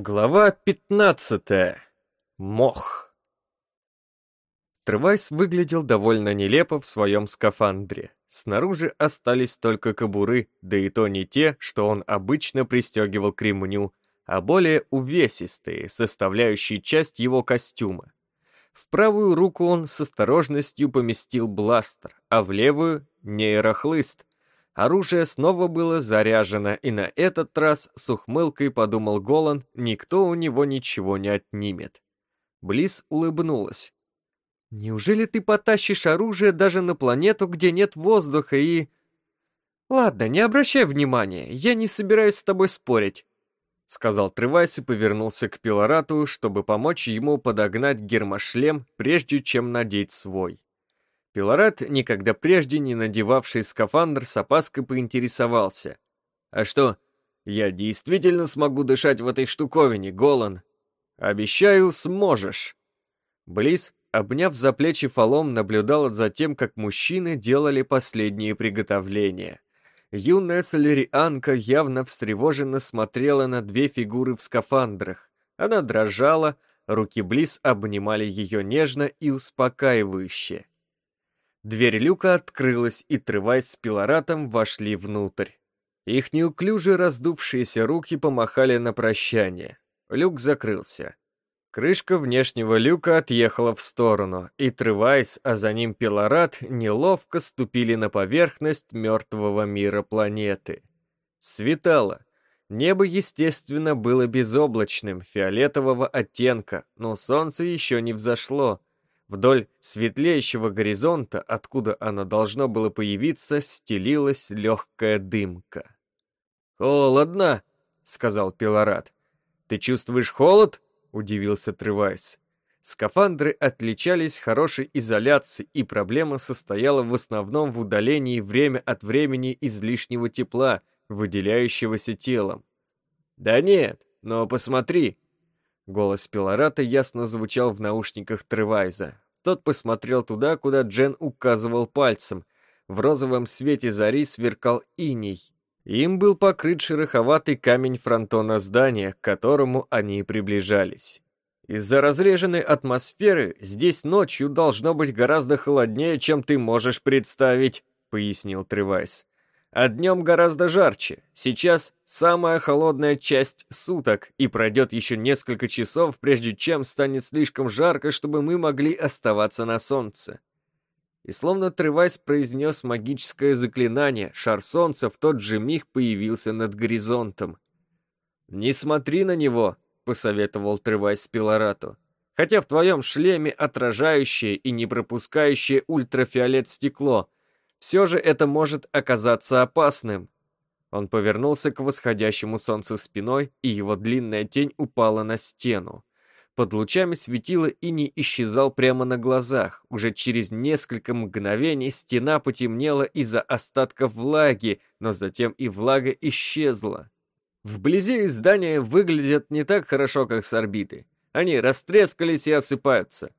Глава 15. Мох. Тревайс выглядел довольно нелепо в своем скафандре. Снаружи остались только кобуры, да и то не те, что он обычно пристегивал к ремню, а более увесистые, составляющие часть его костюма. В правую руку он с осторожностью поместил бластер, а в левую — нейрохлыст, Оружие снова было заряжено, и на этот раз с ухмылкой подумал Голан, никто у него ничего не отнимет. Близ улыбнулась. «Неужели ты потащишь оружие даже на планету, где нет воздуха и...» «Ладно, не обращай внимания, я не собираюсь с тобой спорить», сказал Тревайс и повернулся к Пилорату, чтобы помочь ему подогнать гермошлем, прежде чем надеть свой. Пилорат, никогда прежде не надевавший скафандр, с опаской поинтересовался. «А что, я действительно смогу дышать в этой штуковине, Голан?» «Обещаю, сможешь». Близ, обняв за плечи фалом, наблюдал за тем, как мужчины делали последние приготовления. Юная солерианка явно встревоженно смотрела на две фигуры в скафандрах. Она дрожала, руки Близ обнимали ее нежно и успокаивающе. Дверь люка открылась, и Тревайс с Пилоратом вошли внутрь. Их неуклюже раздувшиеся руки помахали на прощание. Люк закрылся. Крышка внешнего люка отъехала в сторону, и Тревайс, а за ним Пилорат, неловко ступили на поверхность мертвого мира планеты. Светало. Небо, естественно, было безоблачным, фиолетового оттенка, но солнце еще не взошло, Вдоль светлеющего горизонта, откуда оно должно было появиться, стелилась легкая дымка. «Холодно!» — сказал Пилорат. «Ты чувствуешь холод?» — удивился Тревайс. Скафандры отличались хорошей изоляцией, и проблема состояла в основном в удалении время от времени излишнего тепла, выделяющегося телом. «Да нет, но посмотри!» Голос Пилората ясно звучал в наушниках Тревайза. Тот посмотрел туда, куда Джен указывал пальцем. В розовом свете зари сверкал иней. Им был покрыт шероховатый камень фронтона здания, к которому они приближались. Из-за разреженной атмосферы здесь ночью должно быть гораздо холоднее, чем ты можешь представить, пояснил Тревайс а днем гораздо жарче. Сейчас самая холодная часть суток, и пройдет еще несколько часов, прежде чем станет слишком жарко, чтобы мы могли оставаться на солнце. И словно Тревайс произнес магическое заклинание, шар солнца в тот же миг появился над горизонтом. «Не смотри на него», — посоветовал Тревайс Пилорату. «Хотя в твоем шлеме отражающее и не пропускающее ультрафиолет стекло — все же это может оказаться опасным. Он повернулся к восходящему солнцу спиной, и его длинная тень упала на стену. Под лучами светила и не исчезал прямо на глазах. Уже через несколько мгновений стена потемнела из-за остатков влаги, но затем и влага исчезла. Вблизи здания выглядят не так хорошо, как с орбиты. Они растрескались и осыпаются.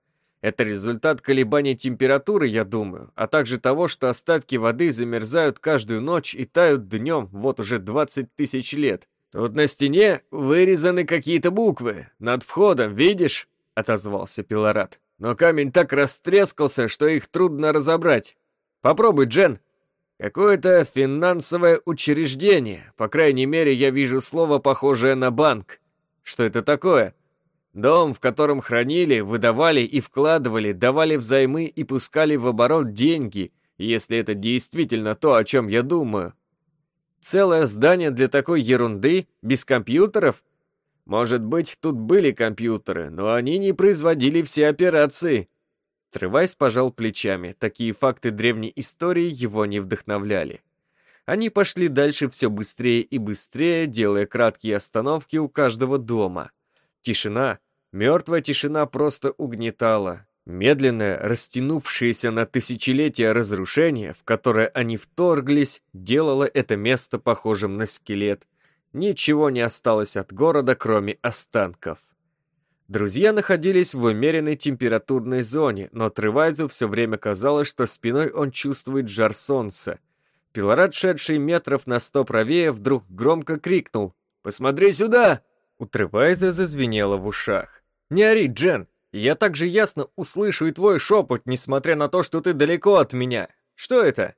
Это результат колебаний температуры, я думаю, а также того, что остатки воды замерзают каждую ночь и тают днем вот уже 20 тысяч лет. Тут на стене вырезаны какие-то буквы. Над входом, видишь? Отозвался Пилорат. Но камень так растрескался, что их трудно разобрать. Попробуй, Джен. Какое-то финансовое учреждение. По крайней мере, я вижу слово, похожее на банк. Что это такое? Дом, в котором хранили, выдавали и вкладывали, давали взаймы и пускали в оборот деньги, если это действительно то, о чем я думаю. Целое здание для такой ерунды, без компьютеров? Может быть, тут были компьютеры, но они не производили все операции. Тревайс пожал плечами, такие факты древней истории его не вдохновляли. Они пошли дальше все быстрее и быстрее, делая краткие остановки у каждого дома — Тишина, мертвая тишина просто угнетала. Медленное, растянувшееся на тысячелетия разрушение, в которое они вторглись, делало это место похожим на скелет. Ничего не осталось от города, кроме останков. Друзья находились в умеренной температурной зоне, но Тревайзу все время казалось, что спиной он чувствует жар солнца. Пилорат, шедший метров на сто правее, вдруг громко крикнул «Посмотри сюда!» У Тревайза зазвенело в ушах. «Не ори, Джен! Я также ясно услышу и твой шепот, несмотря на то, что ты далеко от меня. Что это?»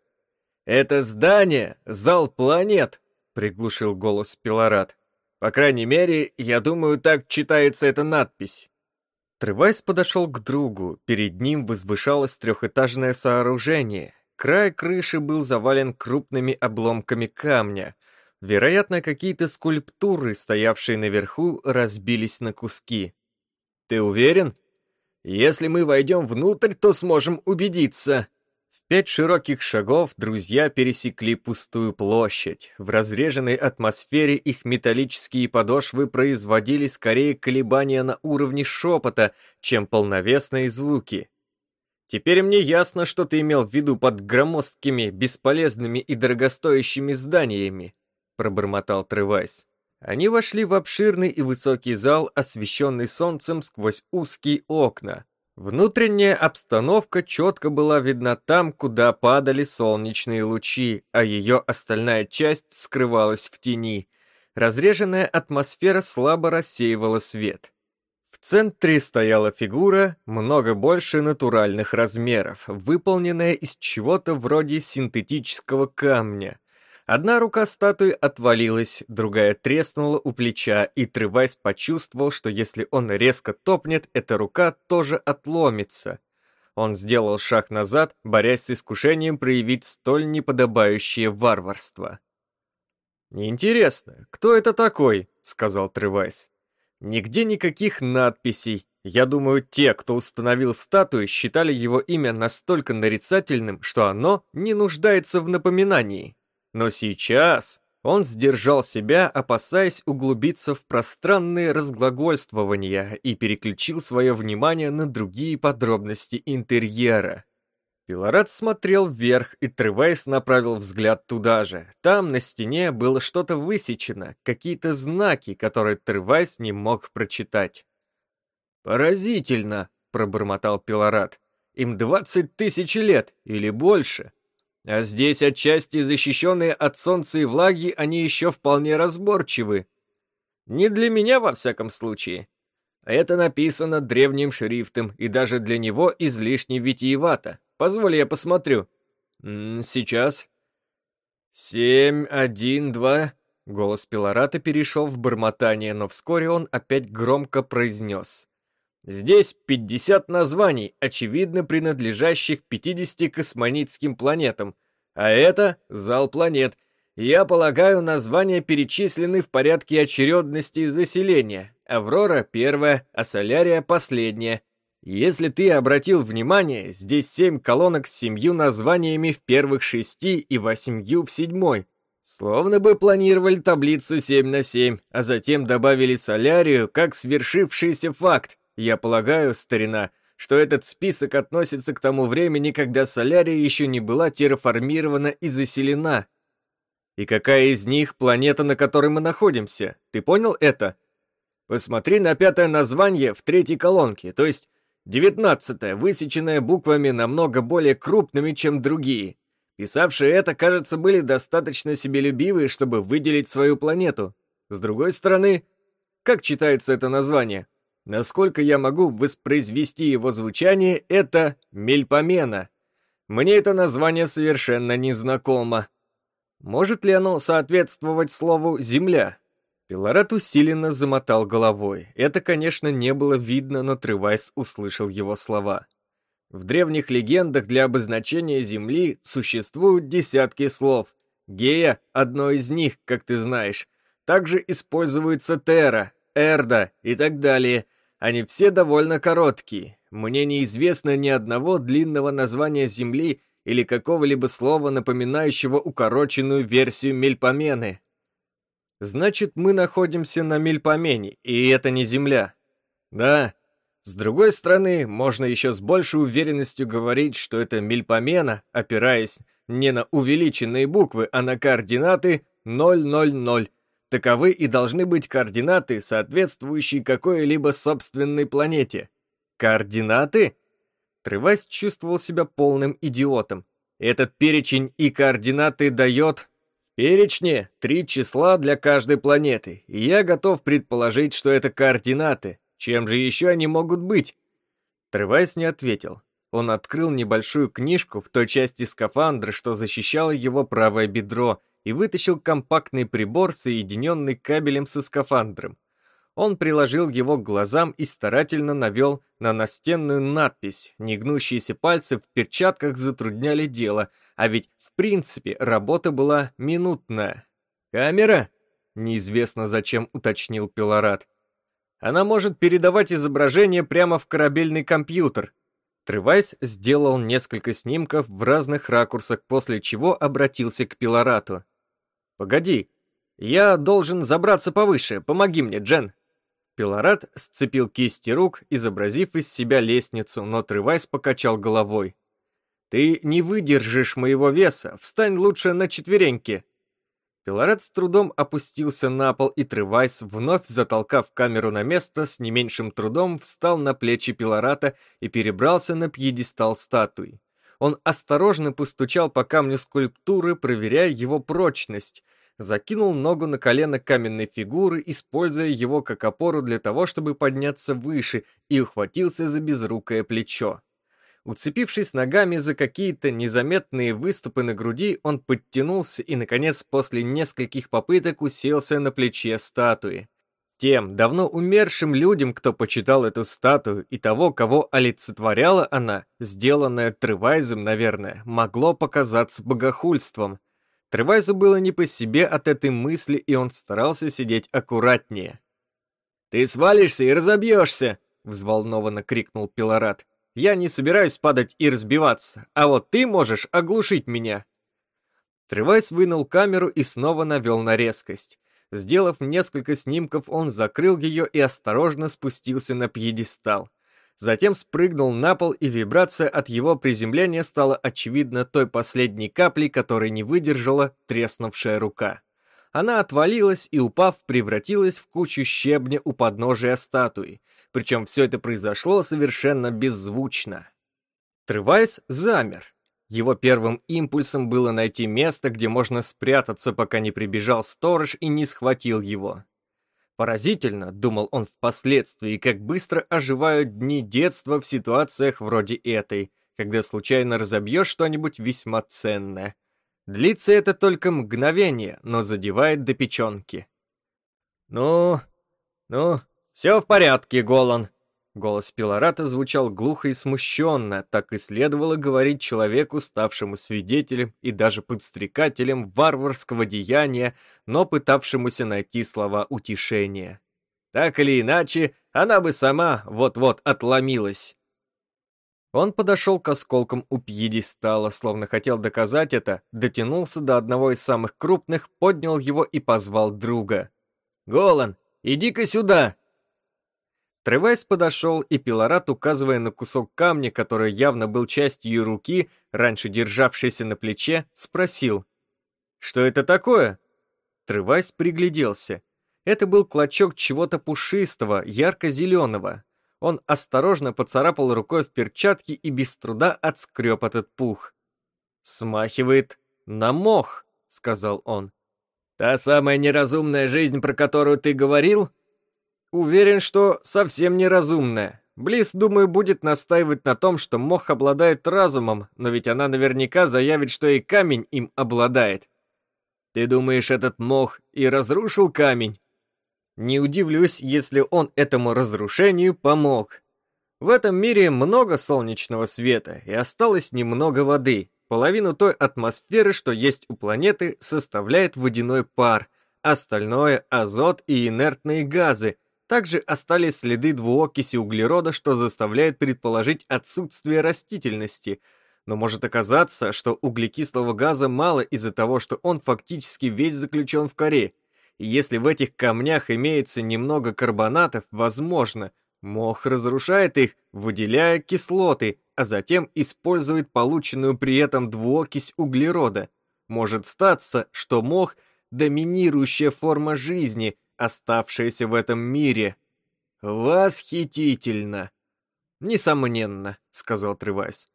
«Это здание, зал планет!» — приглушил голос Пилорат. «По крайней мере, я думаю, так читается эта надпись». Тревайс подошел к другу. Перед ним возвышалось трехэтажное сооружение. Край крыши был завален крупными обломками камня. Вероятно, какие-то скульптуры, стоявшие наверху, разбились на куски. «Ты уверен?» «Если мы войдем внутрь, то сможем убедиться», в пять широких шагов друзья пересекли пустую площадь. В разреженной атмосфере их металлические подошвы производили скорее колебания на уровне шепота, чем полновесные звуки. Теперь мне ясно, что ты имел в виду под громоздкими, бесполезными и дорогостоящими зданиями, пробормотал Тревайс. Они вошли в обширный и высокий зал, освещенный солнцем сквозь узкие окна. Внутренняя обстановка четко была видна там, куда падали солнечные лучи, а ее остальная часть скрывалась в тени. Разреженная атмосфера слабо рассеивала свет. В центре стояла фигура, много больше натуральных размеров, выполненная из чего-то вроде синтетического камня. Одна рука статуи отвалилась, другая треснула у плеча, и Тревайс почувствовал, что если он резко топнет, эта рука тоже отломится. Он сделал шаг назад, борясь с искушением проявить столь неподобающее варварство. «Неинтересно, кто это такой?» — сказал Тревайс. «Нигде никаких надписей. Я думаю, те, кто установил статую, считали его имя настолько нарицательным, что оно не нуждается в напоминании». Но сейчас он сдержал себя, опасаясь углубиться в пространные разглагольствования и переключил свое внимание на другие подробности интерьера. Пилорат смотрел вверх, и Тревайс направил взгляд туда же. Там на стене было что-то высечено, какие-то знаки, которые Тревайс не мог прочитать. «Поразительно!» — пробормотал Пилорат. «Им двадцать тысяч лет или больше!» А здесь отчасти защищенные от солнца и влаги, они еще вполне разборчивы. Не для меня, во всяком случае. Это написано древним шрифтом, и даже для него излишне витиевато. Позволь, я посмотрю. Сейчас. Семь, один, два. Голос Пилората перешел в бормотание, но вскоре он опять громко произнес. Здесь 50 названий, очевидно принадлежащих 50 космонитским планетам, а это зал планет. Я полагаю, названия перечислены в порядке очередности заселения. Аврора первая, а Солярия последняя. Если ты обратил внимание, здесь семь колонок с семью названиями в первых шести и восемью в седьмой. Словно бы планировали таблицу 7 на 7, а затем добавили солярию как свершившийся факт. Я полагаю, старина, что этот список относится к тому времени, когда Солярия еще не была терраформирована и заселена. И какая из них планета, на которой мы находимся? Ты понял это? Посмотри на пятое название в третьей колонке, то есть девятнадцатое, высеченное буквами намного более крупными, чем другие. Писавшие это, кажется, были достаточно себелюбивые, чтобы выделить свою планету. С другой стороны, как читается это название? Насколько я могу воспроизвести его звучание, это мельпомена. Мне это название совершенно незнакомо. Может ли оно соответствовать слову «земля»? Пилорат усиленно замотал головой. Это, конечно, не было видно, но Тревайс услышал его слова. В древних легендах для обозначения Земли существуют десятки слов. Гея — одно из них, как ты знаешь. Также используется Терра, Эрда и так далее. Они все довольно короткие. Мне неизвестно ни одного длинного названия Земли или какого-либо слова, напоминающего укороченную версию Мельпомены. Значит, мы находимся на Мельпомене, и это не Земля. Да. С другой стороны, можно еще с большей уверенностью говорить, что это Мельпомена, опираясь не на увеличенные буквы, а на координаты 000, Таковы и должны быть координаты, соответствующие какой-либо собственной планете. Координаты? Тревайс чувствовал себя полным идиотом. Этот перечень и координаты дает... В перечне три числа для каждой планеты, и я готов предположить, что это координаты. Чем же еще они могут быть? Тревайс не ответил. Он открыл небольшую книжку в той части скафандра, что защищало его правое бедро, и вытащил компактный прибор, соединенный кабелем со скафандром. Он приложил его к глазам и старательно навел на настенную надпись. Негнущиеся пальцы в перчатках затрудняли дело, а ведь, в принципе, работа была минутная. «Камера?» — неизвестно зачем уточнил Пилорат. «Она может передавать изображение прямо в корабельный компьютер». Тревайс сделал несколько снимков в разных ракурсах, после чего обратился к Пилорату. «Погоди, я должен забраться повыше, помоги мне, Джен». Пилорат сцепил кисти рук, изобразив из себя лестницу, но Тревайс покачал головой. «Ты не выдержишь моего веса, встань лучше на четвереньки». Пилорат с трудом опустился на пол, и Тревайс, вновь затолкав камеру на место, с не меньшим трудом встал на плечи Пилората и перебрался на пьедестал статуи. Он осторожно постучал по камню скульптуры, проверяя его прочность, закинул ногу на колено каменной фигуры, используя его как опору для того, чтобы подняться выше, и ухватился за безрукое плечо. Уцепившись ногами за какие-то незаметные выступы на груди, он подтянулся и, наконец, после нескольких попыток уселся на плече статуи. Тем давно умершим людям, кто почитал эту статую, и того, кого олицетворяла она, сделанное Тревайзом, наверное, могло показаться богохульством – Тревайзу было не по себе от этой мысли, и он старался сидеть аккуратнее. «Ты свалишься и разобьешься!» — взволнованно крикнул Пилорат. «Я не собираюсь падать и разбиваться, а вот ты можешь оглушить меня!» Тревайс вынул камеру и снова навел на резкость. Сделав несколько снимков, он закрыл ее и осторожно спустился на пьедестал затем спрыгнул на пол, и вибрация от его приземления стала очевидно той последней каплей, которой не выдержала треснувшая рука. Она отвалилась и, упав, превратилась в кучу щебня у подножия статуи, причем все это произошло совершенно беззвучно. Тревайс замер. Его первым импульсом было найти место, где можно спрятаться, пока не прибежал сторож и не схватил его. Поразительно, думал он впоследствии, как быстро оживают дни детства в ситуациях вроде этой, когда случайно разобьешь что-нибудь весьма ценное. Длится это только мгновение, но задевает до печенки. «Ну, ну, все в порядке, Голан», Голос Пилората звучал глухо и смущенно, так и следовало говорить человеку, ставшему свидетелем и даже подстрекателем варварского деяния, но пытавшемуся найти слова утешения. Так или иначе, она бы сама вот-вот отломилась. Он подошел к осколкам у пьедестала, словно хотел доказать это, дотянулся до одного из самых крупных, поднял его и позвал друга. «Голан, иди-ка сюда!» Тревайс подошел, и Пилорат, указывая на кусок камня, который явно был частью руки, раньше державшейся на плече, спросил. «Что это такое?» Тревайс пригляделся. Это был клочок чего-то пушистого, ярко-зеленого. Он осторожно поцарапал рукой в перчатке и без труда отскреб этот пух. «Смахивает на мох», — сказал он. «Та самая неразумная жизнь, про которую ты говорил?» Уверен, что совсем неразумная. Близ, думаю, будет настаивать на том, что мох обладает разумом, но ведь она наверняка заявит, что и камень им обладает. Ты думаешь, этот мох и разрушил камень? Не удивлюсь, если он этому разрушению помог. В этом мире много солнечного света, и осталось немного воды. Половину той атмосферы, что есть у планеты, составляет водяной пар, остальное — азот и инертные газы, также остались следы двуокиси углерода, что заставляет предположить отсутствие растительности. Но может оказаться, что углекислого газа мало из-за того, что он фактически весь заключен в коре. И если в этих камнях имеется немного карбонатов, возможно, мох разрушает их, выделяя кислоты, а затем использует полученную при этом двуокись углерода. Может статься, что мох – доминирующая форма жизни, оставшееся в этом мире. Восхитительно!» «Несомненно», — сказал Тревайс.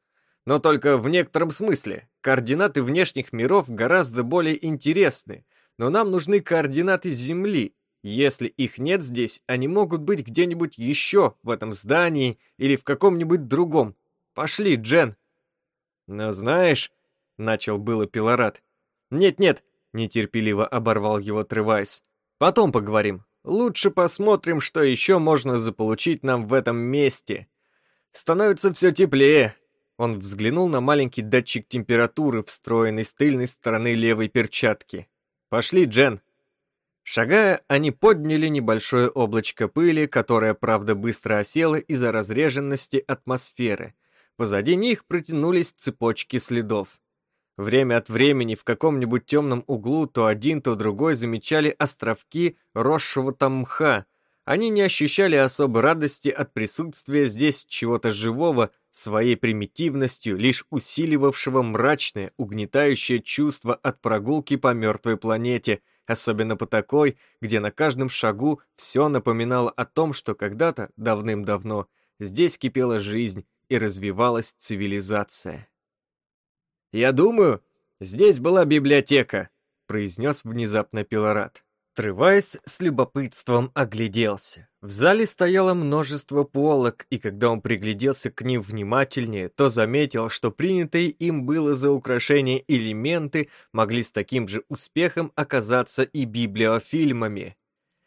но только в некотором смысле. Координаты внешних миров гораздо более интересны, но нам нужны координаты Земли. Если их нет здесь, они могут быть где-нибудь еще, в этом здании или в каком-нибудь другом. Пошли, Джен. Но знаешь, начал было Пилорат. Нет-нет, нетерпеливо оборвал его Тревайс. Потом поговорим. Лучше посмотрим, что еще можно заполучить нам в этом месте. Становится все теплее. Он взглянул на маленький датчик температуры, встроенный с тыльной стороны левой перчатки. «Пошли, Джен!» Шагая, они подняли небольшое облачко пыли, которое, правда, быстро осело из-за разреженности атмосферы. Позади них протянулись цепочки следов. Время от времени в каком-нибудь темном углу то один, то другой замечали островки росшего там мха. Они не ощущали особой радости от присутствия здесь чего-то живого, своей примитивностью, лишь усиливавшего мрачное, угнетающее чувство от прогулки по мертвой планете, особенно по такой, где на каждом шагу все напоминало о том, что когда-то, давным-давно, здесь кипела жизнь и развивалась цивилизация. «Я думаю, здесь была библиотека», — произнес внезапно Пилорат. Трывайс с любопытством огляделся. В зале стояло множество полок, и когда он пригляделся к ним внимательнее, то заметил, что принятые им было за украшение элементы могли с таким же успехом оказаться и библиофильмами.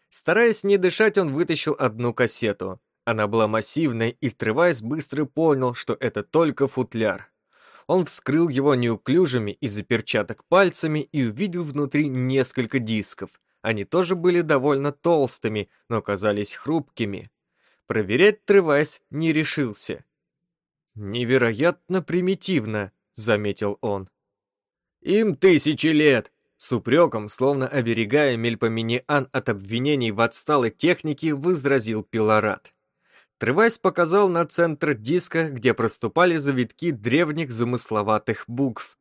Стараясь не дышать, он вытащил одну кассету. Она была массивной, и Тревайс быстро понял, что это только футляр. Он вскрыл его неуклюжими из-за перчаток пальцами и увидел внутри несколько дисков. Они тоже были довольно толстыми, но казались хрупкими. Проверять Тревайс не решился. «Невероятно примитивно», — заметил он. «Им тысячи лет!» С упреком, словно оберегая Мельпоминиан от обвинений в отсталой технике, возразил Пилорат. Тревайс показал на центр диска, где проступали завитки древних замысловатых букв.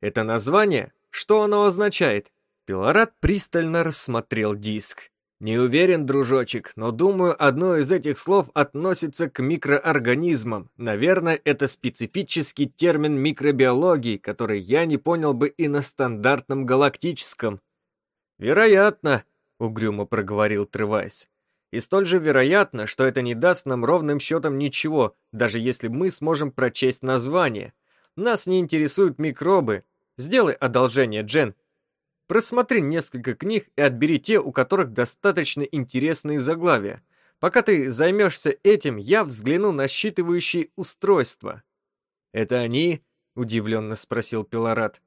Это название? Что оно означает? Пилорат пристально рассмотрел диск. Не уверен, дружочек, но думаю, одно из этих слов относится к микроорганизмам. Наверное, это специфический термин микробиологии, который я не понял бы и на стандартном галактическом. Вероятно, угрюмо проговорил Тревайс. И столь же вероятно, что это не даст нам ровным счетом ничего, даже если мы сможем прочесть название. Нас не интересуют микробы. Сделай одолжение, Джен. Просмотри несколько книг и отбери те, у которых достаточно интересные заглавия. Пока ты займешься этим, я взгляну на считывающие устройства. «Это они?» — удивленно спросил Пилорат.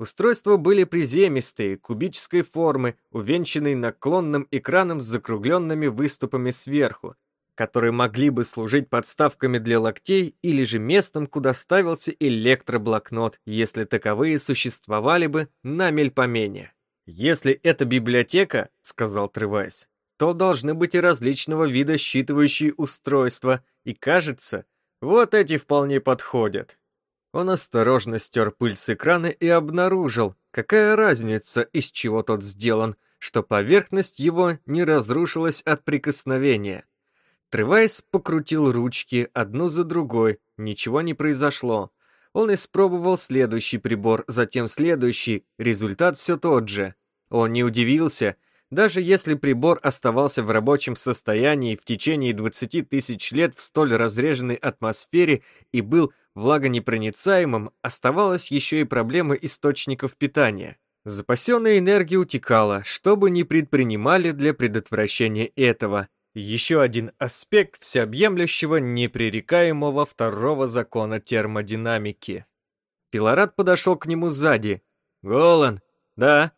Устройства были приземистые, кубической формы, увенчанные наклонным экраном с закругленными выступами сверху, которые могли бы служить подставками для локтей или же местом, куда ставился электроблокнот, если таковые существовали бы на мельпомене. «Если это библиотека», — сказал Тревайс, то должны быть и различного вида считывающие устройства, и кажется, вот эти вполне подходят. Он осторожно стер пыль с экрана и обнаружил, какая разница, из чего тот сделан, что поверхность его не разрушилась от прикосновения. Тревайс покрутил ручки одну за другой, ничего не произошло. Он испробовал следующий прибор, затем следующий, результат все тот же. Он не удивился, даже если прибор оставался в рабочем состоянии в течение 20 тысяч лет в столь разреженной атмосфере и был влагонепроницаемым, оставалась еще и проблема источников питания. Запасенная энергия утекала, что бы ни предпринимали для предотвращения этого. Еще один аспект всеобъемлющего непререкаемого второго закона термодинамики. Пилорат подошел к нему сзади. «Голан, да?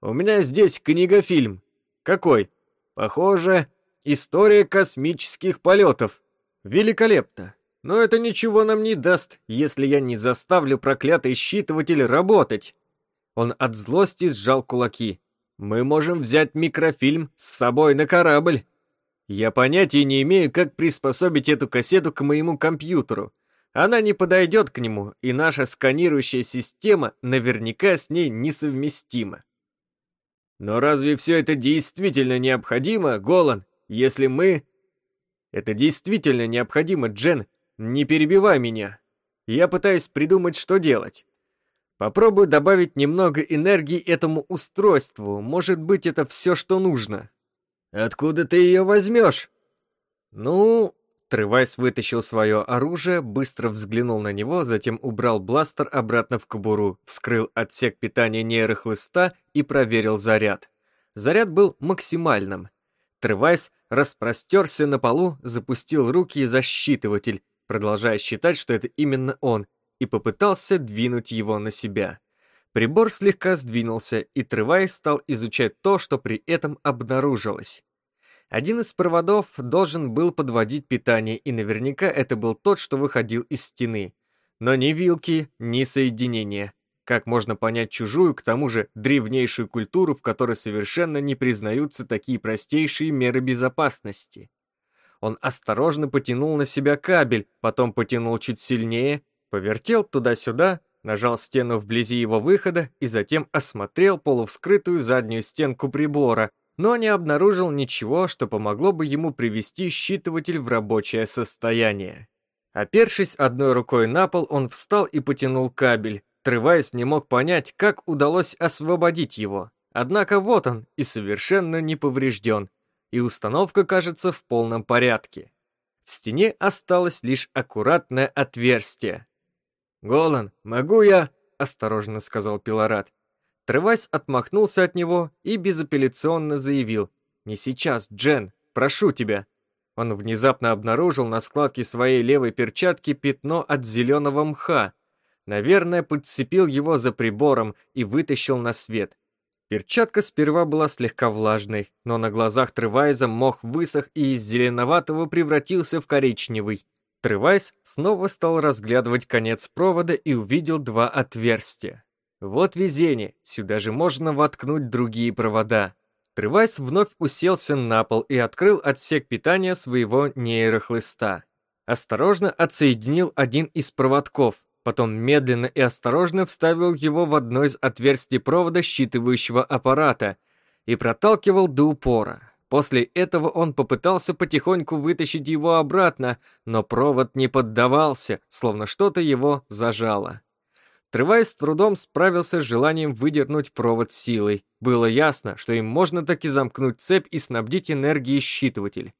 У меня здесь книга-фильм. Какой? Похоже, история космических полетов. Великолепно. Но это ничего нам не даст, если я не заставлю проклятый считыватель работать. Он от злости сжал кулаки. Мы можем взять микрофильм с собой на корабль. Я понятия не имею, как приспособить эту кассету к моему компьютеру. Она не подойдет к нему, и наша сканирующая система наверняка с ней несовместима. Но разве все это действительно необходимо, Голан, если мы... Это действительно необходимо, Джен, не перебивай меня. Я пытаюсь придумать, что делать. Попробую добавить немного энергии этому устройству. Может быть, это все, что нужно. Откуда ты ее возьмешь? Ну, Тревайс вытащил свое оружие, быстро взглянул на него, затем убрал бластер обратно в кобуру, вскрыл отсек питания нейрохлыста и проверил заряд. Заряд был максимальным. Тревайс распростерся на полу, запустил руки за считыватель, продолжая считать, что это именно он, и попытался двинуть его на себя. Прибор слегка сдвинулся, и Тревай стал изучать то, что при этом обнаружилось. Один из проводов должен был подводить питание, и наверняка это был тот, что выходил из стены. Но ни вилки, ни соединения. Как можно понять чужую, к тому же древнейшую культуру, в которой совершенно не признаются такие простейшие меры безопасности? Он осторожно потянул на себя кабель, потом потянул чуть сильнее, Повертел туда-сюда, нажал стену вблизи его выхода и затем осмотрел полувскрытую заднюю стенку прибора, но не обнаружил ничего, что помогло бы ему привести считыватель в рабочее состояние. Опершись одной рукой на пол, он встал и потянул кабель. Трываясь, не мог понять, как удалось освободить его. Однако вот он, и совершенно не поврежден. И установка кажется в полном порядке. В стене осталось лишь аккуратное отверстие, «Голан, могу я?» — осторожно сказал Пилорат. Тревайс отмахнулся от него и безапелляционно заявил. «Не сейчас, Джен, прошу тебя». Он внезапно обнаружил на складке своей левой перчатки пятно от зеленого мха. Наверное, подцепил его за прибором и вытащил на свет. Перчатка сперва была слегка влажной, но на глазах Тревайза мох высох и из зеленоватого превратился в коричневый. Тревайс снова стал разглядывать конец провода и увидел два отверстия. Вот везение, сюда же можно воткнуть другие провода. Тревайс вновь уселся на пол и открыл отсек питания своего нейрохлыста. Осторожно отсоединил один из проводков, потом медленно и осторожно вставил его в одно из отверстий провода считывающего аппарата и проталкивал до упора. После этого он попытался потихоньку вытащить его обратно, но провод не поддавался, словно что-то его зажало. Тревайс с трудом справился с желанием выдернуть провод силой. Было ясно, что им можно таки замкнуть цепь и снабдить энергией считыватель.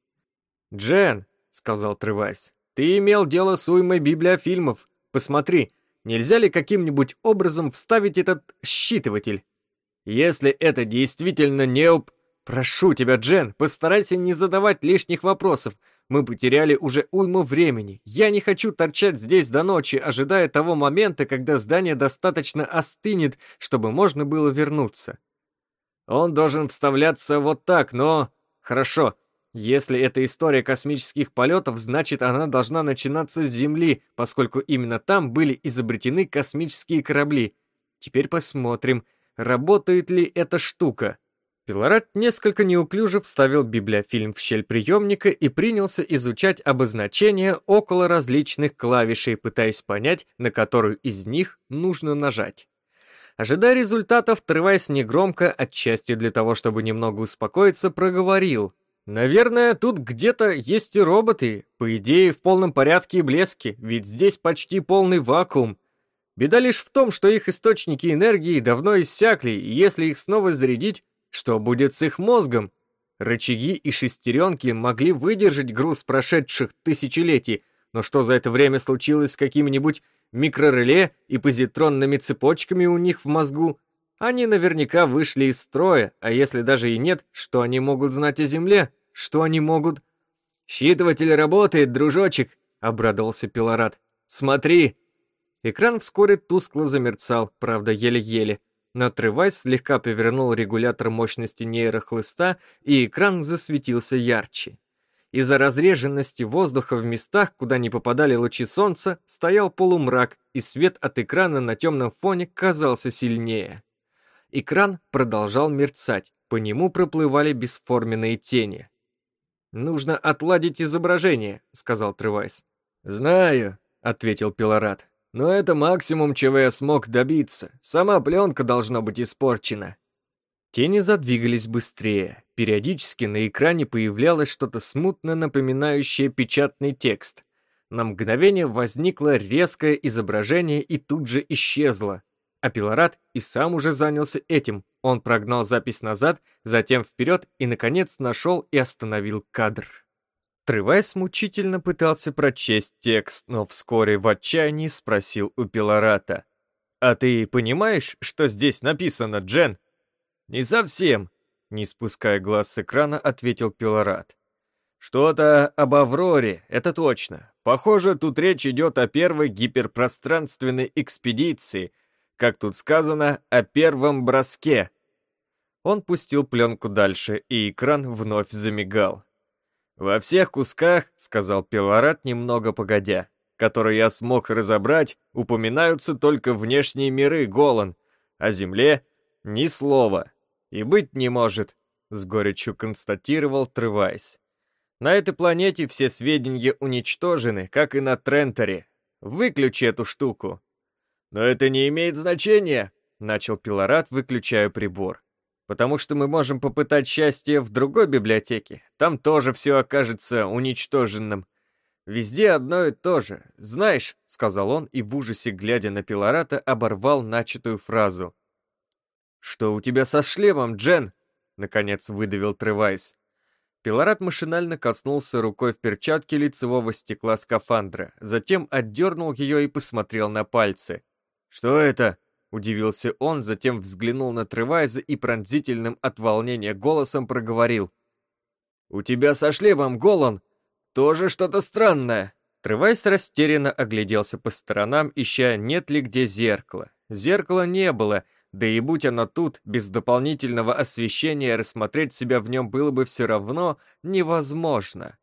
«Джен», — сказал Тревайс, — «ты имел дело с уймой библиофильмов. Посмотри, нельзя ли каким-нибудь образом вставить этот считыватель? Если это действительно неуп... «Прошу тебя, Джен, постарайся не задавать лишних вопросов. Мы потеряли уже уйму времени. Я не хочу торчать здесь до ночи, ожидая того момента, когда здание достаточно остынет, чтобы можно было вернуться. Он должен вставляться вот так, но... Хорошо. Если это история космических полетов, значит она должна начинаться с Земли, поскольку именно там были изобретены космические корабли. Теперь посмотрим, работает ли эта штука. Пилорат несколько неуклюже вставил библиофильм в щель приемника и принялся изучать обозначения около различных клавишей, пытаясь понять, на которую из них нужно нажать. Ожидая результатов, Тревайс негромко, отчасти для того, чтобы немного успокоиться, проговорил. «Наверное, тут где-то есть и роботы, по идее, в полном порядке и блеске, ведь здесь почти полный вакуум. Беда лишь в том, что их источники энергии давно иссякли, и если их снова зарядить, что будет с их мозгом? Рычаги и шестеренки могли выдержать груз прошедших тысячелетий, но что за это время случилось с какими-нибудь микрореле и позитронными цепочками у них в мозгу? Они наверняка вышли из строя, а если даже и нет, что они могут знать о Земле? Что они могут... «Считыватель работает, дружочек!» — обрадовался Пилорат. «Смотри!» Экран вскоре тускло замерцал, правда, еле-еле. Но Тревайс слегка повернул регулятор мощности нейрохлыста, и экран засветился ярче. Из-за разреженности воздуха в местах, куда не попадали лучи солнца, стоял полумрак, и свет от экрана на темном фоне казался сильнее. Экран продолжал мерцать, по нему проплывали бесформенные тени. «Нужно отладить изображение», — сказал Тревайс. «Знаю», — ответил Пилорат. Но это максимум, чего я смог добиться. Сама пленка должна быть испорчена. Тени задвигались быстрее. Периодически на экране появлялось что-то смутно напоминающее печатный текст. На мгновение возникло резкое изображение и тут же исчезло. А Пилорат и сам уже занялся этим. Он прогнал запись назад, затем вперед и, наконец, нашел и остановил кадр. Тревайс мучительно пытался прочесть текст, но вскоре в отчаянии спросил у Пилората. «А ты понимаешь, что здесь написано, Джен?» «Не совсем», — не спуская глаз с экрана, ответил Пилорат. «Что-то об Авроре, это точно. Похоже, тут речь идет о первой гиперпространственной экспедиции, как тут сказано, о первом броске». Он пустил пленку дальше, и экран вновь замигал. «Во всех кусках», — сказал Пилорат немного погодя, «которые я смог разобрать, упоминаются только внешние миры Голан, о Земле — ни слова. И быть не может», — с горечью констатировал Тревайс. На этой планете все сведения уничтожены, как и на Тренторе. Выключи эту штуку. Но это не имеет значения, начал Пилорат, выключая прибор. Потому что мы можем попытать счастье в другой библиотеке. Там тоже все окажется уничтоженным. Везде одно и то же. Знаешь, сказал он и в ужасе, глядя на Пилората, оборвал начатую фразу. Что у тебя со шлемом, Джен? Наконец выдавил Тревайс. Пилорат машинально коснулся рукой в перчатке лицевого стекла скафандра, затем отдернул ее и посмотрел на пальцы. «Что это?» — удивился он, затем взглянул на Тревайза и пронзительным от волнения голосом проговорил. «У тебя со шлемом, Голан, тоже что-то странное!» Тревайс растерянно огляделся по сторонам, ища, нет ли где зеркала. Зеркала не было — да и будь оно тут, без дополнительного освещения рассмотреть себя в нем было бы все равно невозможно.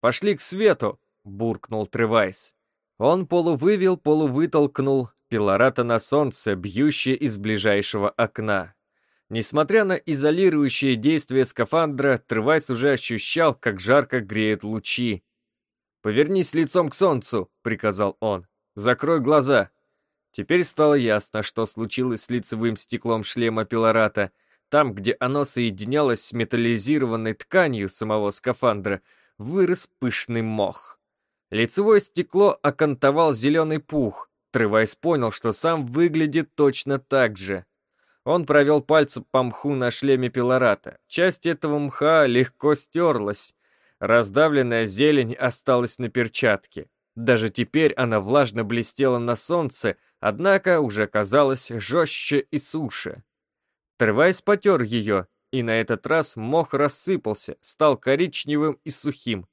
«Пошли к свету!» — буркнул Тревайс. Он полувывел, полувытолкнул пилората на солнце, бьющее из ближайшего окна. Несмотря на изолирующее действие скафандра, Тревайс уже ощущал, как жарко греют лучи. «Повернись лицом к солнцу», — приказал он. «Закрой глаза». Теперь стало ясно, что случилось с лицевым стеклом шлема Пилората. Там, где оно соединялось с металлизированной тканью самого скафандра, вырос пышный мох. Лицевое стекло окантовал зеленый пух. Тревайс понял, что сам выглядит точно так же. Он провел пальцем по мху на шлеме Пилората. Часть этого мха легко стерлась. Раздавленная зелень осталась на перчатке. Даже теперь она влажно блестела на солнце, однако уже казалась жестче и суше. Тервайс потер ее, и на этот раз мох рассыпался, стал коричневым и сухим.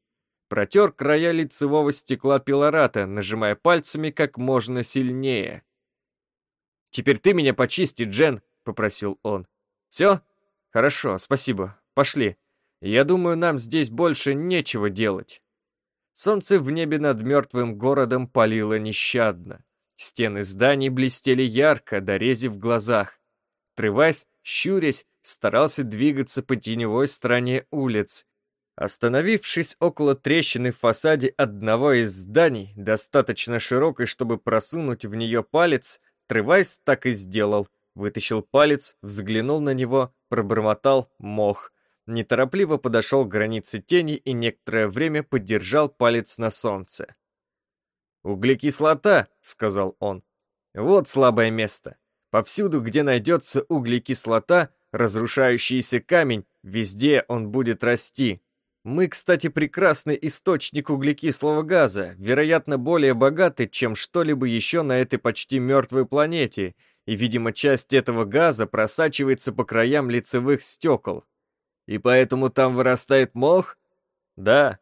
Протер края лицевого стекла пилората, нажимая пальцами как можно сильнее. «Теперь ты меня почисти, Джен», — попросил он. «Все? Хорошо, спасибо. Пошли. Я думаю, нам здесь больше нечего делать». Солнце в небе над мертвым городом палило нещадно. Стены зданий блестели ярко, дорезив в глазах. Трывайс, щурясь, старался двигаться по теневой стороне улиц. Остановившись около трещины в фасаде одного из зданий, достаточно широкой, чтобы просунуть в нее палец, Трывайс так и сделал. Вытащил палец, взглянул на него, пробормотал мох — неторопливо подошел к границе тени и некоторое время подержал палец на солнце. «Углекислота», — сказал он. «Вот слабое место. Повсюду, где найдется углекислота, разрушающийся камень, везде он будет расти. Мы, кстати, прекрасный источник углекислого газа, вероятно, более богатый, чем что-либо еще на этой почти мертвой планете, и, видимо, часть этого газа просачивается по краям лицевых стекол. И поэтому там вырастает мох? Да.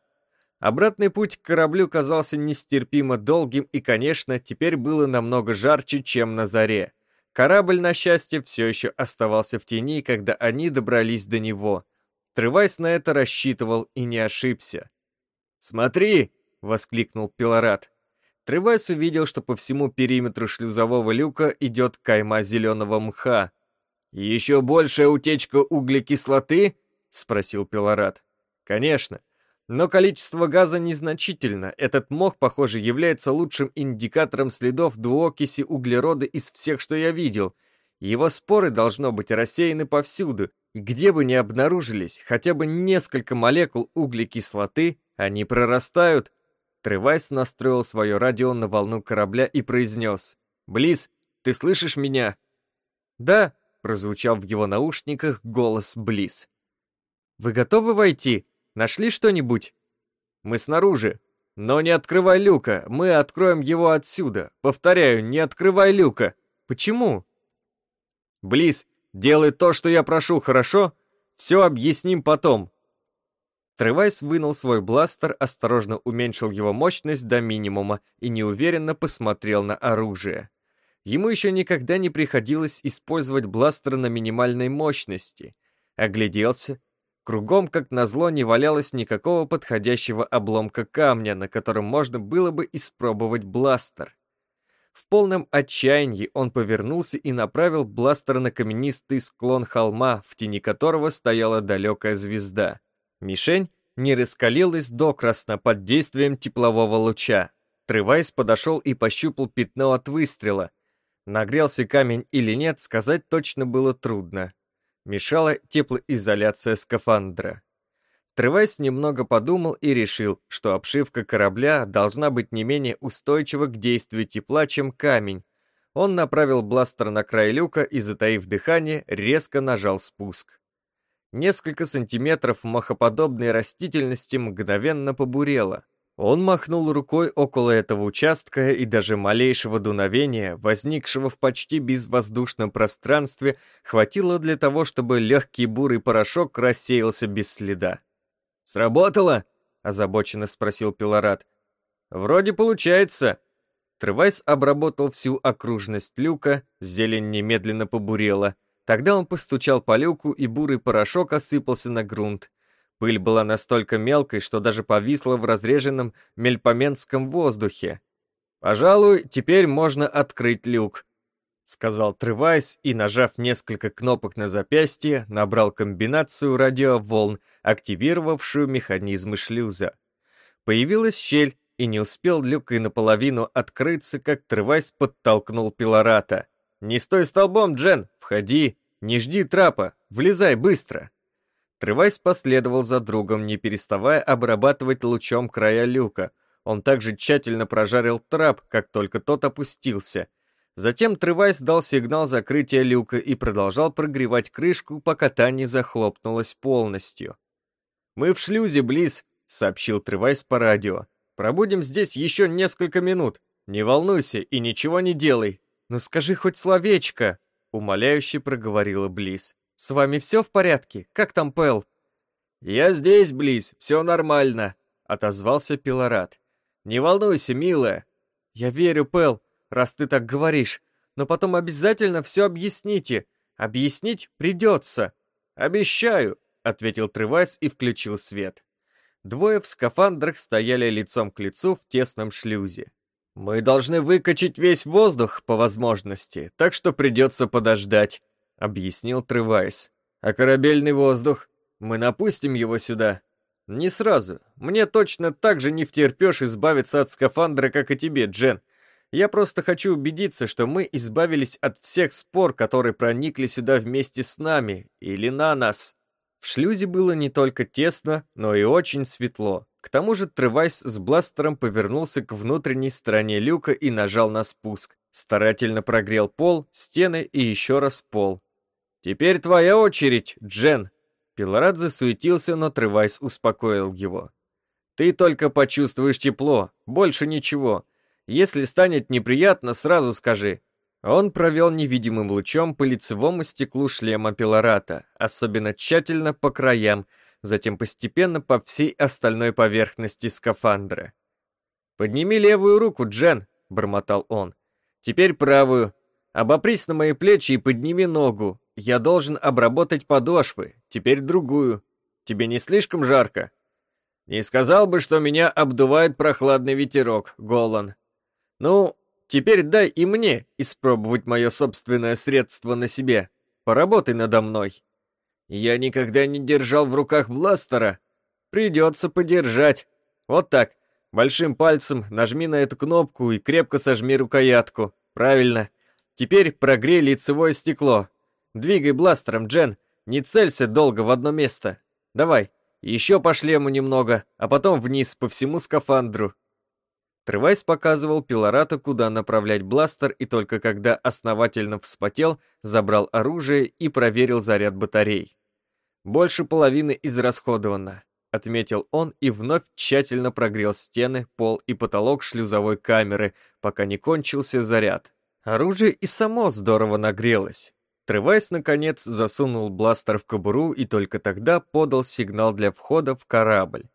Обратный путь к кораблю казался нестерпимо долгим и, конечно, теперь было намного жарче, чем на заре. Корабль, на счастье, все еще оставался в тени, когда они добрались до него. Трывайс на это рассчитывал и не ошибся. «Смотри!» — воскликнул Пилорат. Тревайс увидел, что по всему периметру шлюзового люка идет кайма зеленого мха. «Еще большая утечка углекислоты?» — спросил Пилорат. «Конечно. Но количество газа незначительно. Этот мох, похоже, является лучшим индикатором следов двуокиси углерода из всех, что я видел. Его споры должно быть рассеяны повсюду, где бы ни обнаружились хотя бы несколько молекул углекислоты, они прорастают. Тревайс настроил свое радио на волну корабля и произнес. «Близ, ты слышишь меня?» «Да», — прозвучал в его наушниках голос Близ. «Вы готовы войти? Нашли что-нибудь?» «Мы снаружи. Но не открывай люка, мы откроем его отсюда. Повторяю, не открывай люка. Почему?» «Близ, делай то, что я прошу, хорошо? Все объясним потом». Тревайс вынул свой бластер, осторожно уменьшил его мощность до минимума и неуверенно посмотрел на оружие. Ему еще никогда не приходилось использовать бластер на минимальной мощности. Огляделся. Кругом, как назло, не валялось никакого подходящего обломка камня, на котором можно было бы испробовать бластер. В полном отчаянии он повернулся и направил бластер на каменистый склон холма, в тени которого стояла далекая звезда. Мишень не раскалилась докрасно под действием теплового луча. Тревайс подошел и пощупал пятно от выстрела, Нагрелся камень или нет, сказать точно было трудно. Мешала теплоизоляция скафандра. Тревайс немного подумал и решил, что обшивка корабля должна быть не менее устойчива к действию тепла, чем камень. Он направил бластер на край люка и, затаив дыхание, резко нажал спуск. Несколько сантиметров махоподобной растительности мгновенно побурело. Он махнул рукой около этого участка, и даже малейшего дуновения, возникшего в почти безвоздушном пространстве, хватило для того, чтобы легкий бурый порошок рассеялся без следа. «Сработало?» — озабоченно спросил Пилорат. «Вроде получается». Тревайс обработал всю окружность люка, зелень немедленно побурела. Тогда он постучал по люку, и бурый порошок осыпался на грунт. Пыль была настолько мелкой, что даже повисла в разреженном мельпоменском воздухе. «Пожалуй, теперь можно открыть люк», — сказал Тревайс и, нажав несколько кнопок на запястье, набрал комбинацию радиоволн, активировавшую механизмы шлюза. Появилась щель, и не успел люк и наполовину открыться, как Тревайс подтолкнул Пилората. «Не стой столбом, Джен! Входи! Не жди трапа! Влезай быстро!» Тревайс последовал за другом, не переставая обрабатывать лучом края люка. Он также тщательно прожарил трап, как только тот опустился. Затем Тревайс дал сигнал закрытия люка и продолжал прогревать крышку, пока та не захлопнулась полностью. «Мы в шлюзе, Близ», — сообщил Тревайс по радио. «Пробудем здесь еще несколько минут. Не волнуйся и ничего не делай. Ну скажи хоть словечко», — умоляюще проговорила Близ. «С вами все в порядке? Как там Пэл?» «Я здесь, Близ, все нормально», — отозвался Пилорат. «Не волнуйся, милая». «Я верю, Пэл, раз ты так говоришь. Но потом обязательно все объясните. Объяснить придется». «Обещаю», — ответил Тревайс и включил свет. Двое в скафандрах стояли лицом к лицу в тесном шлюзе. «Мы должны выкачать весь воздух по возможности, так что придется подождать», — объяснил Тревайс. «А корабельный воздух? Мы напустим его сюда?» «Не сразу. Мне точно так же не втерпешь избавиться от скафандра, как и тебе, Джен. Я просто хочу убедиться, что мы избавились от всех спор, которые проникли сюда вместе с нами или на нас». В шлюзе было не только тесно, но и очень светло. К тому же Тревайс с бластером повернулся к внутренней стороне люка и нажал на спуск. Старательно прогрел пол, стены и еще раз пол. «Теперь твоя очередь, Джен!» Пилорад засуетился, но Тревайс успокоил его. «Ты только почувствуешь тепло, больше ничего. Если станет неприятно, сразу скажи». Он провел невидимым лучом по лицевому стеклу шлема Пилората, особенно тщательно по краям, затем постепенно по всей остальной поверхности скафандра. «Подними левую руку, Джен», — бормотал он. «Теперь правую. Обопрись на мои плечи и подними ногу. Я должен обработать подошвы, теперь другую. Тебе не слишком жарко? Не сказал бы, что меня обдувает прохладный ветерок, Голан. Ну, теперь дай и мне испробовать мое собственное средство на себе. Поработай надо мной. Я никогда не держал в руках бластера. Придется подержать. Вот так. Большим пальцем нажми на эту кнопку и крепко сожми рукоятку. Правильно. Теперь прогрей лицевое стекло. Двигай бластером, Джен. Не целься долго в одно место. Давай, еще по шлему немного, а потом вниз по всему скафандру. Тревайс показывал Пилорату, куда направлять бластер, и только когда основательно вспотел, забрал оружие и проверил заряд батарей. «Больше половины израсходовано», — отметил он и вновь тщательно прогрел стены, пол и потолок шлюзовой камеры, пока не кончился заряд. Оружие и само здорово нагрелось. Тревайс, наконец, засунул бластер в кобуру и только тогда подал сигнал для входа в корабль.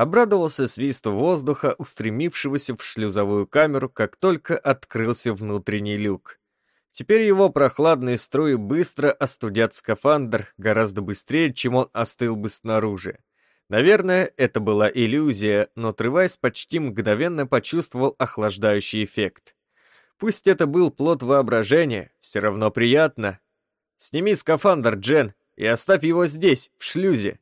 Обрадовался свисту воздуха, устремившегося в шлюзовую камеру, как только открылся внутренний люк. Теперь его прохладные струи быстро остудят скафандр гораздо быстрее, чем он остыл бы снаружи. Наверное, это была иллюзия, но Тревайс почти мгновенно почувствовал охлаждающий эффект. Пусть это был плод воображения, все равно приятно. Сними скафандр, Джен, и оставь его здесь, в шлюзе.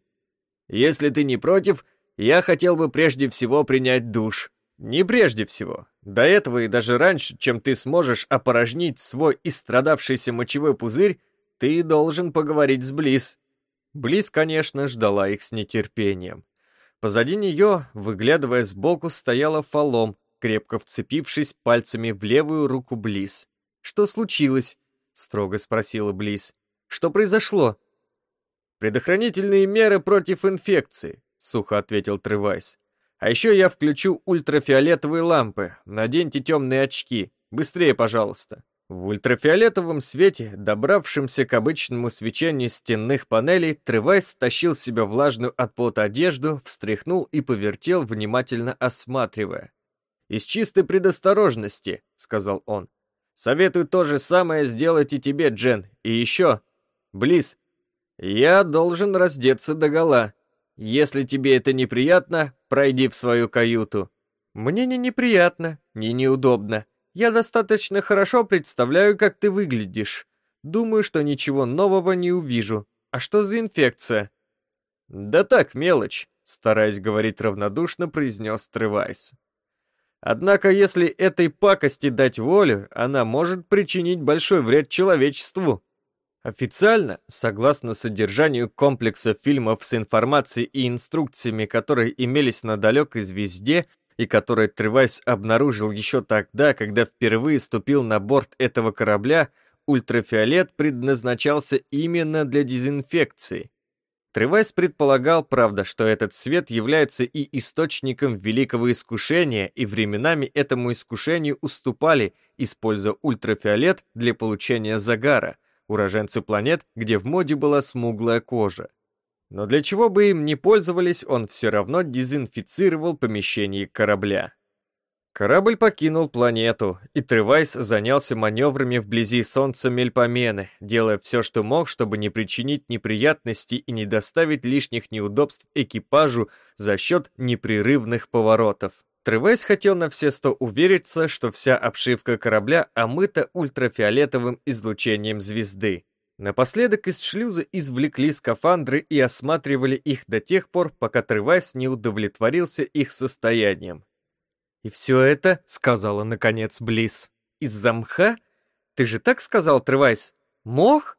Если ты не против, я хотел бы прежде всего принять душ. Не прежде всего. До этого и даже раньше, чем ты сможешь опорожнить свой истрадавшийся мочевой пузырь, ты должен поговорить с Близ. Близ, конечно, ждала их с нетерпением. Позади нее, выглядывая сбоку, стояла Фалом, крепко вцепившись пальцами в левую руку Близ. «Что случилось?» — строго спросила Близ. «Что произошло?» «Предохранительные меры против инфекции», — сухо ответил Тревайс. «А еще я включу ультрафиолетовые лампы. Наденьте темные очки. Быстрее, пожалуйста». В ультрафиолетовом свете, добравшемся к обычному свечению стенных панелей, Тревайс стащил с себя влажную от пота одежду, встряхнул и повертел, внимательно осматривая. «Из чистой предосторожности», — сказал он. «Советую то же самое сделать и тебе, Джен. И еще, Близ, я должен раздеться догола. Если тебе это неприятно, пройди в свою каюту». «Мне не неприятно, не неудобно. Я достаточно хорошо представляю, как ты выглядишь. Думаю, что ничего нового не увижу. А что за инфекция?» «Да так, мелочь», — стараясь говорить равнодушно, произнес Тревайс. «Однако, если этой пакости дать волю, она может причинить большой вред человечеству». Официально, согласно содержанию комплекса фильмов с информацией и инструкциями, которые имелись на далекой звезде и которые Тревайс обнаружил еще тогда, когда впервые ступил на борт этого корабля, ультрафиолет предназначался именно для дезинфекции. Тревайс предполагал, правда, что этот свет является и источником великого искушения, и временами этому искушению уступали, используя ультрафиолет для получения загара – уроженцы планет, где в моде была смуглая кожа. Но для чего бы им не пользовались, он все равно дезинфицировал помещение корабля. Корабль покинул планету, и Тревайс занялся маневрами вблизи Солнца Мельпомены, делая все, что мог, чтобы не причинить неприятностей и не доставить лишних неудобств экипажу за счет непрерывных поворотов. Тревес хотел на все сто увериться, что вся обшивка корабля омыта ультрафиолетовым излучением звезды. Напоследок из шлюза извлекли скафандры и осматривали их до тех пор, пока Тревайс не удовлетворился их состоянием. «И все это, — сказала наконец Близ, — из-за мха? Ты же так сказал, Тревайс? Мох?»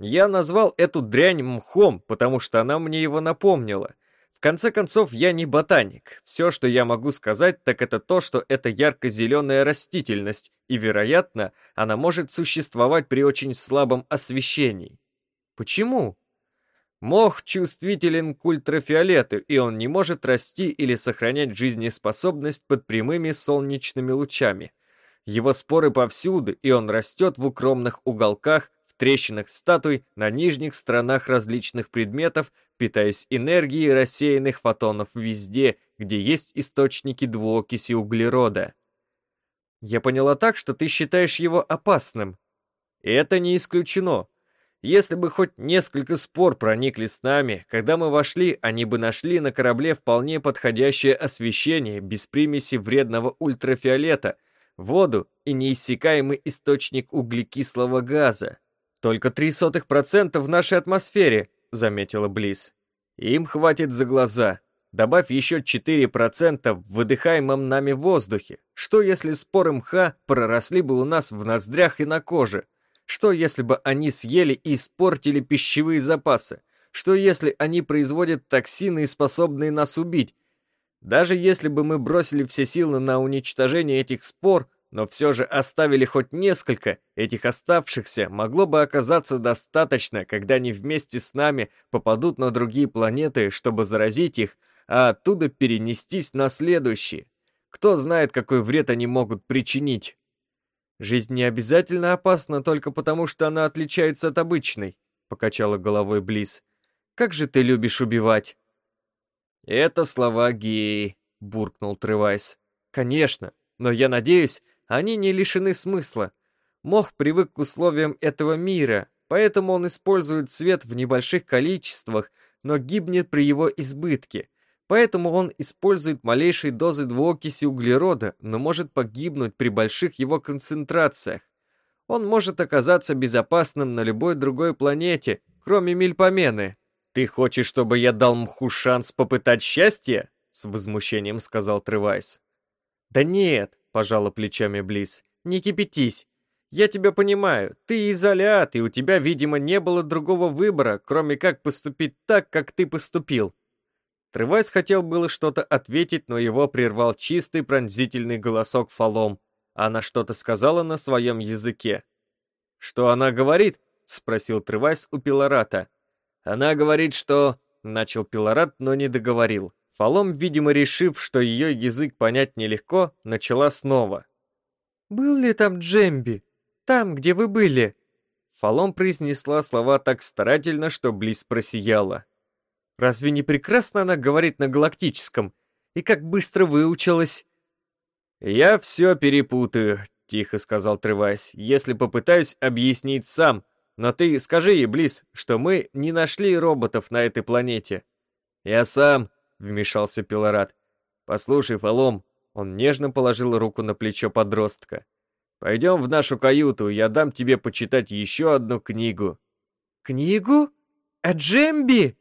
Я назвал эту дрянь мхом, потому что она мне его напомнила — в конце концов, я не ботаник. Все, что я могу сказать, так это то, что это ярко-зеленая растительность, и, вероятно, она может существовать при очень слабом освещении. Почему? Мох чувствителен к ультрафиолету, и он не может расти или сохранять жизнеспособность под прямыми солнечными лучами. Его споры повсюду, и он растет в укромных уголках, в трещинах статуй, на нижних сторонах различных предметов, питаясь энергией рассеянных фотонов везде, где есть источники двуокиси углерода. Я поняла так, что ты считаешь его опасным. это не исключено. Если бы хоть несколько спор проникли с нами, когда мы вошли, они бы нашли на корабле вполне подходящее освещение без примеси вредного ультрафиолета, воду и неиссякаемый источник углекислого газа. Только 0,03% в нашей атмосфере, — заметила Близ. «Им хватит за глаза. Добавь еще 4% в выдыхаемом нами воздухе. Что если споры мха проросли бы у нас в ноздрях и на коже? Что если бы они съели и испортили пищевые запасы? Что если они производят токсины, способные нас убить? Даже если бы мы бросили все силы на уничтожение этих спор, но все же оставили хоть несколько, этих оставшихся могло бы оказаться достаточно, когда они вместе с нами попадут на другие планеты, чтобы заразить их, а оттуда перенестись на следующие. Кто знает, какой вред они могут причинить. Жизнь не обязательно опасна только потому, что она отличается от обычной, покачала головой Близ. Как же ты любишь убивать? Это слова геи, буркнул Тревайс. Конечно, но я надеюсь, они не лишены смысла. Мох привык к условиям этого мира, поэтому он использует свет в небольших количествах, но гибнет при его избытке. Поэтому он использует малейшие дозы двуокиси углерода, но может погибнуть при больших его концентрациях. Он может оказаться безопасным на любой другой планете, кроме Мельпомены. «Ты хочешь, чтобы я дал мху шанс попытать счастье?» С возмущением сказал Тревайс. «Да нет, пожала плечами Близ. «Не кипятись. Я тебя понимаю. Ты изолят, и у тебя, видимо, не было другого выбора, кроме как поступить так, как ты поступил». Тревайс хотел было что-то ответить, но его прервал чистый пронзительный голосок Фалом. Она что-то сказала на своем языке. «Что она говорит?» — спросил Тревайс у Пилората. «Она говорит, что...» — начал Пилорат, но не договорил. Фалом, видимо, решив, что ее язык понять нелегко, начала снова. «Был ли там Джемби? Там, где вы были?» Фалом произнесла слова так старательно, что Близ просияла. «Разве не прекрасно она говорит на галактическом? И как быстро выучилась?» «Я все перепутаю», — тихо сказал Тревайс, «если попытаюсь объяснить сам. Но ты скажи ей, Близ, что мы не нашли роботов на этой планете». «Я сам», — вмешался Пилорат. «Послушай, Фалом», — он нежно положил руку на плечо подростка. «Пойдем в нашу каюту, я дам тебе почитать еще одну книгу». «Книгу? О Джемби?»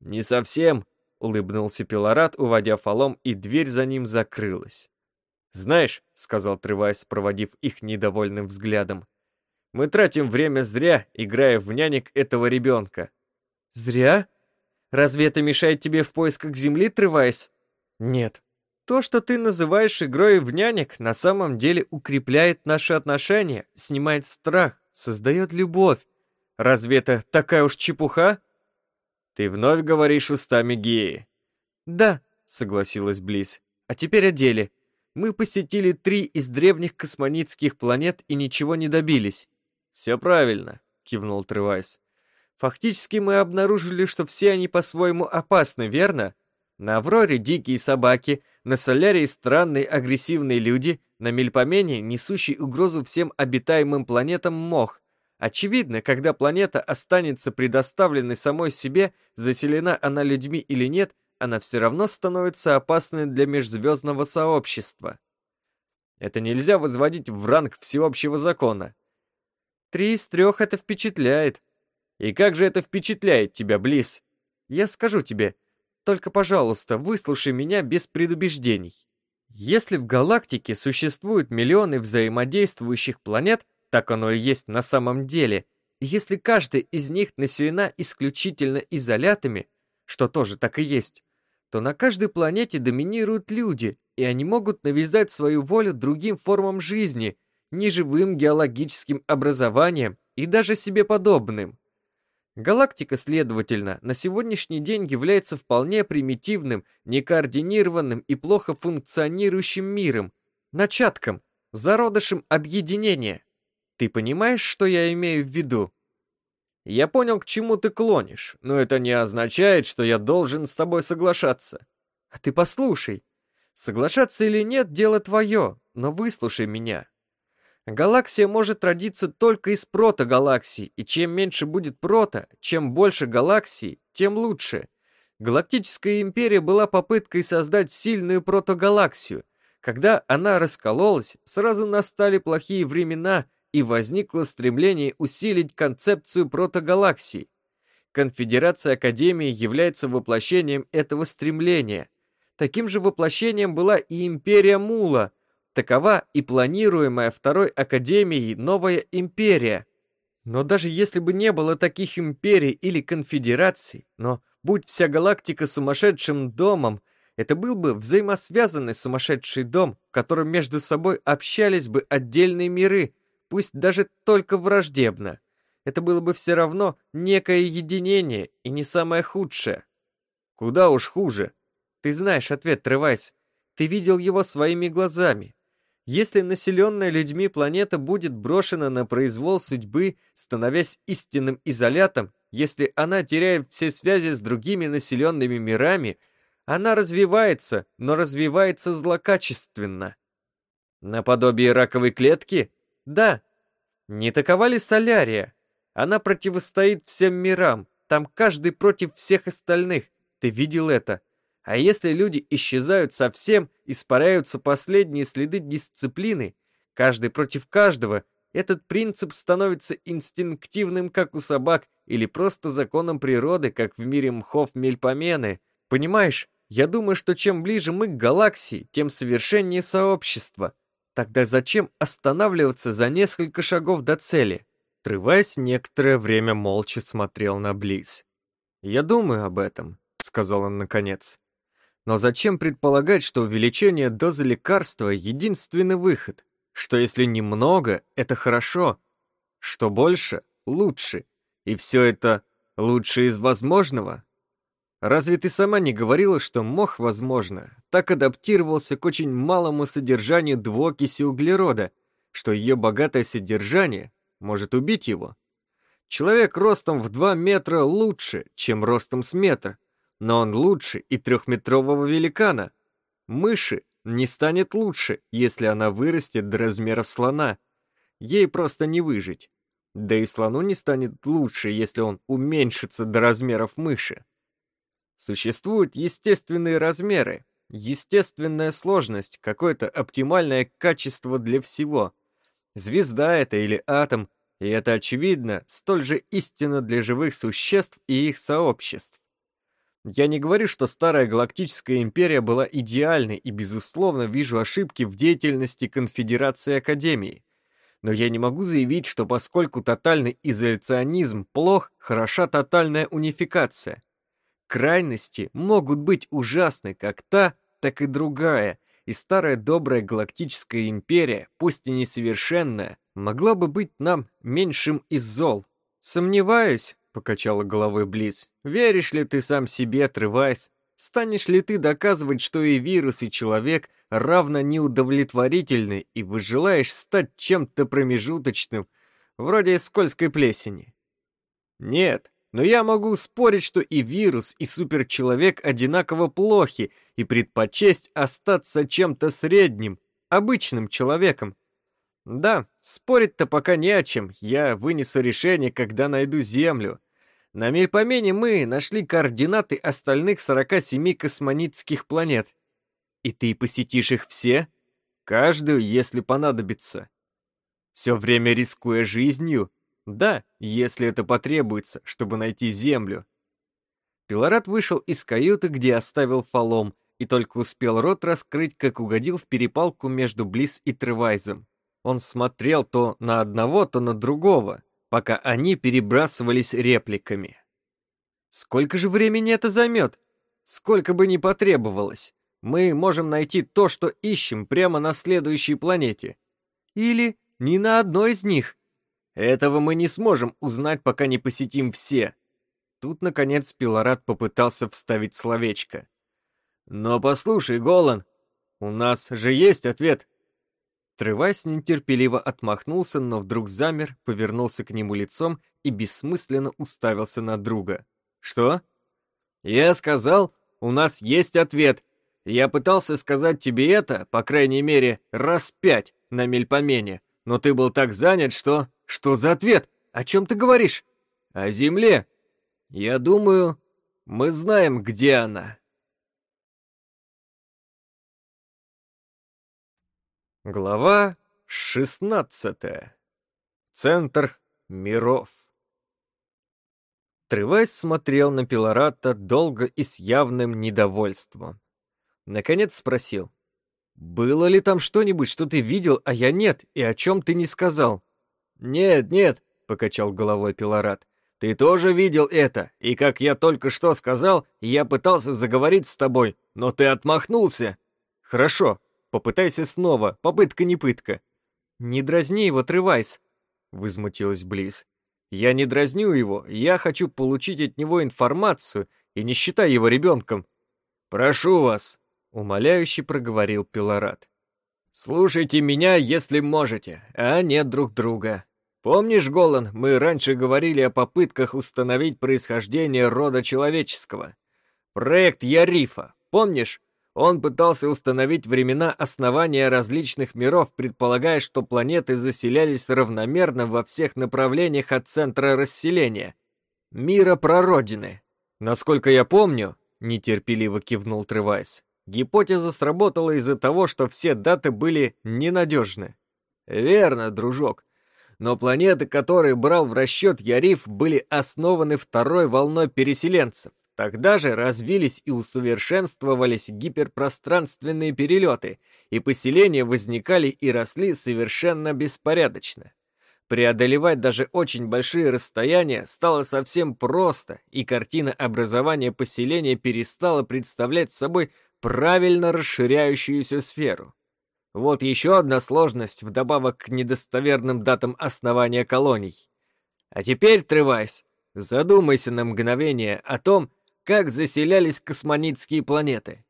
«Не совсем», — улыбнулся Пилорат, уводя Фалом, и дверь за ним закрылась. «Знаешь», — сказал Тревайс, проводив их недовольным взглядом, «мы тратим время зря, играя в нянек этого ребенка». «Зря?» Разве это мешает тебе в поисках земли, Тревайс? Нет. То, что ты называешь игрой в нянек, на самом деле укрепляет наши отношения, снимает страх, создает любовь. Разве это такая уж чепуха? Ты вновь говоришь устами геи. Да, согласилась Близ. А теперь о деле. Мы посетили три из древних космонитских планет и ничего не добились. Все правильно, кивнул Тревайс. Фактически мы обнаружили, что все они по-своему опасны, верно? На Авроре дикие собаки, на Солярии странные агрессивные люди, на Мельпомене несущий угрозу всем обитаемым планетам мох. Очевидно, когда планета останется предоставленной самой себе, заселена она людьми или нет, она все равно становится опасной для межзвездного сообщества. Это нельзя возводить в ранг всеобщего закона. Три из трех это впечатляет, и как же это впечатляет тебя, Близ? Я скажу тебе, только, пожалуйста, выслушай меня без предубеждений. Если в галактике существуют миллионы взаимодействующих планет, так оно и есть на самом деле, если каждая из них населена исключительно изолятами, что тоже так и есть, то на каждой планете доминируют люди, и они могут навязать свою волю другим формам жизни, неживым геологическим образованием и даже себе подобным. Галактика, следовательно, на сегодняшний день является вполне примитивным, некоординированным и плохо функционирующим миром, начатком, зародышем объединения. Ты понимаешь, что я имею в виду? Я понял, к чему ты клонишь, но это не означает, что я должен с тобой соглашаться. А ты послушай. Соглашаться или нет, дело твое, но выслушай меня. Галаксия может родиться только из протогалаксий, и чем меньше будет прото, чем больше галаксий, тем лучше. Галактическая империя была попыткой создать сильную протогалаксию. Когда она раскололась, сразу настали плохие времена, и возникло стремление усилить концепцию протогалаксии. Конфедерация Академии является воплощением этого стремления. Таким же воплощением была и империя Мула – Такова и планируемая Второй Академией новая империя. Но даже если бы не было таких империй или конфедераций, но будь вся галактика сумасшедшим домом, Это был бы взаимосвязанный сумасшедший дом, в котором между собой общались бы отдельные миры, пусть даже только враждебно. Это было бы все равно некое единение и не самое худшее. Куда уж хуже. Ты знаешь ответ, Тревайс. Ты видел его своими глазами. Если населенная людьми планета будет брошена на произвол судьбы, становясь истинным изолятом, если она теряет все связи с другими населенными мирами, она развивается, но развивается злокачественно. Наподобие раковой клетки? Да. Не такова ли солярия? Она противостоит всем мирам, там каждый против всех остальных. Ты видел это? А если люди исчезают совсем, испаряются последние следы дисциплины, каждый против каждого, этот принцип становится инстинктивным, как у собак, или просто законом природы, как в мире мхов мельпомены. Понимаешь, я думаю, что чем ближе мы к галаксии, тем совершеннее сообщество. Тогда зачем останавливаться за несколько шагов до цели? Трываясь, некоторое время молча смотрел на Близ. «Я думаю об этом», — сказал он наконец. Но зачем предполагать, что увеличение дозы лекарства — единственный выход? Что если немного — это хорошо? Что больше — лучше? И все это лучше из возможного? Разве ты сама не говорила, что мох, возможно, так адаптировался к очень малому содержанию двуокиси углерода, что ее богатое содержание может убить его? Человек ростом в 2 метра лучше, чем ростом с метр, но он лучше и трехметрового великана. Мыши не станет лучше, если она вырастет до размеров слона. Ей просто не выжить. Да и слону не станет лучше, если он уменьшится до размеров мыши. Существуют естественные размеры, естественная сложность, какое-то оптимальное качество для всего. Звезда это или атом, и это очевидно, столь же истинно для живых существ и их сообществ. Я не говорю, что старая галактическая империя была идеальной и, безусловно, вижу ошибки в деятельности Конфедерации Академии. Но я не могу заявить, что поскольку тотальный изоляционизм плох, хороша тотальная унификация. Крайности могут быть ужасны как та, так и другая, и старая добрая галактическая империя, пусть и несовершенная, могла бы быть нам меньшим из зол. Сомневаюсь, покачала головой Близ. «Веришь ли ты сам себе, Тревайс? Станешь ли ты доказывать, что и вирус, и человек равно неудовлетворительны, и вы желаешь стать чем-то промежуточным, вроде скользкой плесени?» «Нет, но я могу спорить, что и вирус, и суперчеловек одинаково плохи, и предпочесть остаться чем-то средним, обычным человеком. Да, спорить-то пока не о чем, я вынесу решение, когда найду Землю. На Мельпомене мы нашли координаты остальных 47 космонитских планет. И ты посетишь их все? Каждую, если понадобится. Все время рискуя жизнью? Да, если это потребуется, чтобы найти Землю. Пилорат вышел из каюты, где оставил фалом, и только успел рот раскрыть, как угодил в перепалку между Близ и Тревайзом. Он смотрел то на одного, то на другого, пока они перебрасывались репликами. Сколько же времени это займет? Сколько бы ни потребовалось. Мы можем найти то, что ищем прямо на следующей планете. Или ни на одной из них. Этого мы не сможем узнать, пока не посетим все. Тут, наконец, Пилорат попытался вставить словечко. Но послушай, Голан, у нас же есть ответ. Тревайс нетерпеливо отмахнулся, но вдруг замер, повернулся к нему лицом и бессмысленно уставился на друга. «Что?» «Я сказал, у нас есть ответ. Я пытался сказать тебе это, по крайней мере, раз пять на мельпомене, но ты был так занят, что... Что за ответ? О чем ты говоришь?» «О земле. Я думаю, мы знаем, где она». Глава 16. Центр миров. Тревайс смотрел на Пилората долго и с явным недовольством. Наконец спросил. «Было ли там что-нибудь, что ты видел, а я нет, и о чем ты не сказал?» «Нет, нет», — покачал головой Пилорат. «Ты тоже видел это, и как я только что сказал, я пытался заговорить с тобой, но ты отмахнулся. Хорошо, попытайся снова, попытка не пытка. Не дразни его, Тревайс, возмутилась Близ. Я не дразню его, я хочу получить от него информацию и не считай его ребенком. Прошу вас, умоляюще проговорил Пилорат. Слушайте меня, если можете, а не друг друга. Помнишь, Голан, мы раньше говорили о попытках установить происхождение рода человеческого? Проект Ярифа, помнишь? Он пытался установить времена основания различных миров, предполагая, что планеты заселялись равномерно во всех направлениях от центра расселения. Мира прародины. Насколько я помню, нетерпеливо кивнул Тревайс, гипотеза сработала из-за того, что все даты были ненадежны. Верно, дружок. Но планеты, которые брал в расчет Яриф, были основаны второй волной переселенцев. Тогда же развились и усовершенствовались гиперпространственные перелеты, и поселения возникали и росли совершенно беспорядочно. Преодолевать даже очень большие расстояния стало совсем просто, и картина образования поселения перестала представлять собой правильно расширяющуюся сферу. Вот еще одна сложность вдобавок к недостоверным датам основания колоний. А теперь, Тревайс, задумайся на мгновение о том, как заселялись космонитские планеты.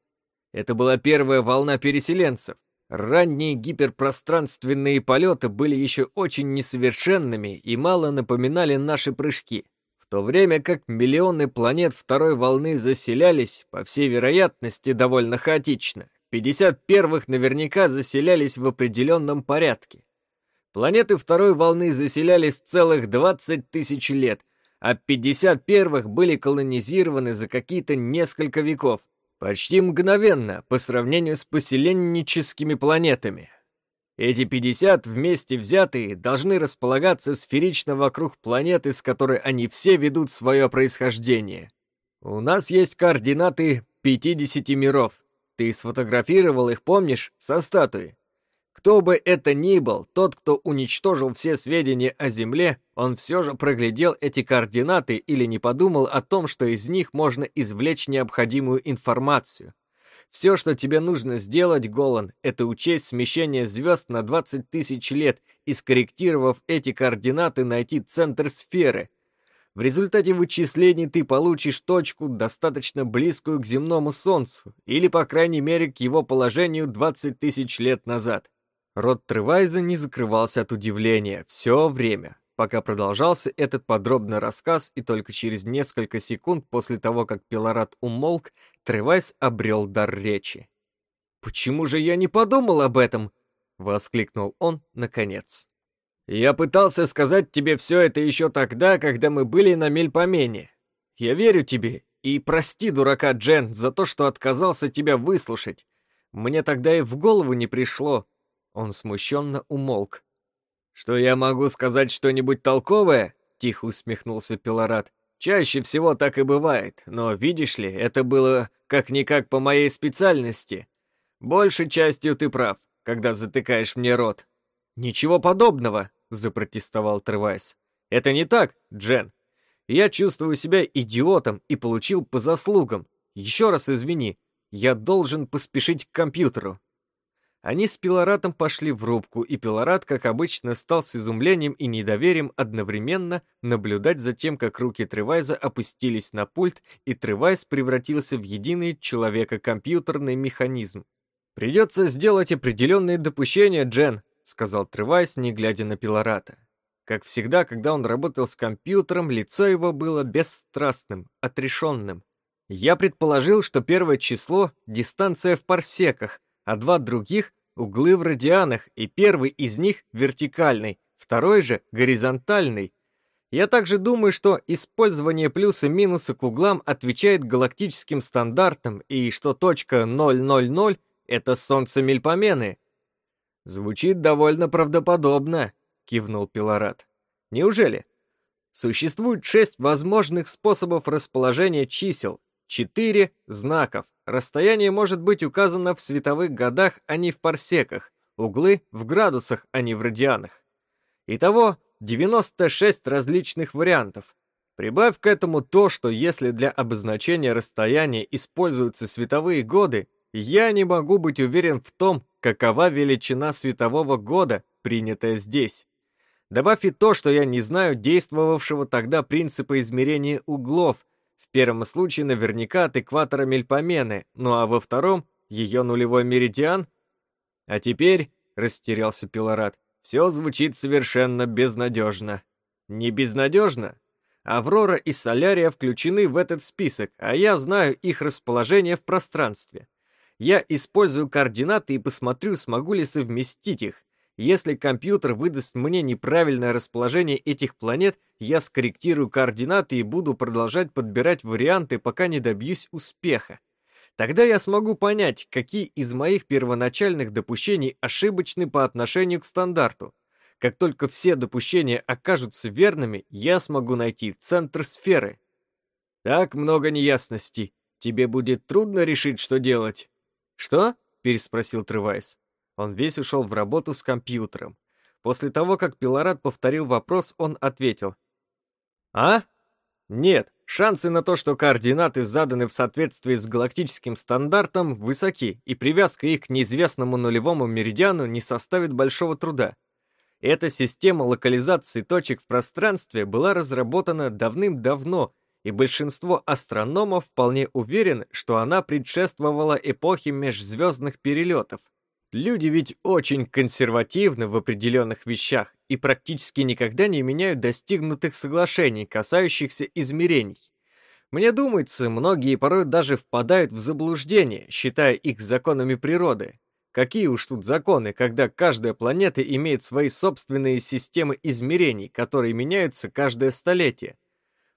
Это была первая волна переселенцев. Ранние гиперпространственные полеты были еще очень несовершенными и мало напоминали наши прыжки. В то время как миллионы планет второй волны заселялись, по всей вероятности, довольно хаотично. 51-х наверняка заселялись в определенном порядке. Планеты второй волны заселялись целых 20 тысяч лет – а 51-х были колонизированы за какие-то несколько веков, почти мгновенно по сравнению с поселенническими планетами. Эти 50 вместе взятые должны располагаться сферично вокруг планеты, с которой они все ведут свое происхождение. У нас есть координаты 50 миров. Ты сфотографировал их, помнишь, со статуи? Кто бы это ни был, тот, кто уничтожил все сведения о Земле, он все же проглядел эти координаты или не подумал о том, что из них можно извлечь необходимую информацию. Все, что тебе нужно сделать, Голан, это учесть смещение звезд на 20 тысяч лет и, скорректировав эти координаты, найти центр сферы. В результате вычислений ты получишь точку, достаточно близкую к земному Солнцу, или, по крайней мере, к его положению 20 тысяч лет назад. Рот Тревайза не закрывался от удивления все время, пока продолжался этот подробный рассказ, и только через несколько секунд после того, как Пилорат умолк, Тревайз обрел дар речи. «Почему же я не подумал об этом?» — воскликнул он наконец. «Я пытался сказать тебе все это еще тогда, когда мы были на Мельпомене. Я верю тебе, и прости, дурака Джен, за то, что отказался тебя выслушать. Мне тогда и в голову не пришло, он смущенно умолк. «Что я могу сказать что-нибудь толковое?» — тихо усмехнулся Пилорат. «Чаще всего так и бывает, но, видишь ли, это было как-никак по моей специальности. Большей частью ты прав, когда затыкаешь мне рот». «Ничего подобного!» — запротестовал Тревайс. «Это не так, Джен. Я чувствую себя идиотом и получил по заслугам. Еще раз извини, я должен поспешить к компьютеру». Они с Пилоратом пошли в рубку, и Пилорат, как обычно, стал с изумлением и недоверием одновременно наблюдать за тем, как руки Тревайза опустились на пульт, и Тревайз превратился в единый человека-компьютерный механизм. «Придется сделать определенные допущения, Джен», — сказал Тревайз, не глядя на Пилората. Как всегда, когда он работал с компьютером, лицо его было бесстрастным, отрешенным. Я предположил, что первое число — дистанция в парсеках, а два других — углы в радианах, и первый из них вертикальный, второй же горизонтальный. Я также думаю, что использование плюса-минуса к углам отвечает галактическим стандартам, и что точка 000 — это солнце Мельпомены. «Звучит довольно правдоподобно», — кивнул Пилорат. «Неужели?» Существует шесть возможных способов расположения чисел, четыре знаков. Расстояние может быть указано в световых годах, а не в парсеках, углы в градусах, а не в радианах. Итого 96 различных вариантов. Прибавь к этому то, что если для обозначения расстояния используются световые годы, я не могу быть уверен в том, какова величина светового года, принятая здесь. Добавь и то, что я не знаю действовавшего тогда принципа измерения углов, в первом случае наверняка от экватора Мельпомены, ну а во втором — ее нулевой меридиан. А теперь, — растерялся Пилорат, — все звучит совершенно безнадежно. Не безнадежно? Аврора и Солярия включены в этот список, а я знаю их расположение в пространстве. Я использую координаты и посмотрю, смогу ли совместить их. Если компьютер выдаст мне неправильное расположение этих планет, я скорректирую координаты и буду продолжать подбирать варианты, пока не добьюсь успеха. Тогда я смогу понять, какие из моих первоначальных допущений ошибочны по отношению к стандарту. Как только все допущения окажутся верными, я смогу найти центр сферы. Так много неясностей. Тебе будет трудно решить, что делать. Что? переспросил Тревайс. Он весь ушел в работу с компьютером. После того, как Пилорад повторил вопрос, он ответил. «А? Нет, шансы на то, что координаты заданы в соответствии с галактическим стандартом, высоки, и привязка их к неизвестному нулевому меридиану не составит большого труда. Эта система локализации точек в пространстве была разработана давным-давно, и большинство астрономов вполне уверены, что она предшествовала эпохе межзвездных перелетов. Люди ведь очень консервативны в определенных вещах и практически никогда не меняют достигнутых соглашений, касающихся измерений. Мне думается, многие порой даже впадают в заблуждение, считая их законами природы, Какие уж тут законы, когда каждая планета имеет свои собственные системы измерений, которые меняются каждое столетие.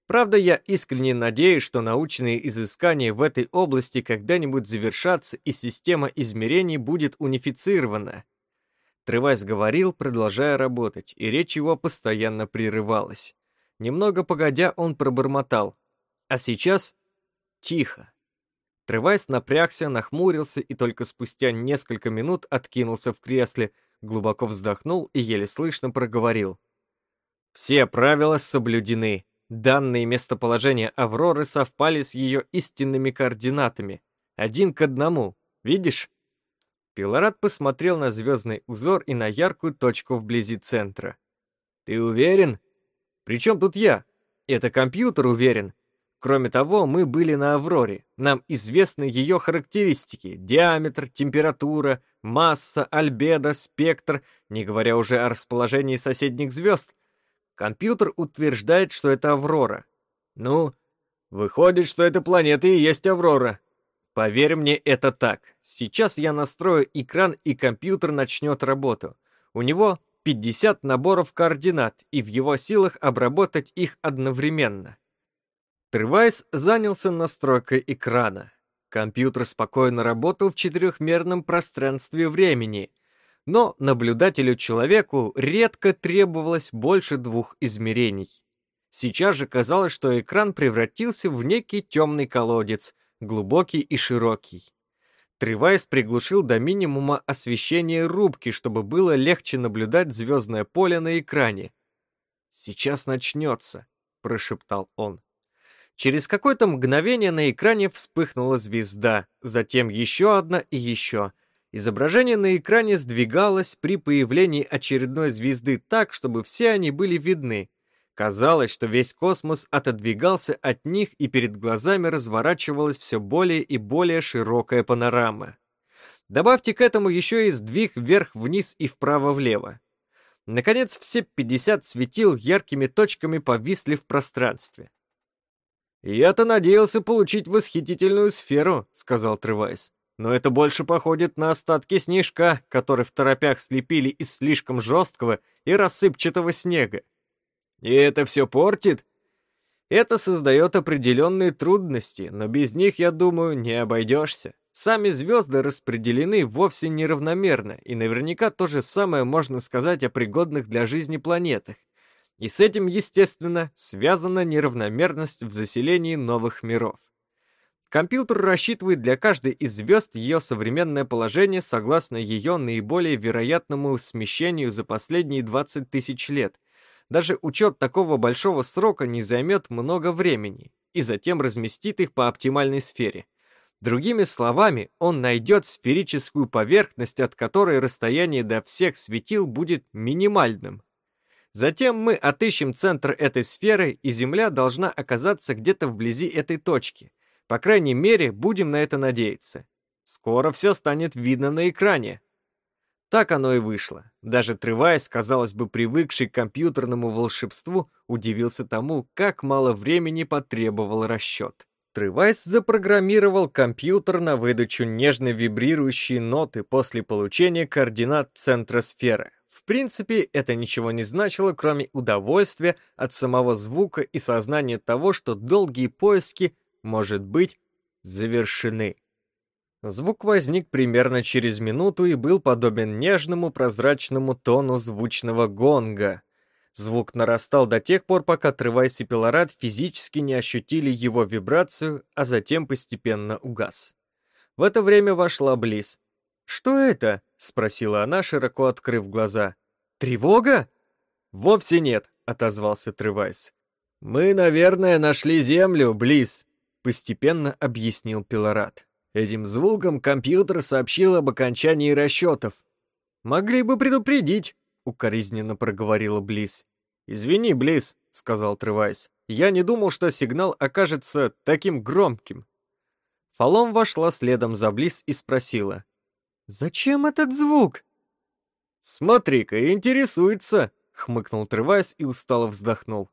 Правда, я искренне надеюсь, что научные изыскания в этой области когда-нибудь завершатся и система измерений будет унифицирована. Тревайс говорил, продолжая работать, и речь его постоянно прерывалась. Немного погодя, он пробормотал. А сейчас тихо. Тревайс напрягся, нахмурился и только спустя несколько минут откинулся в кресле, глубоко вздохнул и еле слышно проговорил. «Все правила соблюдены. Данные местоположения Авроры совпали с ее истинными координатами. Один к одному. Видишь?» Пилорат посмотрел на звездный узор и на яркую точку вблизи центра. «Ты уверен?» «При чем тут я?» «Это компьютер уверен. Кроме того, мы были на Авроре. Нам известны ее характеристики – диаметр, температура, масса, альбедо, спектр, не говоря уже о расположении соседних звезд. Компьютер утверждает, что это Аврора. Ну, выходит, что эта планета и есть Аврора. Поверь мне, это так. Сейчас я настрою экран, и компьютер начнет работу. У него 50 наборов координат, и в его силах обработать их одновременно. Тревайс занялся настройкой экрана. Компьютер спокойно работал в четырехмерном пространстве времени, но наблюдателю-человеку редко требовалось больше двух измерений. Сейчас же казалось, что экран превратился в некий темный колодец, глубокий и широкий. Тревайс приглушил до минимума освещение рубки, чтобы было легче наблюдать звездное поле на экране. «Сейчас начнется», — прошептал он. Через какое-то мгновение на экране вспыхнула звезда, затем еще одна и еще. Изображение на экране сдвигалось при появлении очередной звезды так, чтобы все они были видны. Казалось, что весь космос отодвигался от них, и перед глазами разворачивалась все более и более широкая панорама. Добавьте к этому еще и сдвиг вверх-вниз и вправо-влево. Наконец, все 50 светил яркими точками повисли в пространстве. «Я-то надеялся получить восхитительную сферу», — сказал Тревайс. «Но это больше походит на остатки снежка, который в торопях слепили из слишком жесткого и рассыпчатого снега. И это все портит?» Это создает определенные трудности, но без них, я думаю, не обойдешься. Сами звезды распределены вовсе неравномерно, и наверняка то же самое можно сказать о пригодных для жизни планетах. И с этим, естественно, связана неравномерность в заселении новых миров. Компьютер рассчитывает для каждой из звезд ее современное положение согласно ее наиболее вероятному смещению за последние 20 тысяч лет. Даже учет такого большого срока не займет много времени и затем разместит их по оптимальной сфере. Другими словами, он найдет сферическую поверхность, от которой расстояние до всех светил будет минимальным. Затем мы отыщем центр этой сферы, и Земля должна оказаться где-то вблизи этой точки. По крайней мере, будем на это надеяться. Скоро все станет видно на экране. Так оно и вышло. Даже Тревайс, казалось бы, привыкший к компьютерному волшебству, удивился тому, как мало времени потребовал расчет. Тревайс запрограммировал компьютер на выдачу нежно вибрирующей ноты после получения координат центра сферы. В принципе, это ничего не значило, кроме удовольствия от самого звука и сознания того, что долгие поиски, может быть, завершены. Звук возник примерно через минуту и был подобен нежному прозрачному тону звучного гонга. Звук нарастал до тех пор, пока Тревайс и Пилорад физически не ощутили его вибрацию, а затем постепенно угас. В это время вошла Близ. «Что это?» — спросила она, широко открыв глаза. «Тревога?» «Вовсе нет», — отозвался Тревайс. «Мы, наверное, нашли землю, Близ», — постепенно объяснил Пилорад. Этим звуком компьютер сообщил об окончании расчетов. «Могли бы предупредить», — укоризненно проговорила Близ. «Извини, Близ», — сказал Тревайс. «Я не думал, что сигнал окажется таким громким». Фалом вошла следом за Близ и спросила. «Зачем этот звук?» «Смотри-ка, интересуется», — хмыкнул Тревайс и устало вздохнул.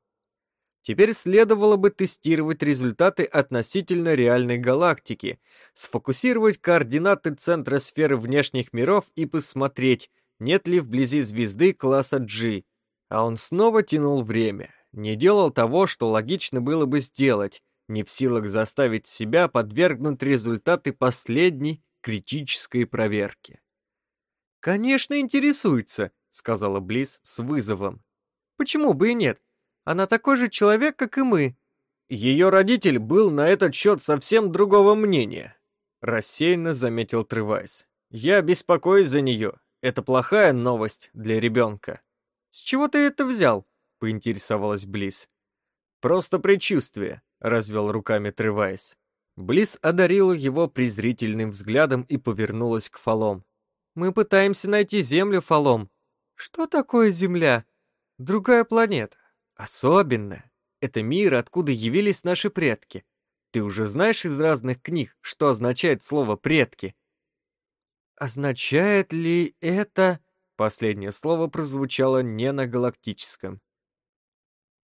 Теперь следовало бы тестировать результаты относительно реальной галактики, сфокусировать координаты центра сферы внешних миров и посмотреть, нет ли вблизи звезды класса G. А он снова тянул время, не делал того, что логично было бы сделать, не в силах заставить себя подвергнуть результаты последней критической проверки. «Конечно, интересуется», — сказала Близ с вызовом. «Почему бы и нет? Она такой же человек, как и мы». Ее родитель был на этот счет совсем другого мнения. Рассеянно заметил Тревайс. «Я беспокоюсь за нее. Это плохая новость для ребенка». «С чего ты это взял?» — поинтересовалась Близ. «Просто предчувствие», — развел руками Тревайс. Близ одарила его презрительным взглядом и повернулась к Фалом. «Мы пытаемся найти Землю, Фалом». «Что такое Земля?» «Другая планета. Особенно. Это мир, откуда явились наши предки. Ты уже знаешь из разных книг, что означает слово «предки»?» «Означает ли это...» Последнее слово прозвучало не на галактическом.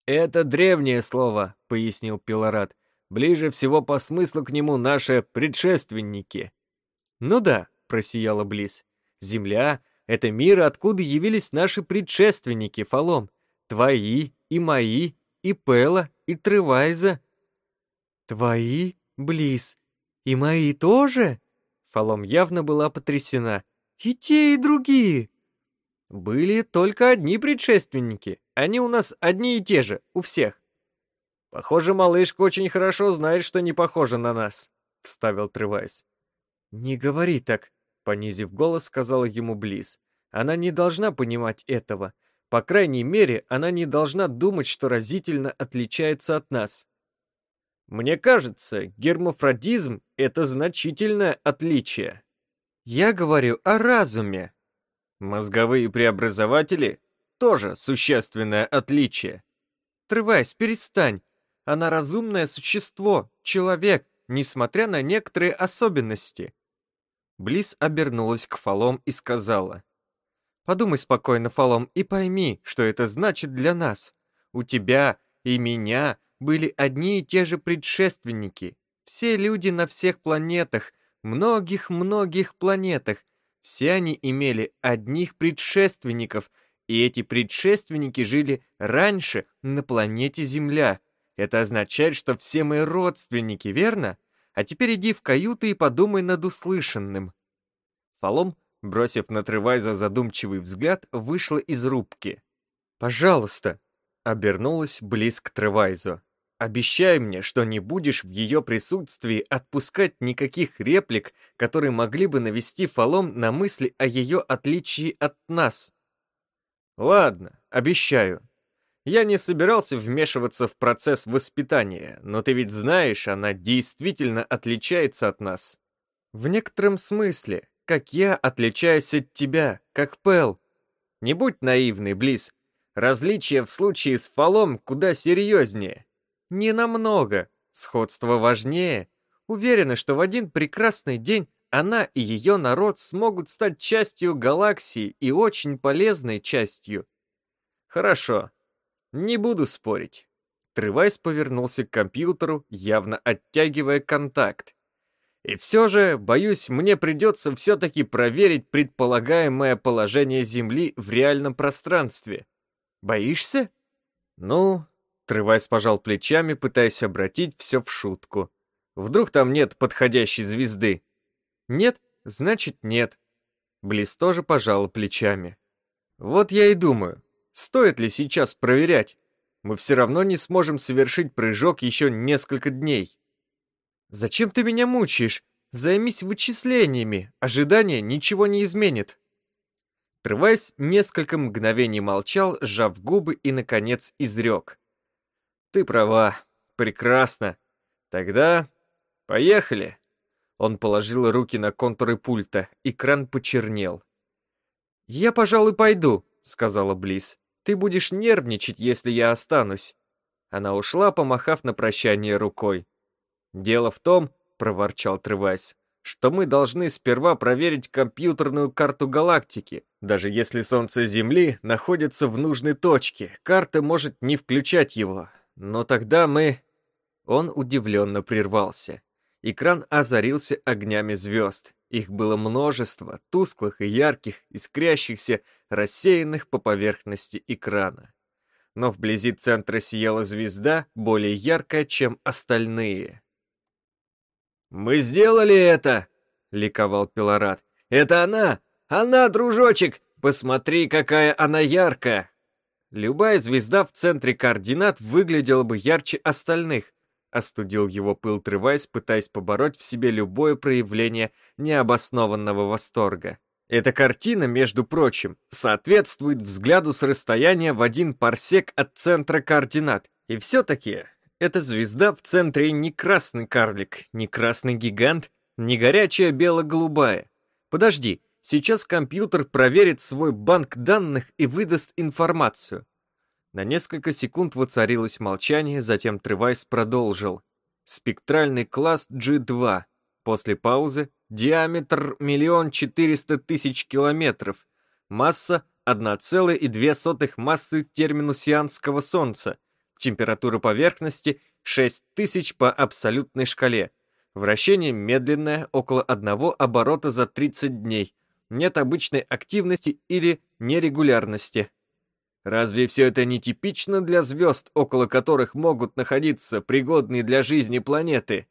«Это древнее слово», — пояснил Пилорат. «Ближе всего по смыслу к нему наши предшественники». «Ну да», — просияла Близ. «Земля — это мир, откуда явились наши предшественники, Фалом. Твои и мои, и Пела, и Тревайза. Твои, Близ, и мои тоже? Фалом явно была потрясена. И те, и другие. Были только одни предшественники. Они у нас одни и те же, у всех. Похоже, малышка очень хорошо знает, что не похожа на нас, вставил Тревайз. Не говори так, понизив голос, сказала ему Близ. Она не должна понимать этого. По крайней мере, она не должна думать, что разительно отличается от нас. Мне кажется, гермафродизм — это значительное отличие. Я говорю о разуме. Мозговые преобразователи — тоже существенное отличие. Трывайс, перестань. Она разумное существо, человек, несмотря на некоторые особенности. Близ обернулась к Фалом и сказала. Подумай спокойно, Фалом, и пойми, что это значит для нас. У тебя и меня были одни и те же предшественники. Все люди на всех планетах, многих-многих планетах, все они имели одних предшественников, и эти предшественники жили раньше на планете Земля. Это означает, что все мы родственники, верно? А теперь иди в каюту и подумай над услышанным. Фалом бросив на Тревайза задумчивый взгляд, вышла из рубки. «Пожалуйста!» — обернулась близ к Тревайзу. «Обещай мне, что не будешь в ее присутствии отпускать никаких реплик, которые могли бы навести Фалом на мысли о ее отличии от нас». «Ладно, обещаю. Я не собирался вмешиваться в процесс воспитания, но ты ведь знаешь, она действительно отличается от нас. В некотором смысле, как я отличаюсь от тебя, как Пэл. Не будь наивный, Близ. Различия в случае с Фалом куда серьезнее. Не намного. Сходство важнее. Уверена, что в один прекрасный день она и ее народ смогут стать частью галаксии и очень полезной частью. Хорошо. Не буду спорить. Тревайс повернулся к компьютеру, явно оттягивая контакт. И все же, боюсь, мне придется все-таки проверить предполагаемое положение Земли в реальном пространстве. Боишься? Ну, Тревайс пожал плечами, пытаясь обратить все в шутку. Вдруг там нет подходящей звезды? Нет, значит нет. Близ тоже пожала плечами. Вот я и думаю, стоит ли сейчас проверять? Мы все равно не сможем совершить прыжок еще несколько дней. «Зачем ты меня мучаешь? Займись вычислениями. Ожидание ничего не изменит». Тревайс несколько мгновений молчал, сжав губы и, наконец, изрек. «Ты права. Прекрасно. Тогда поехали». Он положил руки на контуры пульта, экран почернел. «Я, пожалуй, пойду», — сказала Близ. «Ты будешь нервничать, если я останусь». Она ушла, помахав на прощание рукой. «Дело в том, — проворчал Тревайс, — что мы должны сперва проверить компьютерную карту галактики. Даже если Солнце Земли находится в нужной точке, карта может не включать его. Но тогда мы...» Он удивленно прервался. Экран озарился огнями звезд. Их было множество, тусклых и ярких, искрящихся, рассеянных по поверхности экрана. Но вблизи центра сияла звезда, более яркая, чем остальные. «Мы сделали это!» — ликовал Пилорат. «Это она! Она, дружочек! Посмотри, какая она яркая!» Любая звезда в центре координат выглядела бы ярче остальных, остудил его пыл Тревайс, пытаясь побороть в себе любое проявление необоснованного восторга. Эта картина, между прочим, соответствует взгляду с расстояния в один парсек от центра координат. И все-таки эта звезда в центре не красный карлик, не красный гигант, не горячая бело-голубая. Подожди, сейчас компьютер проверит свой банк данных и выдаст информацию. На несколько секунд воцарилось молчание, затем Тревайс продолжил. Спектральный класс G2. После паузы диаметр миллион четыреста тысяч километров. Масса 1,2 массы терминусианского Солнца температура поверхности 6000 по абсолютной шкале. Вращение медленное, около одного оборота за 30 дней. Нет обычной активности или нерегулярности. Разве все это не типично для звезд, около которых могут находиться пригодные для жизни планеты?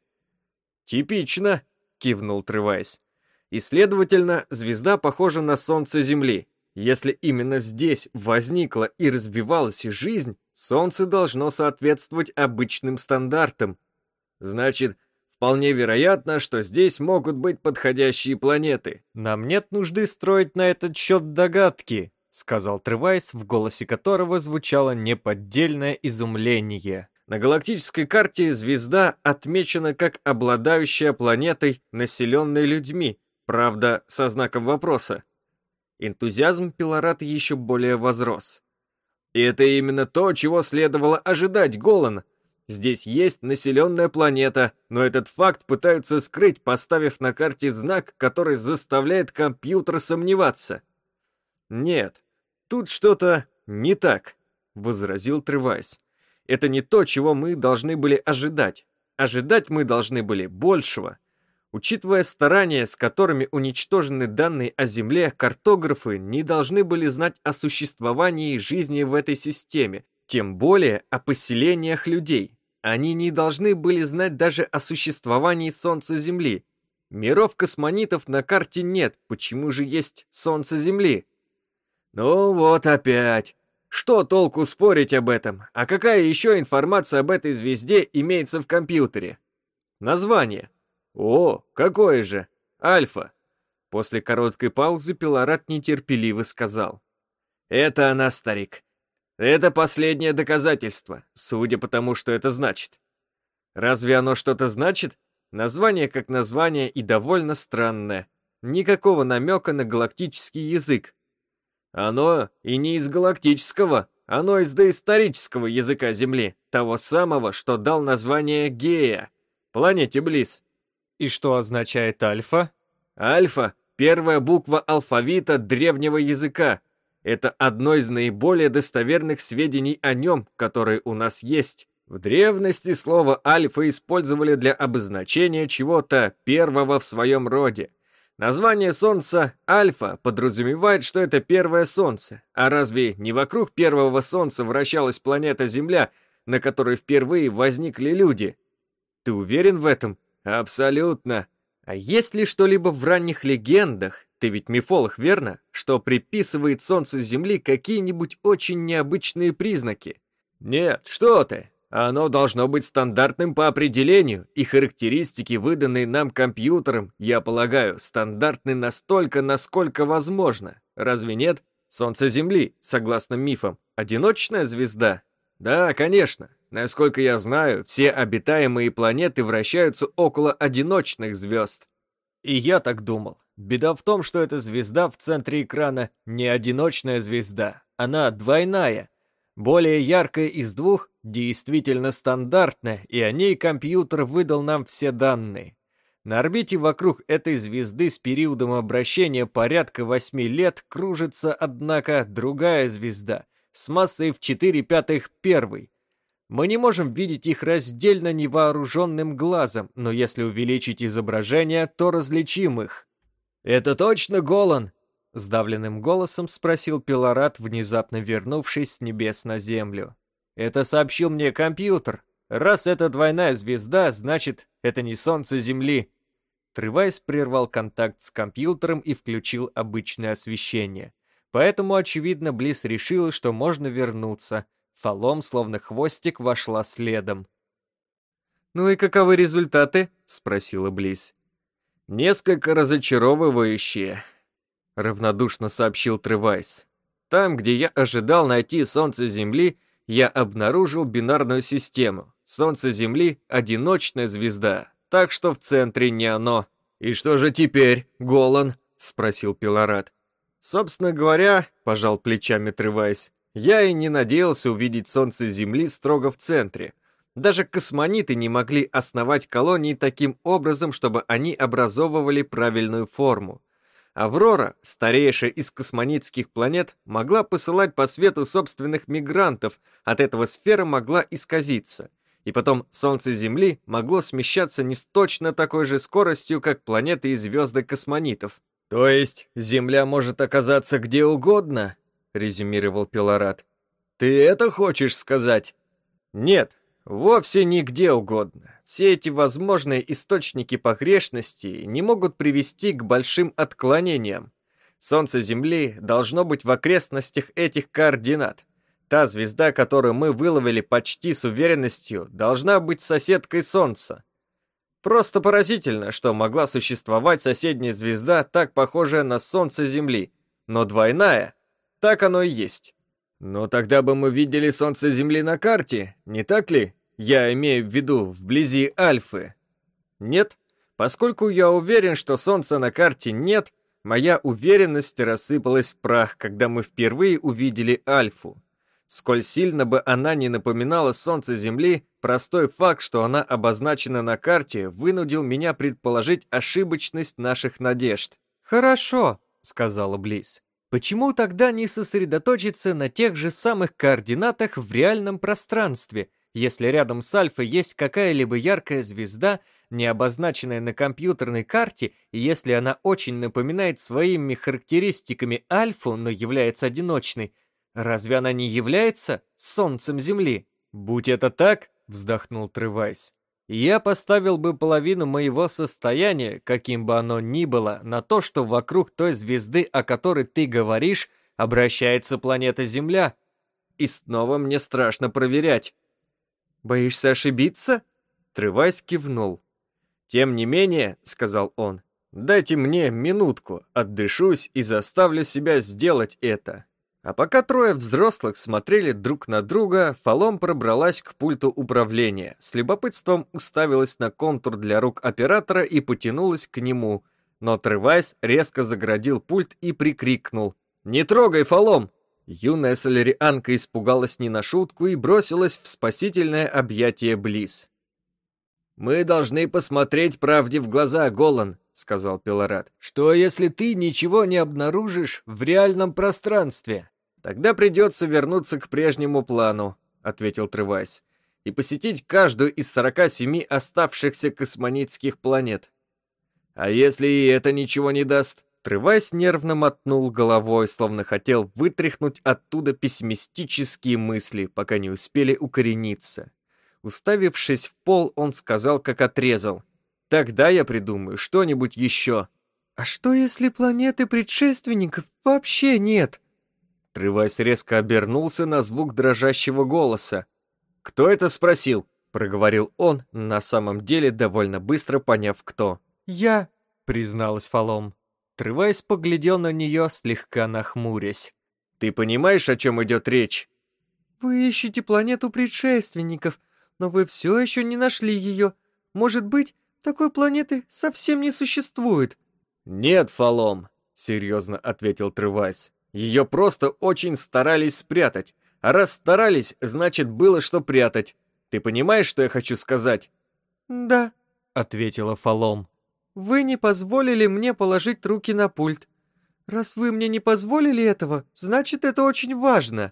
Типично, кивнул Тревайс. И, следовательно, звезда похожа на Солнце Земли. Если именно здесь возникла и развивалась жизнь, Солнце должно соответствовать обычным стандартам. Значит, вполне вероятно, что здесь могут быть подходящие планеты. Нам нет нужды строить на этот счет догадки, сказал Тревайс, в голосе которого звучало неподдельное изумление. На галактической карте звезда отмечена как обладающая планетой, населенной людьми, правда, со знаком вопроса. Энтузиазм Пилората еще более возрос. И это именно то, чего следовало ожидать, Голан. Здесь есть населенная планета, но этот факт пытаются скрыть, поставив на карте знак, который заставляет компьютер сомневаться. «Нет, тут что-то не так», — возразил Тревайс. «Это не то, чего мы должны были ожидать. Ожидать мы должны были большего». Учитывая старания, с которыми уничтожены данные о Земле, картографы не должны были знать о существовании жизни в этой системе, тем более о поселениях людей. Они не должны были знать даже о существовании Солнца Земли. Миров космонитов на карте нет, почему же есть Солнце Земли? Ну вот опять. Что толку спорить об этом? А какая еще информация об этой звезде имеется в компьютере? Название. «О, какое же! Альфа!» После короткой паузы Пилорат нетерпеливо сказал. «Это она, старик. Это последнее доказательство, судя по тому, что это значит. Разве оно что-то значит? Название как название и довольно странное. Никакого намека на галактический язык. Оно и не из галактического, оно из доисторического языка Земли, того самого, что дал название Гея, планете Близ. И что означает альфа? Альфа — первая буква алфавита древнего языка, это одно из наиболее достоверных сведений о нем, которые у нас есть. В древности слово «альфа» использовали для обозначения чего-то первого в своем роде. Название Солнца «Альфа» подразумевает, что это первое Солнце. А разве не вокруг первого Солнца вращалась планета Земля, на которой впервые возникли люди? Ты уверен в этом? Абсолютно. А есть ли что-либо в ранних легендах, ты ведь мифолог, верно? Что приписывает Солнцу Земли какие-нибудь очень необычные признаки? Нет, что ты. Оно должно быть стандартным по определению, и характеристики, выданные нам компьютером, я полагаю, стандартны настолько, насколько возможно. Разве нет? Солнце Земли, согласно мифам, одиночная звезда? Да, конечно. Насколько я знаю, все обитаемые планеты вращаются около одиночных звезд. И я так думал. Беда в том, что эта звезда в центре экрана не одиночная звезда, она двойная. Более яркая из двух действительно стандартная, и о ней компьютер выдал нам все данные. На орбите вокруг этой звезды с периодом обращения порядка 8 лет кружится, однако, другая звезда с массой в 4 пятых первой. Мы не можем видеть их раздельно невооруженным глазом, но если увеличить изображение, то различим их. «Это точно Голан?» — сдавленным голосом спросил Пилорат, внезапно вернувшись с небес на Землю. «Это сообщил мне компьютер. Раз это двойная звезда, значит, это не Солнце Земли». Трывайс прервал контакт с компьютером и включил обычное освещение. Поэтому, очевидно, Близ решила, что можно вернуться. Фалом, словно хвостик, вошла следом. «Ну и каковы результаты?» — спросила Близ. «Несколько разочаровывающие», — равнодушно сообщил Тревайс. «Там, где я ожидал найти Солнце Земли, я обнаружил бинарную систему. Солнце Земли — одиночная звезда, так что в центре не оно». «И что же теперь, Голан?» — спросил Пилорат. «Собственно говоря», — пожал плечами Тревайс, «я и не надеялся увидеть Солнце Земли строго в центре. Даже космониты не могли основать колонии таким образом, чтобы они образовывали правильную форму. Аврора, старейшая из космонитских планет, могла посылать по свету собственных мигрантов, от этого сфера могла исказиться. И потом Солнце Земли могло смещаться не с точно такой же скоростью, как планеты и звезды космонитов. «То есть Земля может оказаться где угодно?» — резюмировал Пилорат. «Ты это хочешь сказать?» «Нет, Вовсе нигде угодно. Все эти возможные источники погрешности не могут привести к большим отклонениям. Солнце Земли должно быть в окрестностях этих координат. Та звезда, которую мы выловили почти с уверенностью, должна быть соседкой Солнца. Просто поразительно, что могла существовать соседняя звезда, так похожая на Солнце Земли, но двойная. Так оно и есть. Но тогда бы мы видели Солнце Земли на карте, не так ли? Я имею в виду вблизи Альфы. Нет, поскольку я уверен, что Солнца на карте нет, моя уверенность рассыпалась в прах, когда мы впервые увидели Альфу. Сколь сильно бы она не напоминала Солнце Земли, простой факт, что она обозначена на карте, вынудил меня предположить ошибочность наших надежд. «Хорошо», — сказала Близ. «Почему тогда не сосредоточиться на тех же самых координатах в реальном пространстве, если рядом с Альфой есть какая-либо яркая звезда, не обозначенная на компьютерной карте, и если она очень напоминает своими характеристиками Альфу, но является одиночной, разве она не является Солнцем Земли? Будь это так, вздохнул Тревайс, я поставил бы половину моего состояния, каким бы оно ни было, на то, что вокруг той звезды, о которой ты говоришь, обращается планета Земля. И снова мне страшно проверять, «Боишься ошибиться?» Трывайс кивнул. «Тем не менее», — сказал он, — «дайте мне минутку, отдышусь и заставлю себя сделать это. А пока трое взрослых смотрели друг на друга, Фалом пробралась к пульту управления, с любопытством уставилась на контур для рук оператора и потянулась к нему. Но Тревайс резко заградил пульт и прикрикнул. «Не трогай, Фалом!» Юная солярианка испугалась не на шутку и бросилась в спасительное объятие Близ. «Мы должны посмотреть правде в глаза, Голан», — сказал Пилорат. «Что, если ты ничего не обнаружишь в реальном пространстве?» «Тогда придется вернуться к прежнему плану», — ответил Тревайс, «и посетить каждую из 47 оставшихся космонитских планет». «А если и это ничего не даст?» Тревайс нервно мотнул головой, словно хотел вытряхнуть оттуда пессимистические мысли, пока не успели укорениться. Уставившись в пол, он сказал, как отрезал. «Тогда я придумаю что-нибудь еще». «А что, если планеты предшественников вообще нет?» Тревайс резко обернулся на звук дрожащего голоса. «Кто это спросил?» — проговорил он, на самом деле довольно быстро поняв, кто. «Я», — призналась Фалом. Тревайс поглядел на нее, слегка нахмурясь. «Ты понимаешь, о чем идет речь?» «Вы ищете планету предшественников, но вы все еще не нашли ее. Может быть, такой планеты совсем не существует?» «Нет, Фалом», — серьезно ответил Тревайс. «Ее просто очень старались спрятать. А раз старались, значит, было что прятать. Ты понимаешь, что я хочу сказать?» «Да», — ответила Фалом. Вы не позволили мне положить руки на пульт. Раз вы мне не позволили этого, значит, это очень важно.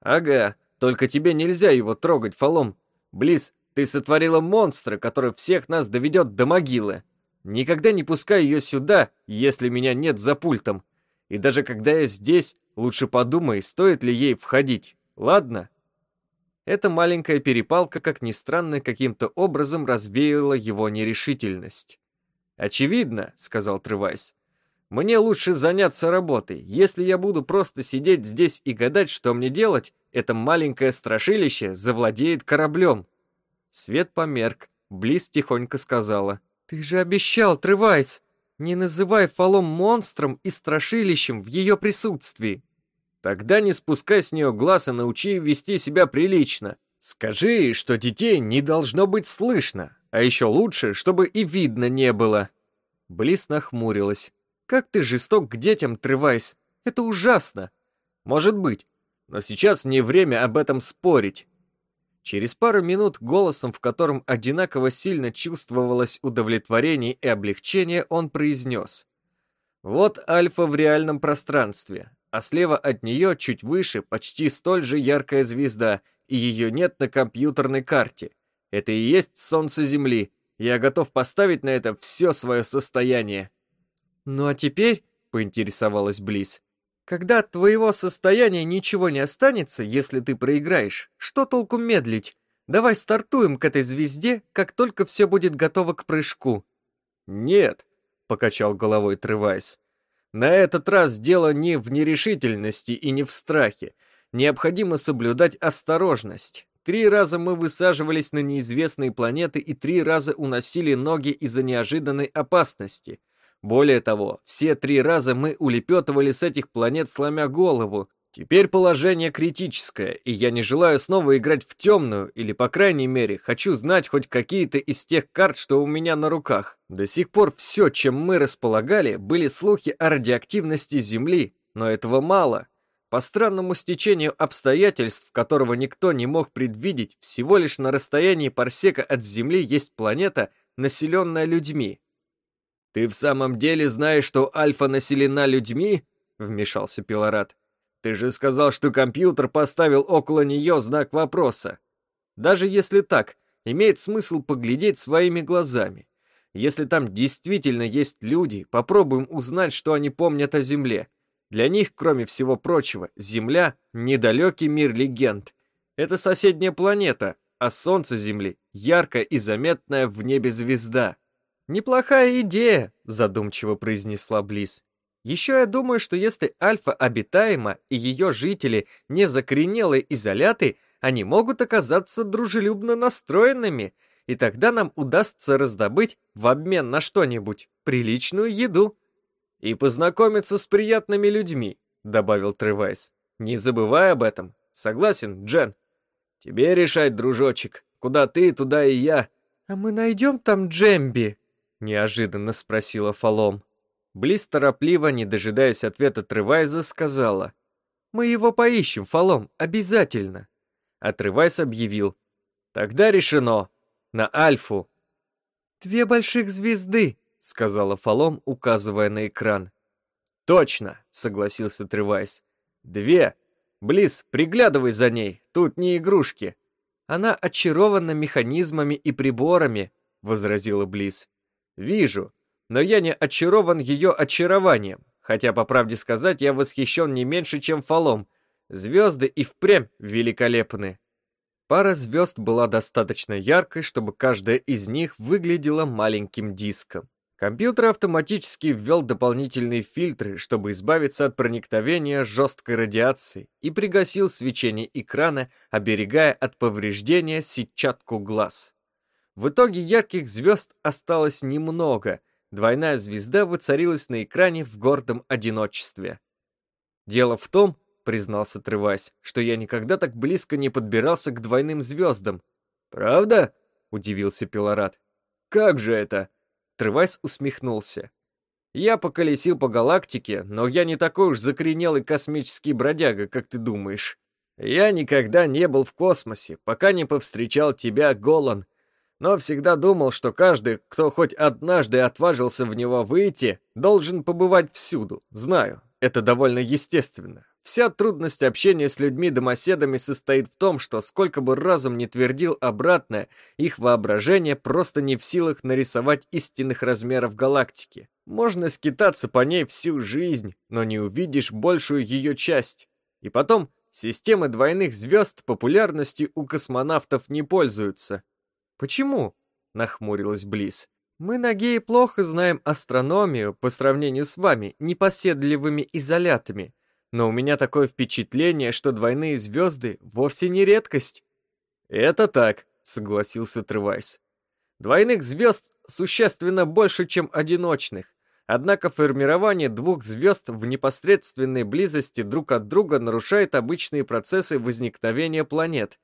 Ага, только тебе нельзя его трогать, Фалом. Близ, ты сотворила монстра, который всех нас доведет до могилы. Никогда не пускай ее сюда, если меня нет за пультом. И даже когда я здесь, лучше подумай, стоит ли ей входить, ладно?» Эта маленькая перепалка, как ни странно, каким-то образом развеяла его нерешительность. «Очевидно», — сказал Тревайс. «Мне лучше заняться работой. Если я буду просто сидеть здесь и гадать, что мне делать, это маленькое страшилище завладеет кораблем». Свет померк. Близ тихонько сказала. «Ты же обещал, Тревайс! Не называй Фалом монстром и страшилищем в ее присутствии!» «Тогда не спускай с нее глаз и научи вести себя прилично. Скажи, что детей не должно быть слышно, а еще лучше, чтобы и видно не было. Близ нахмурилась. Как ты жесток к детям, Тревайс. Это ужасно. Может быть. Но сейчас не время об этом спорить. Через пару минут голосом, в котором одинаково сильно чувствовалось удовлетворение и облегчение, он произнес. Вот Альфа в реальном пространстве, а слева от нее, чуть выше, почти столь же яркая звезда, и ее нет на компьютерной карте. Это и есть солнце Земли. Я готов поставить на это все свое состояние. Ну а теперь, поинтересовалась Близ, когда от твоего состояния ничего не останется, если ты проиграешь, что толку медлить? Давай стартуем к этой звезде, как только все будет готово к прыжку. Нет, покачал головой Тревайс. На этот раз дело не в нерешительности и не в страхе. Необходимо соблюдать осторожность. Три раза мы высаживались на неизвестные планеты и три раза уносили ноги из-за неожиданной опасности. Более того, все три раза мы улепетывали с этих планет, сломя голову. Теперь положение критическое, и я не желаю снова играть в темную, или, по крайней мере, хочу знать хоть какие-то из тех карт, что у меня на руках. До сих пор все, чем мы располагали, были слухи о радиоактивности Земли, но этого мало. По странному стечению обстоятельств, которого никто не мог предвидеть, всего лишь на расстоянии парсека от Земли есть планета, населенная людьми. «Ты в самом деле знаешь, что Альфа населена людьми?» — вмешался Пилорат. «Ты же сказал, что компьютер поставил около нее знак вопроса. Даже если так, имеет смысл поглядеть своими глазами. Если там действительно есть люди, попробуем узнать, что они помнят о Земле. Для них, кроме всего прочего, Земля — недалекий мир легенд. Это соседняя планета, а Солнце Земли — яркая и заметная в небе звезда. «Неплохая идея», — задумчиво произнесла Близ. «Еще я думаю, что если Альфа обитаема и ее жители не закоренелые изоляты, они могут оказаться дружелюбно настроенными, и тогда нам удастся раздобыть в обмен на что-нибудь приличную еду». «И познакомиться с приятными людьми», — добавил Тревайс. Не забывай об этом. Согласен, Джен? Тебе решать, дружочек. Куда ты, туда и я. А мы найдем там Джемби? Неожиданно спросила Фалом. Близ торопливо, не дожидаясь ответа Тревайза, сказала. «Мы его поищем, Фалом, обязательно!» А объявил. «Тогда решено. На Альфу!» «Две больших звезды!» — сказала Фалом, указывая на экран. «Точно!» — согласился Тревайз. «Две! Близ, приглядывай за ней, тут не игрушки!» «Она очарована механизмами и приборами», — возразила Близ. «Вижу, но я не очарован ее очарованием, хотя, по правде сказать, я восхищен не меньше, чем Фалом. Звезды и впрямь великолепны». Пара звезд была достаточно яркой, чтобы каждая из них выглядела маленьким диском. Компьютер автоматически ввел дополнительные фильтры, чтобы избавиться от проникновения жесткой радиации, и пригасил свечение экрана, оберегая от повреждения сетчатку глаз. В итоге ярких звезд осталось немного, двойная звезда воцарилась на экране в гордом одиночестве. «Дело в том, — признался Тревайс, — что я никогда так близко не подбирался к двойным звездам». «Правда?» — удивился Пилорат. «Как же это?» Тревайс усмехнулся. «Я поколесил по галактике, но я не такой уж закоренелый космический бродяга, как ты думаешь. Я никогда не был в космосе, пока не повстречал тебя, Голан, но всегда думал, что каждый, кто хоть однажды отважился в него выйти, должен побывать всюду. Знаю, это довольно естественно. Вся трудность общения с людьми-домоседами состоит в том, что сколько бы разум не твердил обратное, их воображение просто не в силах нарисовать истинных размеров галактики. Можно скитаться по ней всю жизнь, но не увидишь большую ее часть. И потом, системы двойных звезд популярностью у космонавтов не пользуются. «Почему?» — нахмурилась Близ. «Мы на геи плохо знаем астрономию по сравнению с вами, непоседливыми изолятами но у меня такое впечатление, что двойные звезды вовсе не редкость». «Это так», — согласился Тревайс. «Двойных звезд существенно больше, чем одиночных. Однако формирование двух звезд в непосредственной близости друг от друга нарушает обычные процессы возникновения планет.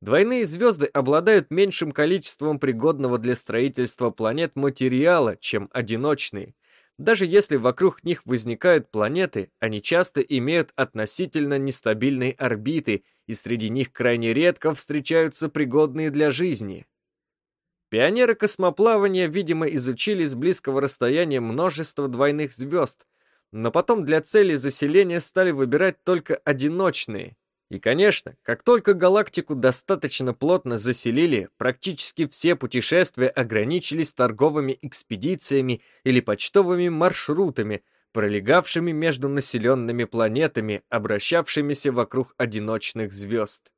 Двойные звезды обладают меньшим количеством пригодного для строительства планет материала, чем одиночные. Даже если вокруг них возникают планеты, они часто имеют относительно нестабильные орбиты, и среди них крайне редко встречаются пригодные для жизни. Пионеры космоплавания, видимо, изучили с близкого расстояния множество двойных звезд, но потом для цели заселения стали выбирать только одиночные, и, конечно, как только галактику достаточно плотно заселили, практически все путешествия ограничились торговыми экспедициями или почтовыми маршрутами, пролегавшими между населенными планетами, обращавшимися вокруг одиночных звезд.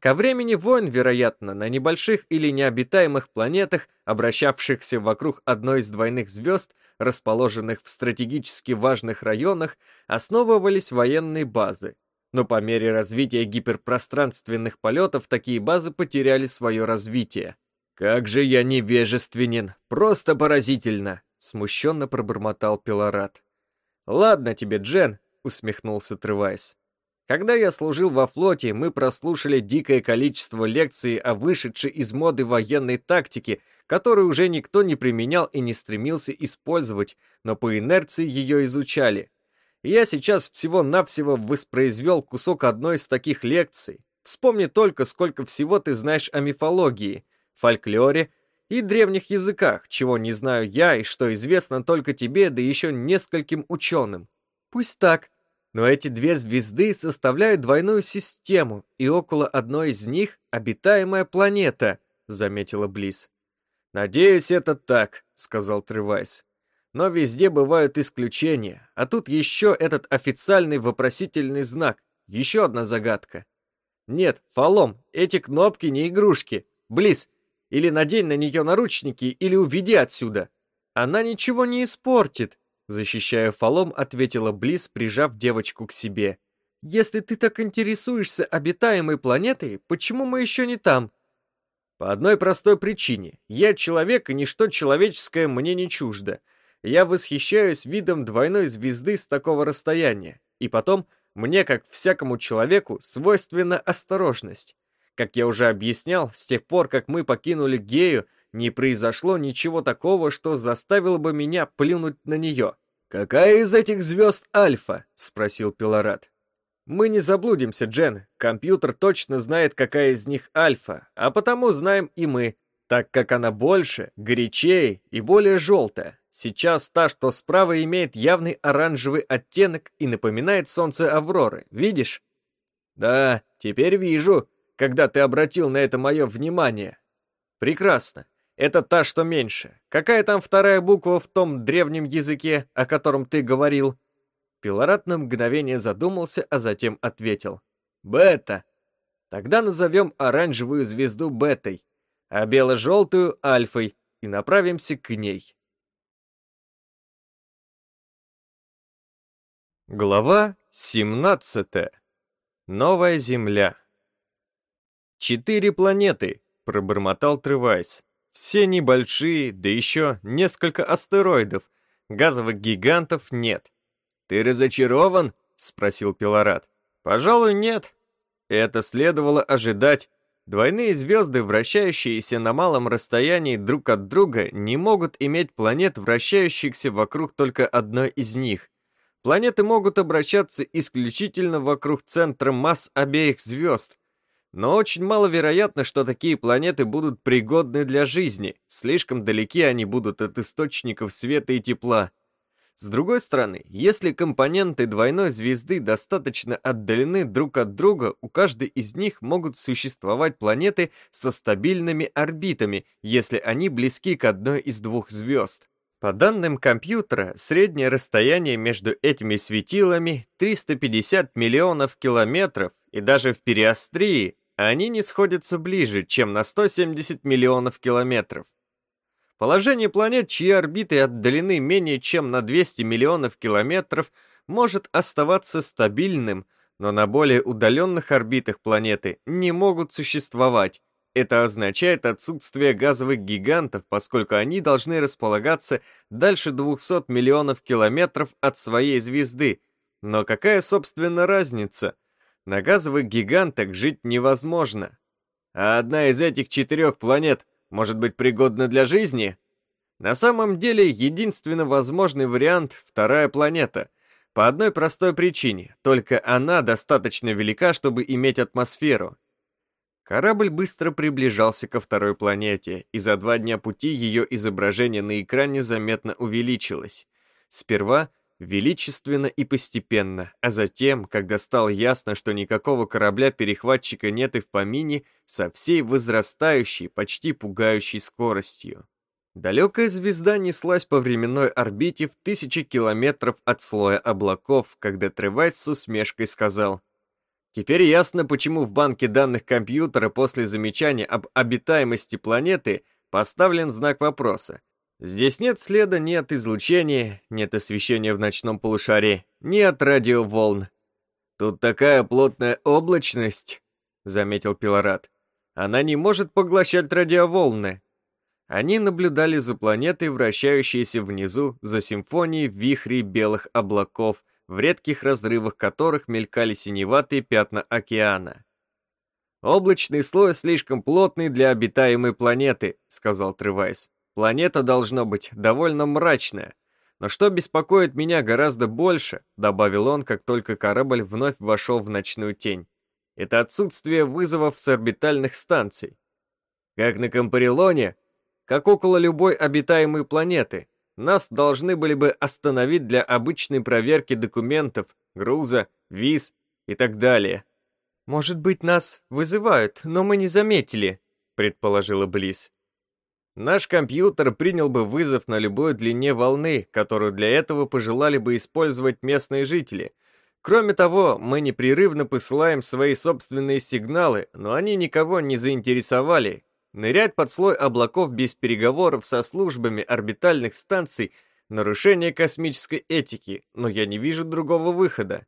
Ко времени войн, вероятно, на небольших или необитаемых планетах, обращавшихся вокруг одной из двойных звезд, расположенных в стратегически важных районах, основывались военные базы, но по мере развития гиперпространственных полетов такие базы потеряли свое развитие. «Как же я невежественен! Просто поразительно!» — смущенно пробормотал Пилорат. «Ладно тебе, Джен», — усмехнулся Тревайс. «Когда я служил во флоте, мы прослушали дикое количество лекций о вышедшей из моды военной тактике, которую уже никто не применял и не стремился использовать, но по инерции ее изучали я сейчас всего-навсего воспроизвел кусок одной из таких лекций. Вспомни только, сколько всего ты знаешь о мифологии, фольклоре и древних языках, чего не знаю я и что известно только тебе, да еще нескольким ученым. Пусть так, но эти две звезды составляют двойную систему, и около одной из них обитаемая планета, заметила Близ. Надеюсь, это так, сказал Тревайс. Но везде бывают исключения, а тут еще этот официальный вопросительный знак, еще одна загадка. Нет, Фалом, эти кнопки не игрушки. Близ, или надень на нее наручники, или уведи отсюда. Она ничего не испортит, защищая Фалом, ответила Близ, прижав девочку к себе. Если ты так интересуешься обитаемой планетой, почему мы еще не там? По одной простой причине. Я человек, и ничто человеческое мне не чуждо. Я восхищаюсь видом двойной звезды с такого расстояния. И потом, Мне, как всякому человеку, свойственна осторожность. Как я уже объяснял, с тех пор, как мы покинули Гею, не произошло ничего такого, что заставило бы меня плюнуть на нее. «Какая из этих звезд Альфа?» — спросил Пилорат. «Мы не заблудимся, Джен. Компьютер точно знает, какая из них Альфа, а потому знаем и мы, так как она больше, горячее и более желтая. Сейчас та, что справа, имеет явный оранжевый оттенок и напоминает солнце Авроры. Видишь? Да, теперь вижу, когда ты обратил на это мое внимание. Прекрасно. Это та, что меньше. Какая там вторая буква в том древнем языке, о котором ты говорил? Пилорат на мгновение задумался, а затем ответил. Бета. Тогда назовем оранжевую звезду бетой, а бело-желтую — альфой, и направимся к ней. Глава 17. Новая Земля. «Четыре планеты», — пробормотал Тревайс. «Все небольшие, да еще несколько астероидов. Газовых гигантов нет». «Ты разочарован?» — спросил Пилорат. «Пожалуй, нет». Это следовало ожидать. Двойные звезды, вращающиеся на малом расстоянии друг от друга, не могут иметь планет, вращающихся вокруг только одной из них. Планеты могут обращаться исключительно вокруг центра масс обеих звезд. Но очень маловероятно, что такие планеты будут пригодны для жизни, слишком далеки они будут от источников света и тепла. С другой стороны, если компоненты двойной звезды достаточно отдалены друг от друга, у каждой из них могут существовать планеты со стабильными орбитами, если они близки к одной из двух звезд. По данным компьютера, среднее расстояние между этими светилами 350 миллионов километров, и даже в периастрии они не сходятся ближе, чем на 170 миллионов километров. Положение планет, чьи орбиты отдалены менее чем на 200 миллионов километров, может оставаться стабильным, но на более удаленных орбитах планеты не могут существовать, это означает отсутствие газовых гигантов, поскольку они должны располагаться дальше 200 миллионов километров от своей звезды. Но какая, собственно, разница? На газовых гигантах жить невозможно. А одна из этих четырех планет может быть пригодна для жизни? На самом деле, единственно возможный вариант — вторая планета. По одной простой причине, только она достаточно велика, чтобы иметь атмосферу. Корабль быстро приближался ко второй планете, и за два дня пути ее изображение на экране заметно увеличилось. Сперва величественно и постепенно, а затем, когда стало ясно, что никакого корабля-перехватчика нет и в помине, со всей возрастающей, почти пугающей скоростью. Далекая звезда неслась по временной орбите в тысячи километров от слоя облаков, когда Тревайс с усмешкой сказал — Теперь ясно, почему в банке данных компьютера после замечания об обитаемости планеты поставлен знак вопроса. Здесь нет следа ни от излучения, нет освещения в ночном полушарии, ни от радиоволн. Тут такая плотная облачность, заметил Пилорат. Она не может поглощать радиоволны. Они наблюдали за планетой, вращающейся внизу, за симфонией вихрей белых облаков, в редких разрывах которых мелькали синеватые пятна океана. «Облачный слой слишком плотный для обитаемой планеты», — сказал Тревайс. «Планета должно быть довольно мрачная. Но что беспокоит меня гораздо больше», — добавил он, как только корабль вновь вошел в ночную тень, «это отсутствие вызовов с орбитальных станций. Как на Кампарилоне, как около любой обитаемой планеты, нас должны были бы остановить для обычной проверки документов, груза, виз и так далее. «Может быть, нас вызывают, но мы не заметили», — предположила Близ. Наш компьютер принял бы вызов на любой длине волны, которую для этого пожелали бы использовать местные жители. Кроме того, мы непрерывно посылаем свои собственные сигналы, но они никого не заинтересовали, Нырять под слой облаков без переговоров со службами орбитальных станций — нарушение космической этики, но я не вижу другого выхода.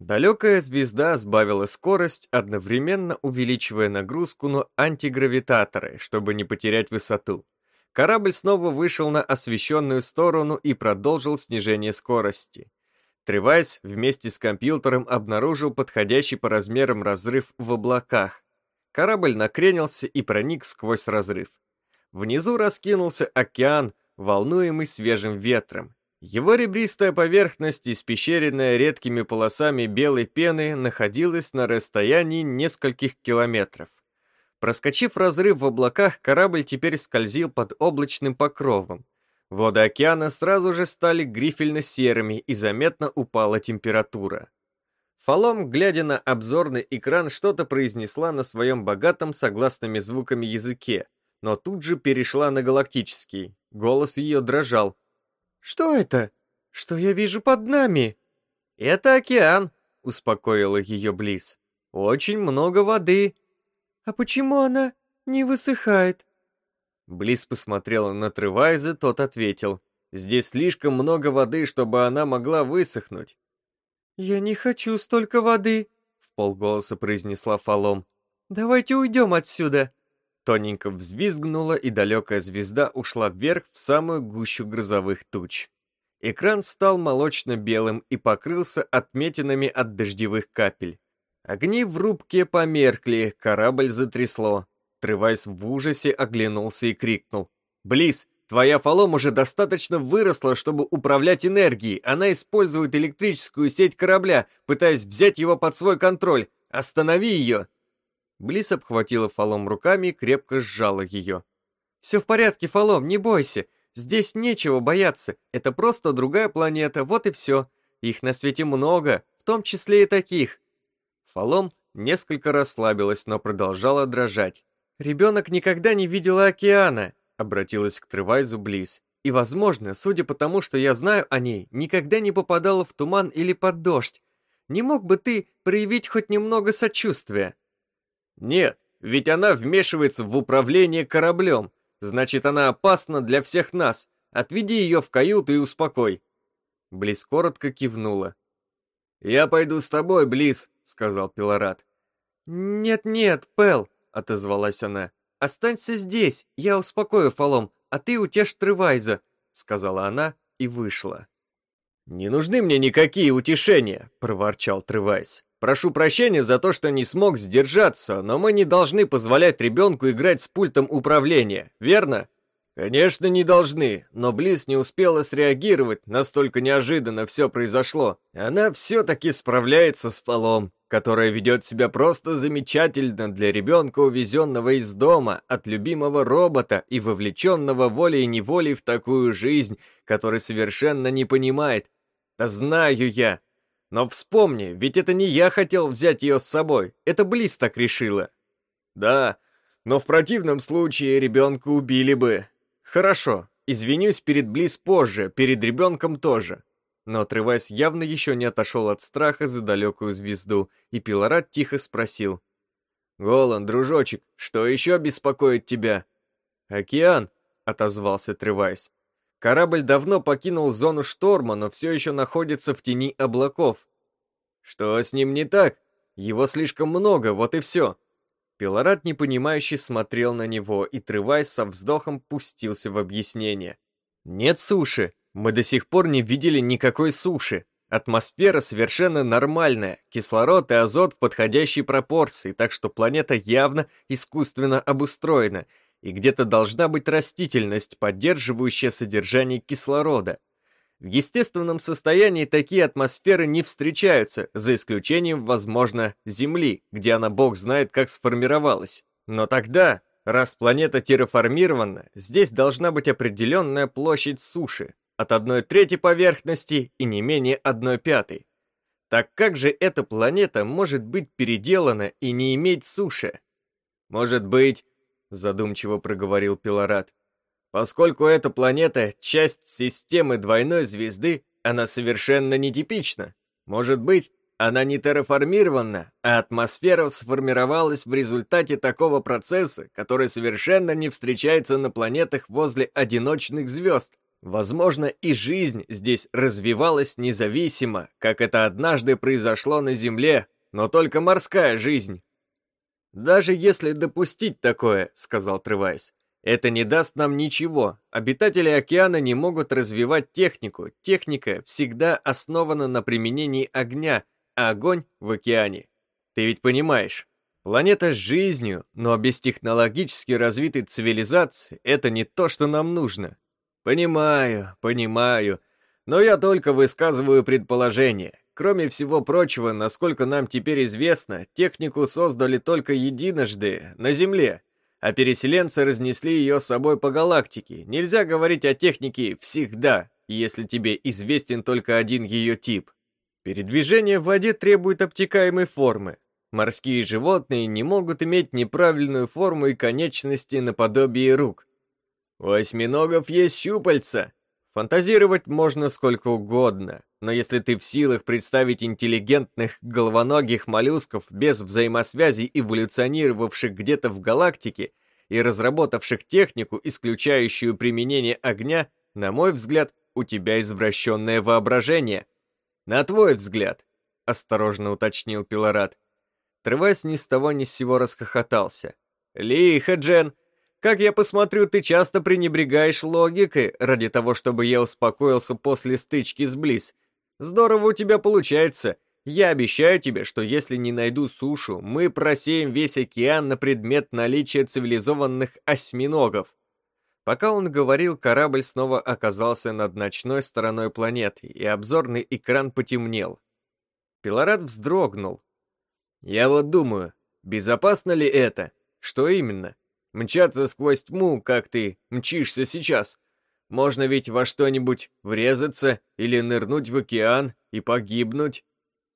Далекая звезда сбавила скорость, одновременно увеличивая нагрузку на антигравитаторы, чтобы не потерять высоту. Корабль снова вышел на освещенную сторону и продолжил снижение скорости. Тревайс вместе с компьютером обнаружил подходящий по размерам разрыв в облаках. Корабль накренился и проник сквозь разрыв. Внизу раскинулся океан, волнуемый свежим ветром. Его ребристая поверхность, испещренная редкими полосами белой пены, находилась на расстоянии нескольких километров. Проскочив разрыв в облаках, корабль теперь скользил под облачным покровом. Воды океана сразу же стали грифельно-серыми и заметно упала температура. Фалом, глядя на обзорный экран, что-то произнесла на своем богатом согласными звуками языке, но тут же перешла на галактический. Голос ее дрожал. «Что это? Что я вижу под нами?» «Это океан», — успокоила ее Близ. «Очень много воды». «А почему она не высыхает?» Близ посмотрела на Тревайза, тот ответил. «Здесь слишком много воды, чтобы она могла высохнуть». «Я не хочу столько воды», — в полголоса произнесла Фалом. «Давайте уйдем отсюда». Тоненько взвизгнула, и далекая звезда ушла вверх в самую гущу грозовых туч. Экран стал молочно-белым и покрылся отметинами от дождевых капель. Огни в рубке померкли, корабль затрясло. Тревайс в ужасе оглянулся и крикнул. «Близ, твоя фалом уже достаточно выросла, чтобы управлять энергией. Она использует электрическую сеть корабля, пытаясь взять его под свой контроль. Останови ее!» Близ обхватила фалом руками и крепко сжала ее. «Все в порядке, фалом, не бойся. Здесь нечего бояться. Это просто другая планета, вот и все. Их на свете много, в том числе и таких». Фалом несколько расслабилась, но продолжала дрожать. «Ребенок никогда не видела океана», — обратилась к Тревайзу Близ. «И, возможно, судя по тому, что я знаю о ней, никогда не попадала в туман или под дождь. Не мог бы ты проявить хоть немного сочувствия?» «Нет, ведь она вмешивается в управление кораблем. Значит, она опасна для всех нас. Отведи ее в каюту и успокой». Близ коротко кивнула. «Я пойду с тобой, Близ», — сказал Пилорат. «Нет-нет, Пел», отозвалась она. «Останься здесь, я успокою Фалом, а ты утешь Тревайза», — сказала она и вышла. «Не нужны мне никакие утешения», — проворчал Тревайз. «Прошу прощения за то, что не смог сдержаться, но мы не должны позволять ребенку играть с пультом управления, верно?» «Конечно, не должны, но Близ не успела среагировать, настолько неожиданно все произошло. Она все-таки справляется с Фалом которая ведет себя просто замечательно для ребенка, увезенного из дома от любимого робота и вовлеченного волей-неволей в такую жизнь, который совершенно не понимает. Да знаю я. Но вспомни, ведь это не я хотел взять ее с собой, это Близ так решила. Да, но в противном случае ребенка убили бы. Хорошо, извинюсь перед Близ позже, перед ребенком тоже. Но отрываясь, явно еще не отошел от страха за далекую звезду, и Пилорат тихо спросил. «Голан, дружочек, что еще беспокоит тебя?» «Океан», — отозвался Тревайс. «Корабль давно покинул зону шторма, но все еще находится в тени облаков». «Что с ним не так? Его слишком много, вот и все». Пилорат непонимающе смотрел на него, и Тревайс со вздохом пустился в объяснение. «Нет суши, мы до сих пор не видели никакой суши. Атмосфера совершенно нормальная, кислород и азот в подходящей пропорции, так что планета явно искусственно обустроена, и где-то должна быть растительность, поддерживающая содержание кислорода. В естественном состоянии такие атмосферы не встречаются, за исключением, возможно, Земли, где она бог знает как сформировалась. Но тогда, раз планета терраформирована, здесь должна быть определенная площадь суши, от одной трети поверхности и не менее одной пятой. Так как же эта планета может быть переделана и не иметь суши? Может быть, задумчиво проговорил Пилорат, поскольку эта планета — часть системы двойной звезды, она совершенно нетипична. Может быть, она не терраформирована, а атмосфера сформировалась в результате такого процесса, который совершенно не встречается на планетах возле одиночных звезд. Возможно, и жизнь здесь развивалась независимо, как это однажды произошло на Земле, но только морская жизнь. «Даже если допустить такое», — сказал Тревайс, Это не даст нам ничего. Обитатели океана не могут развивать технику. Техника всегда основана на применении огня, а огонь в океане. Ты ведь понимаешь, планета с жизнью, но без технологически развитой цивилизации это не то, что нам нужно. Понимаю, понимаю, но я только высказываю предположение. Кроме всего прочего, насколько нам теперь известно, технику создали только единожды на Земле, а переселенцы разнесли ее с собой по галактике. Нельзя говорить о технике всегда, если тебе известен только один ее тип. Передвижение в воде требует обтекаемой формы. Морские животные не могут иметь неправильную форму и конечности наподобие рук. У осьминогов есть щупальца. Фантазировать можно сколько угодно, но если ты в силах представить интеллигентных головоногих моллюсков без взаимосвязи, эволюционировавших где-то в галактике и разработавших технику, исключающую применение огня, на мой взгляд, у тебя извращенное воображение. На твой взгляд, осторожно уточнил Пилорат. Тревес ни с того ни с сего расхохотался. Лихо, Джен, как я посмотрю, ты часто пренебрегаешь логикой ради того, чтобы я успокоился после стычки с Близ. Здорово у тебя получается. Я обещаю тебе, что если не найду сушу, мы просеем весь океан на предмет наличия цивилизованных осьминогов. Пока он говорил, корабль снова оказался над ночной стороной планеты, и обзорный экран потемнел. Пилорат вздрогнул. «Я вот думаю, безопасно ли это? Что именно? Мчаться сквозь тьму, как ты мчишься сейчас? Можно ведь во что-нибудь врезаться или нырнуть в океан и погибнуть.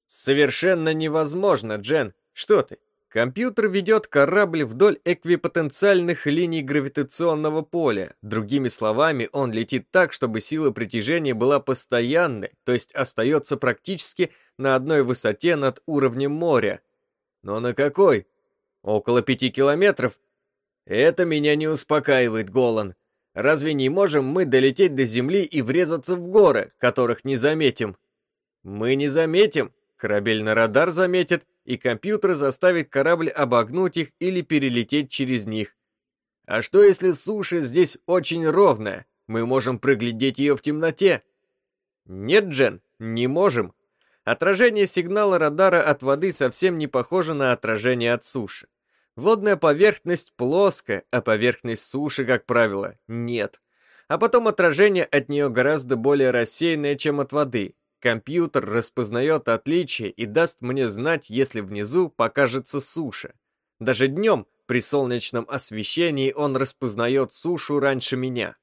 Совершенно невозможно, Джен. Что ты? Компьютер ведет корабль вдоль эквипотенциальных линий гравитационного поля. Другими словами, он летит так, чтобы сила притяжения была постоянной, то есть остается практически на одной высоте над уровнем моря. Но на какой? Около пяти километров? Это меня не успокаивает, Голан. Разве не можем мы долететь до Земли и врезаться в горы, которых не заметим? Мы не заметим. Корабельный радар заметит, и компьютер заставит корабль обогнуть их или перелететь через них. А что если суша здесь очень ровная? Мы можем проглядеть ее в темноте. Нет, Джен, не можем. Отражение сигнала радара от воды совсем не похоже на отражение от суши. Водная поверхность плоская, а поверхность суши, как правило, нет. А потом отражение от нее гораздо более рассеянное, чем от воды. Компьютер распознает отличие и даст мне знать, если внизу покажется суша. Даже днем, при солнечном освещении, он распознает сушу раньше меня.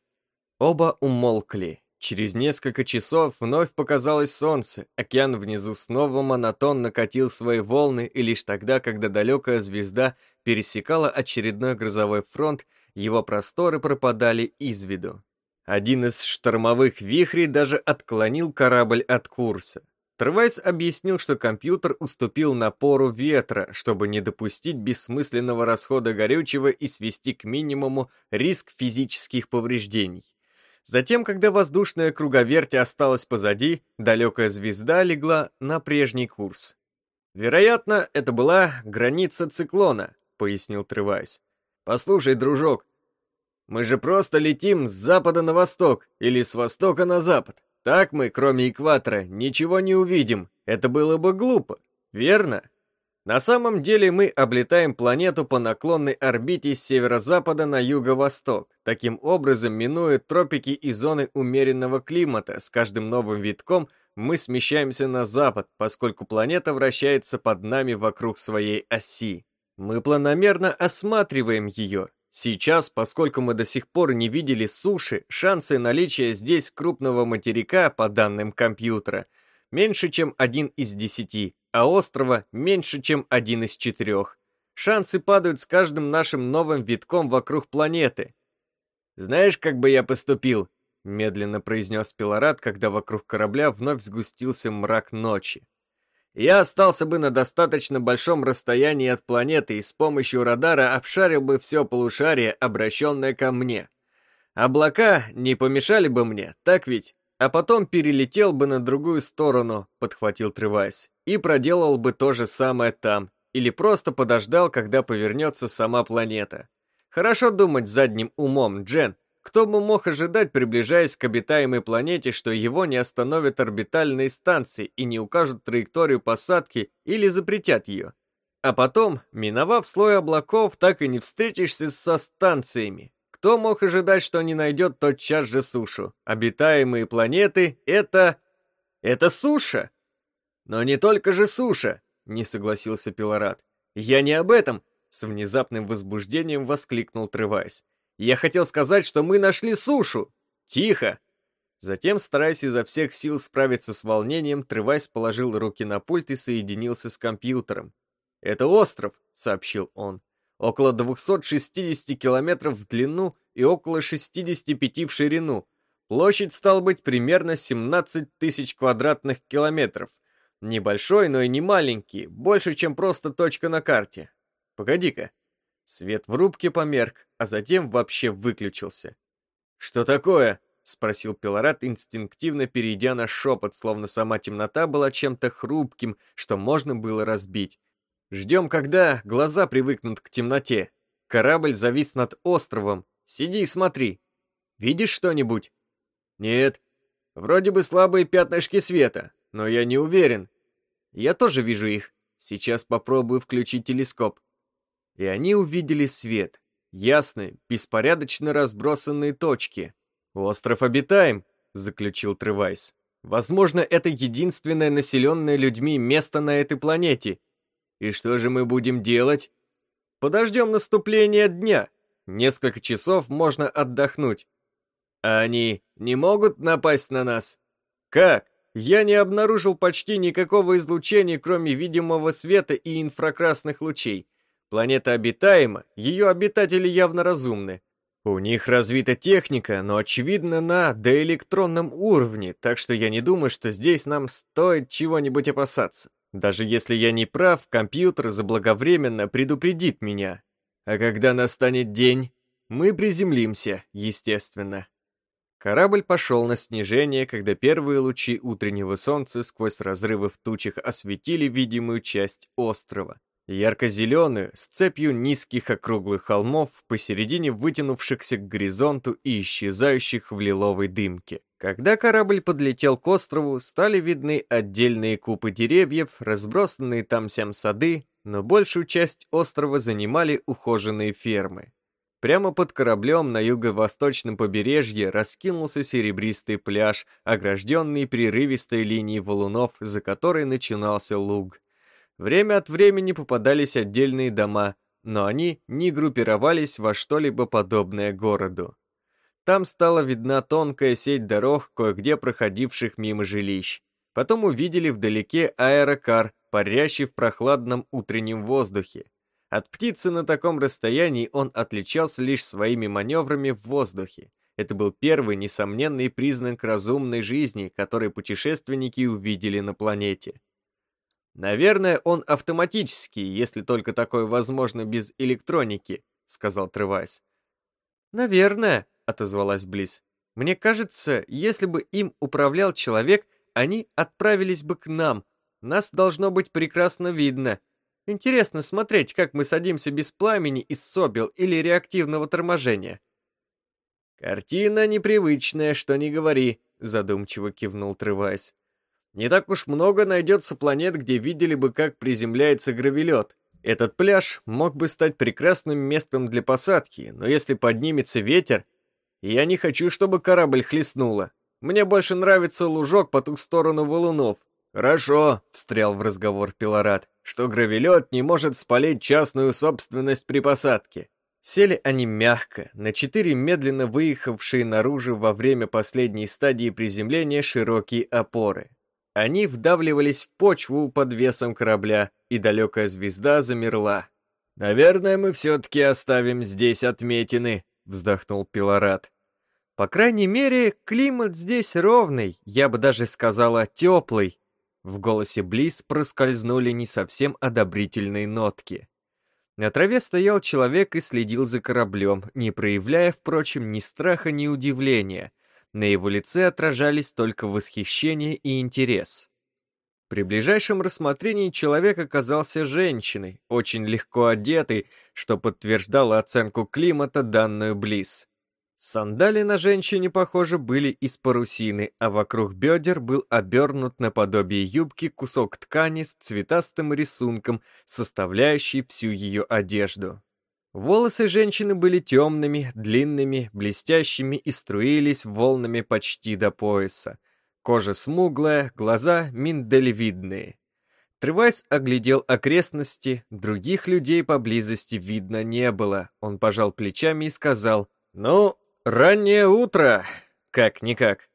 Оба умолкли. Через несколько часов вновь показалось солнце, океан внизу снова монотонно катил свои волны, и лишь тогда, когда далекая звезда пересекала очередной грозовой фронт, его просторы пропадали из виду. Один из штормовых вихрей даже отклонил корабль от курса. Трвайс объяснил, что компьютер уступил напору ветра, чтобы не допустить бессмысленного расхода горючего и свести к минимуму риск физических повреждений. Затем, когда воздушная круговерть осталась позади, далекая звезда легла на прежний курс. «Вероятно, это была граница циклона», — пояснил Тревайс. «Послушай, дружок, мы же просто летим с запада на восток или с востока на запад. Так мы, кроме экватора, ничего не увидим. Это было бы глупо, верно?» На самом деле мы облетаем планету по наклонной орбите с северо-запада на юго-восток, таким образом минуя тропики и зоны умеренного климата. С каждым новым витком мы смещаемся на запад, поскольку планета вращается под нами вокруг своей оси. Мы планомерно осматриваем ее. Сейчас, поскольку мы до сих пор не видели суши, шансы наличия здесь крупного материка, по данным компьютера, меньше, чем один из десяти а острова меньше, чем один из четырех. Шансы падают с каждым нашим новым витком вокруг планеты. «Знаешь, как бы я поступил?» — медленно произнес Пилорат, когда вокруг корабля вновь сгустился мрак ночи. «Я остался бы на достаточно большом расстоянии от планеты и с помощью радара обшарил бы все полушарие, обращенное ко мне. Облака не помешали бы мне, так ведь?» а потом перелетел бы на другую сторону, подхватил Тревайс, и проделал бы то же самое там, или просто подождал, когда повернется сама планета. Хорошо думать задним умом, Джен. Кто бы мог ожидать, приближаясь к обитаемой планете, что его не остановят орбитальные станции и не укажут траекторию посадки или запретят ее? А потом, миновав слой облаков, так и не встретишься со станциями. Кто мог ожидать, что не найдет тотчас же сушу? Обитаемые планеты — это... это суша! Но не только же суша, не согласился Пилорат. Я не об этом, с внезапным возбуждением воскликнул Тревайс. Я хотел сказать, что мы нашли сушу. Тихо. Затем, стараясь изо всех сил справиться с волнением, Тревайс положил руки на пульт и соединился с компьютером. «Это остров», — сообщил он около 260 километров в длину и около 65 в ширину. Площадь стала быть примерно 17 тысяч квадратных километров. Небольшой, но и не маленький, больше, чем просто точка на карте. Погоди-ка. Свет в рубке померк, а затем вообще выключился. «Что такое?» — спросил Пилорат, инстинктивно перейдя на шепот, словно сама темнота была чем-то хрупким, что можно было разбить. Ждем, когда глаза привыкнут к темноте. Корабль завис над островом. Сиди и смотри. Видишь что-нибудь? Нет. Вроде бы слабые пятнышки света, но я не уверен. Я тоже вижу их. Сейчас попробую включить телескоп. И они увидели свет. Ясные, беспорядочно разбросанные точки. «Остров обитаем», — заключил Тревайс. «Возможно, это единственное населенное людьми место на этой планете, и что же мы будем делать? Подождем наступления дня. Несколько часов можно отдохнуть. А они не могут напасть на нас? Как? Я не обнаружил почти никакого излучения, кроме видимого света и инфракрасных лучей. Планета обитаема, ее обитатели явно разумны. У них развита техника, но очевидно на доэлектронном уровне, так что я не думаю, что здесь нам стоит чего-нибудь опасаться. Даже если я не прав, компьютер заблаговременно предупредит меня. А когда настанет день, мы приземлимся, естественно. Корабль пошел на снижение, когда первые лучи утреннего солнца сквозь разрывы в тучах осветили видимую часть острова. Ярко-зеленую, с цепью низких округлых холмов, посередине вытянувшихся к горизонту и исчезающих в лиловой дымке. Когда корабль подлетел к острову, стали видны отдельные купы деревьев, разбросанные там-сям сады, но большую часть острова занимали ухоженные фермы. Прямо под кораблем на юго-восточном побережье раскинулся серебристый пляж, огражденный прерывистой линией валунов, за которой начинался луг. Время от времени попадались отдельные дома, но они не группировались во что-либо подобное городу. Там стала видна тонкая сеть дорог, кое-где проходивших мимо жилищ. Потом увидели вдалеке аэрокар, парящий в прохладном утреннем воздухе. От птицы на таком расстоянии он отличался лишь своими маневрами в воздухе. Это был первый несомненный признак разумной жизни, который путешественники увидели на планете. «Наверное, он автоматический, если только такое возможно без электроники», — сказал Тревайс. «Наверное», — отозвалась Близ. «Мне кажется, если бы им управлял человек, они отправились бы к нам. Нас должно быть прекрасно видно. Интересно смотреть, как мы садимся без пламени из собел или реактивного торможения». «Картина непривычная, что не говори», — задумчиво кивнул Тревайс. Не так уж много найдется планет, где видели бы, как приземляется гравелет. Этот пляж мог бы стать прекрасным местом для посадки, но если поднимется ветер, я не хочу, чтобы корабль хлестнуло. Мне больше нравится лужок по ту сторону валунов. «Хорошо», — встрял в разговор Пилорат, «что гравелет не может спалить частную собственность при посадке». Сели они мягко, на четыре медленно выехавшие наружу во время последней стадии приземления широкие опоры. Они вдавливались в почву под весом корабля, и далекая звезда замерла. «Наверное, мы все-таки оставим здесь отметины», — вздохнул Пилорат. «По крайней мере, климат здесь ровный, я бы даже сказала теплый». В голосе Близ проскользнули не совсем одобрительные нотки. На траве стоял человек и следил за кораблем, не проявляя, впрочем, ни страха, ни удивления — на его лице отражались только восхищение и интерес. При ближайшем рассмотрении человек оказался женщиной, очень легко одетой, что подтверждало оценку климата, данную Близ. Сандали на женщине, похоже, были из парусины, а вокруг бедер был обернут наподобие юбки кусок ткани с цветастым рисунком, составляющий всю ее одежду. Волосы женщины были темными, длинными, блестящими и струились волнами почти до пояса. Кожа смуглая, глаза миндалевидные. Тревайс оглядел окрестности, других людей поблизости видно не было. Он пожал плечами и сказал, «Ну, раннее утро, как-никак.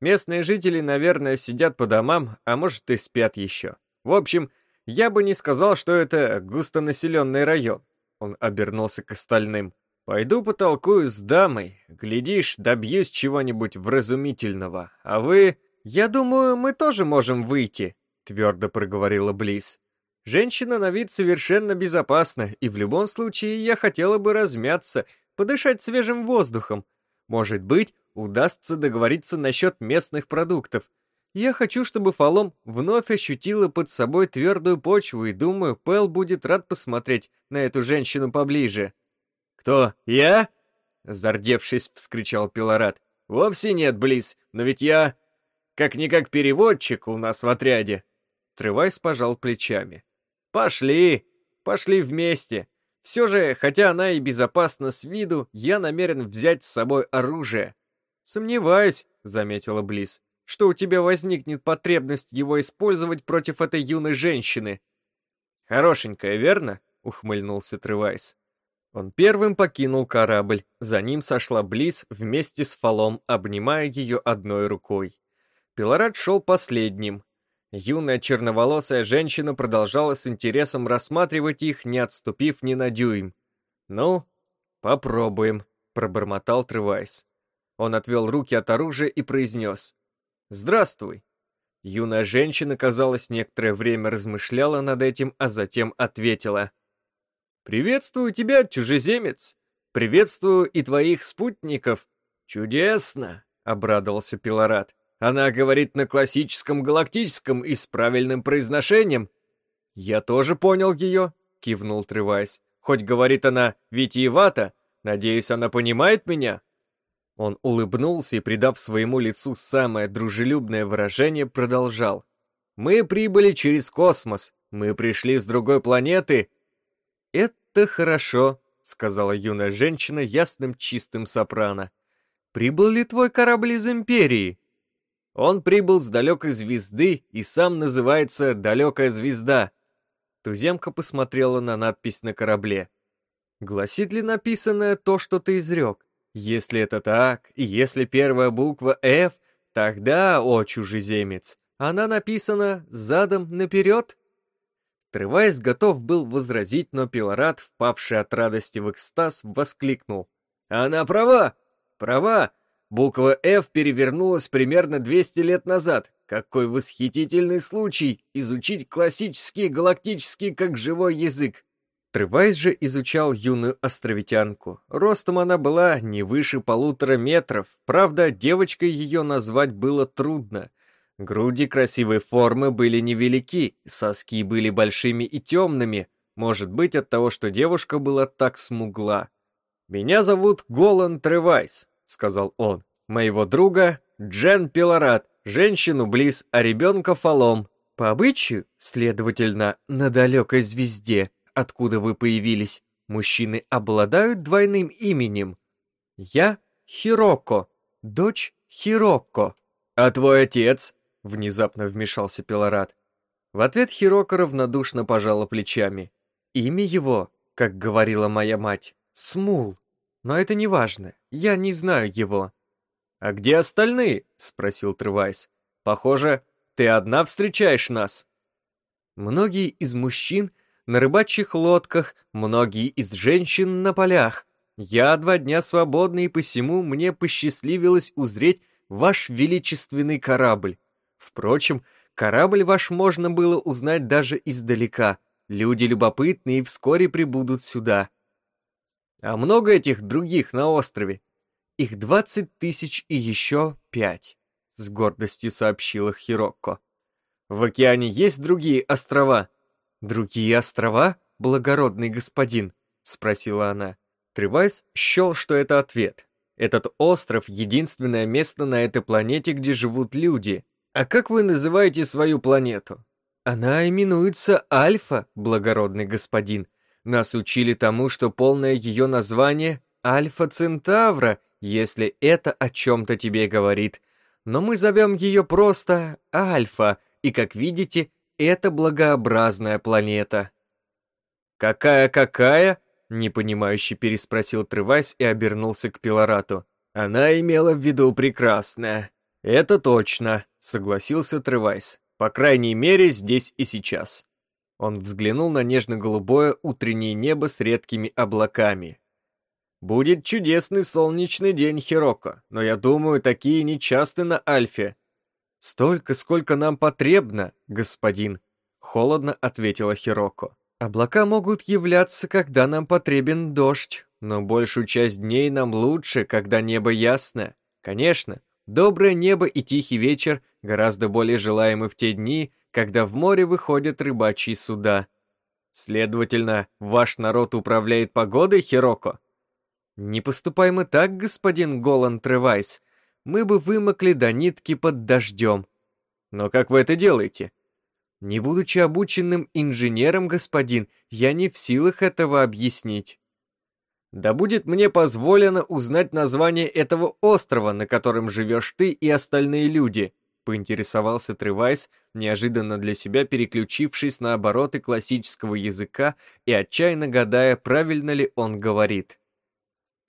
Местные жители, наверное, сидят по домам, а может и спят еще. В общем, я бы не сказал, что это густонаселенный район». Он обернулся к остальным. «Пойду потолкую с дамой. Глядишь, добьюсь чего-нибудь вразумительного. А вы...» «Я думаю, мы тоже можем выйти», — твердо проговорила Близ. «Женщина на вид совершенно безопасна, и в любом случае я хотела бы размяться, подышать свежим воздухом. Может быть, удастся договориться насчет местных продуктов. Я хочу, чтобы Фалом вновь ощутила под собой твердую почву, и думаю, Пэл будет рад посмотреть на эту женщину поближе». «Кто, я?» — зардевшись, вскричал Пилорат. «Вовсе нет, Близ, но ведь я...» Как-никак переводчик у нас в отряде. Тревайс пожал плечами. Пошли, пошли вместе. Все же, хотя она и безопасна с виду, я намерен взять с собой оружие. Сомневаюсь, заметила Близ, что у тебя возникнет потребность его использовать против этой юной женщины. Хорошенькая, верно? ухмыльнулся Тревайс. Он первым покинул корабль, за ним сошла Близ вместе с Фалом, обнимая ее одной рукой. Пилорат шел последним. Юная черноволосая женщина продолжала с интересом рассматривать их, не отступив ни на дюйм. «Ну, попробуем», — пробормотал Тревайс. Он отвел руки от оружия и произнес. «Здравствуй». Юная женщина, казалось, некоторое время размышляла над этим, а затем ответила. «Приветствую тебя, чужеземец! Приветствую и твоих спутников!» «Чудесно!» — обрадовался Пилорат. Она говорит на классическом галактическом и с правильным произношением. Я тоже понял ее, кивнул Тревайс. Хоть говорит она витиевато, надеюсь, она понимает меня. Он улыбнулся и, придав своему лицу самое дружелюбное выражение, продолжал. «Мы прибыли через космос. Мы пришли с другой планеты». «Это хорошо», — сказала юная женщина ясным чистым сопрано. «Прибыл ли твой корабль из Империи?» Он прибыл с далекой звезды и сам называется «Далекая звезда». Туземка посмотрела на надпись на корабле. Гласит ли написанное то, что ты изрек? Если это так, и если первая буква «Ф», тогда, о чужеземец, она написана задом наперед? Трываясь, готов был возразить, но Пилорат, впавший от радости в экстаз, воскликнул. «Она права! Права! Буква «Ф» перевернулась примерно 200 лет назад. Какой восхитительный случай изучить классический галактический как живой язык. Тревайс же изучал юную островитянку. Ростом она была не выше полутора метров. Правда, девочкой ее назвать было трудно. Груди красивой формы были невелики, соски были большими и темными. Может быть, от того, что девушка была так смугла. «Меня зовут Голан Тревайс», — сказал он. «Моего друга Джен Пилорат, женщину Близ, а ребенка Фалом. По обычаю, следовательно, на далекой звезде, откуда вы появились, мужчины обладают двойным именем. Я Хироко, дочь Хироко. А твой отец?» — внезапно вмешался Пилорат. В ответ Хироко равнодушно пожала плечами. Имя его, как говорила моя мать, Смул. Но это не важно, я не знаю его». «А где остальные?» — спросил Тревайс. «Похоже, ты одна встречаешь нас». Многие из мужчин на рыбачьих лодках, многие из женщин на полях. Я два дня свободный, и посему мне посчастливилось узреть ваш величественный корабль. Впрочем, корабль ваш можно было узнать даже издалека. Люди любопытные вскоре прибудут сюда. А много этих других на острове? Их двадцать тысяч и еще пять, с гордостью сообщила Хирокко. В океане есть другие острова?» «Другие острова, благородный господин?» — спросила она. Тревайс счел, что это ответ. Этот остров — единственное место на этой планете, где живут люди. А как вы называете свою планету? Она именуется Альфа, благородный господин. Нас учили тому, что полное ее название — Альфа Центавра, если это о чем-то тебе говорит. Но мы зовем ее просто Альфа, и, как видите, это благообразная планета. «Какая-какая?» — непонимающе переспросил Тревайс и обернулся к Пилорату. «Она имела в виду прекрасная». «Это точно», — согласился Тревайс. «По крайней мере, здесь и сейчас». Он взглянул на нежно-голубое утреннее небо с редкими облаками. «Будет чудесный солнечный день, Хироко, но я думаю, такие нечасты на Альфе». «Столько, сколько нам потребно, господин», — холодно ответила Хироко. Облака могут являться, когда нам потребен дождь, но большую часть дней нам лучше, когда небо ясно. Конечно, доброе небо и тихий вечер гораздо более желаемы в те дни, когда в море выходят рыбачьи суда. Следовательно, ваш народ управляет погодой, Хироко? Не поступай мы так, господин Голан Тревайс. Мы бы вымокли до нитки под дождем. Но как вы это делаете? Не будучи обученным инженером, господин, я не в силах этого объяснить. Да будет мне позволено узнать название этого острова, на котором живешь ты и остальные люди, поинтересовался Тревайс, неожиданно для себя переключившись на обороты классического языка и отчаянно гадая, правильно ли он говорит.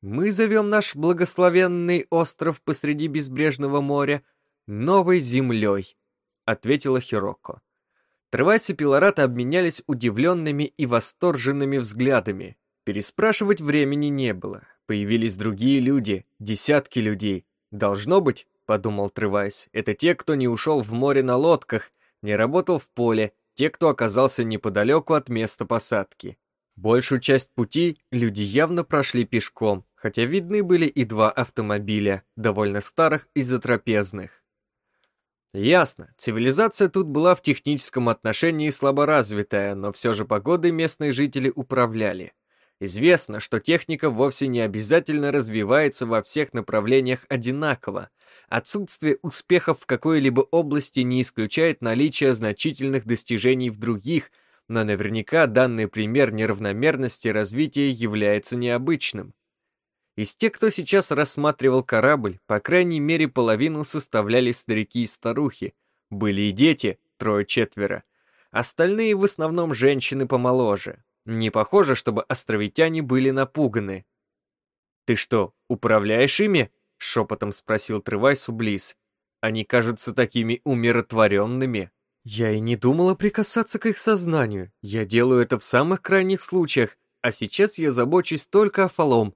«Мы зовем наш благословенный остров посреди безбрежного моря Новой Землей», — ответила Хироко. Тревайс и Пилорат обменялись удивленными и восторженными взглядами. Переспрашивать времени не было. Появились другие люди, десятки людей. «Должно быть», — подумал Тревайс, — «это те, кто не ушел в море на лодках, не работал в поле, те, кто оказался неподалеку от места посадки». Большую часть пути люди явно прошли пешком, хотя видны были и два автомобиля, довольно старых и затрапезных. Ясно, цивилизация тут была в техническом отношении слаборазвитая, но все же погодой местные жители управляли. Известно, что техника вовсе не обязательно развивается во всех направлениях одинаково. Отсутствие успехов в какой-либо области не исключает наличие значительных достижений в других, но наверняка данный пример неравномерности развития является необычным. Из тех, кто сейчас рассматривал корабль, по крайней мере половину составляли старики и старухи. Были и дети, трое-четверо. Остальные в основном женщины помоложе. Не похоже, чтобы островитяне были напуганы. «Ты что, управляешь ими?» — шепотом спросил Тревайс у Близ. «Они кажутся такими умиротворенными». «Я и не думала прикасаться к их сознанию. Я делаю это в самых крайних случаях, а сейчас я забочусь только о Фалом.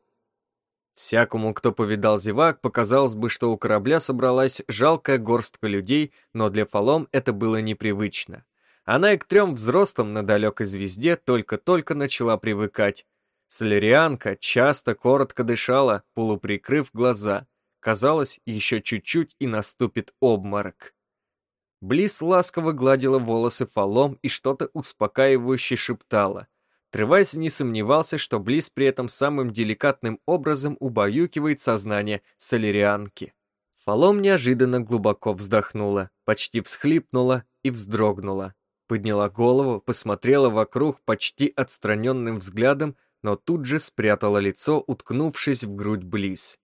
Всякому, кто повидал зевак, показалось бы, что у корабля собралась жалкая горстка людей, но для Фалом это было непривычно. Она и к трем взрослым на далекой звезде только-только начала привыкать. Солярианка часто коротко дышала, полуприкрыв глаза. Казалось, еще чуть-чуть и наступит обморок. Близ ласково гладила волосы Фалом и что-то успокаивающе шептала. Тревайс не сомневался, что Близ при этом самым деликатным образом убаюкивает сознание солярианки. Фалом неожиданно глубоко вздохнула, почти всхлипнула и вздрогнула. Подняла голову, посмотрела вокруг почти отстраненным взглядом, но тут же спрятала лицо, уткнувшись в грудь Близ.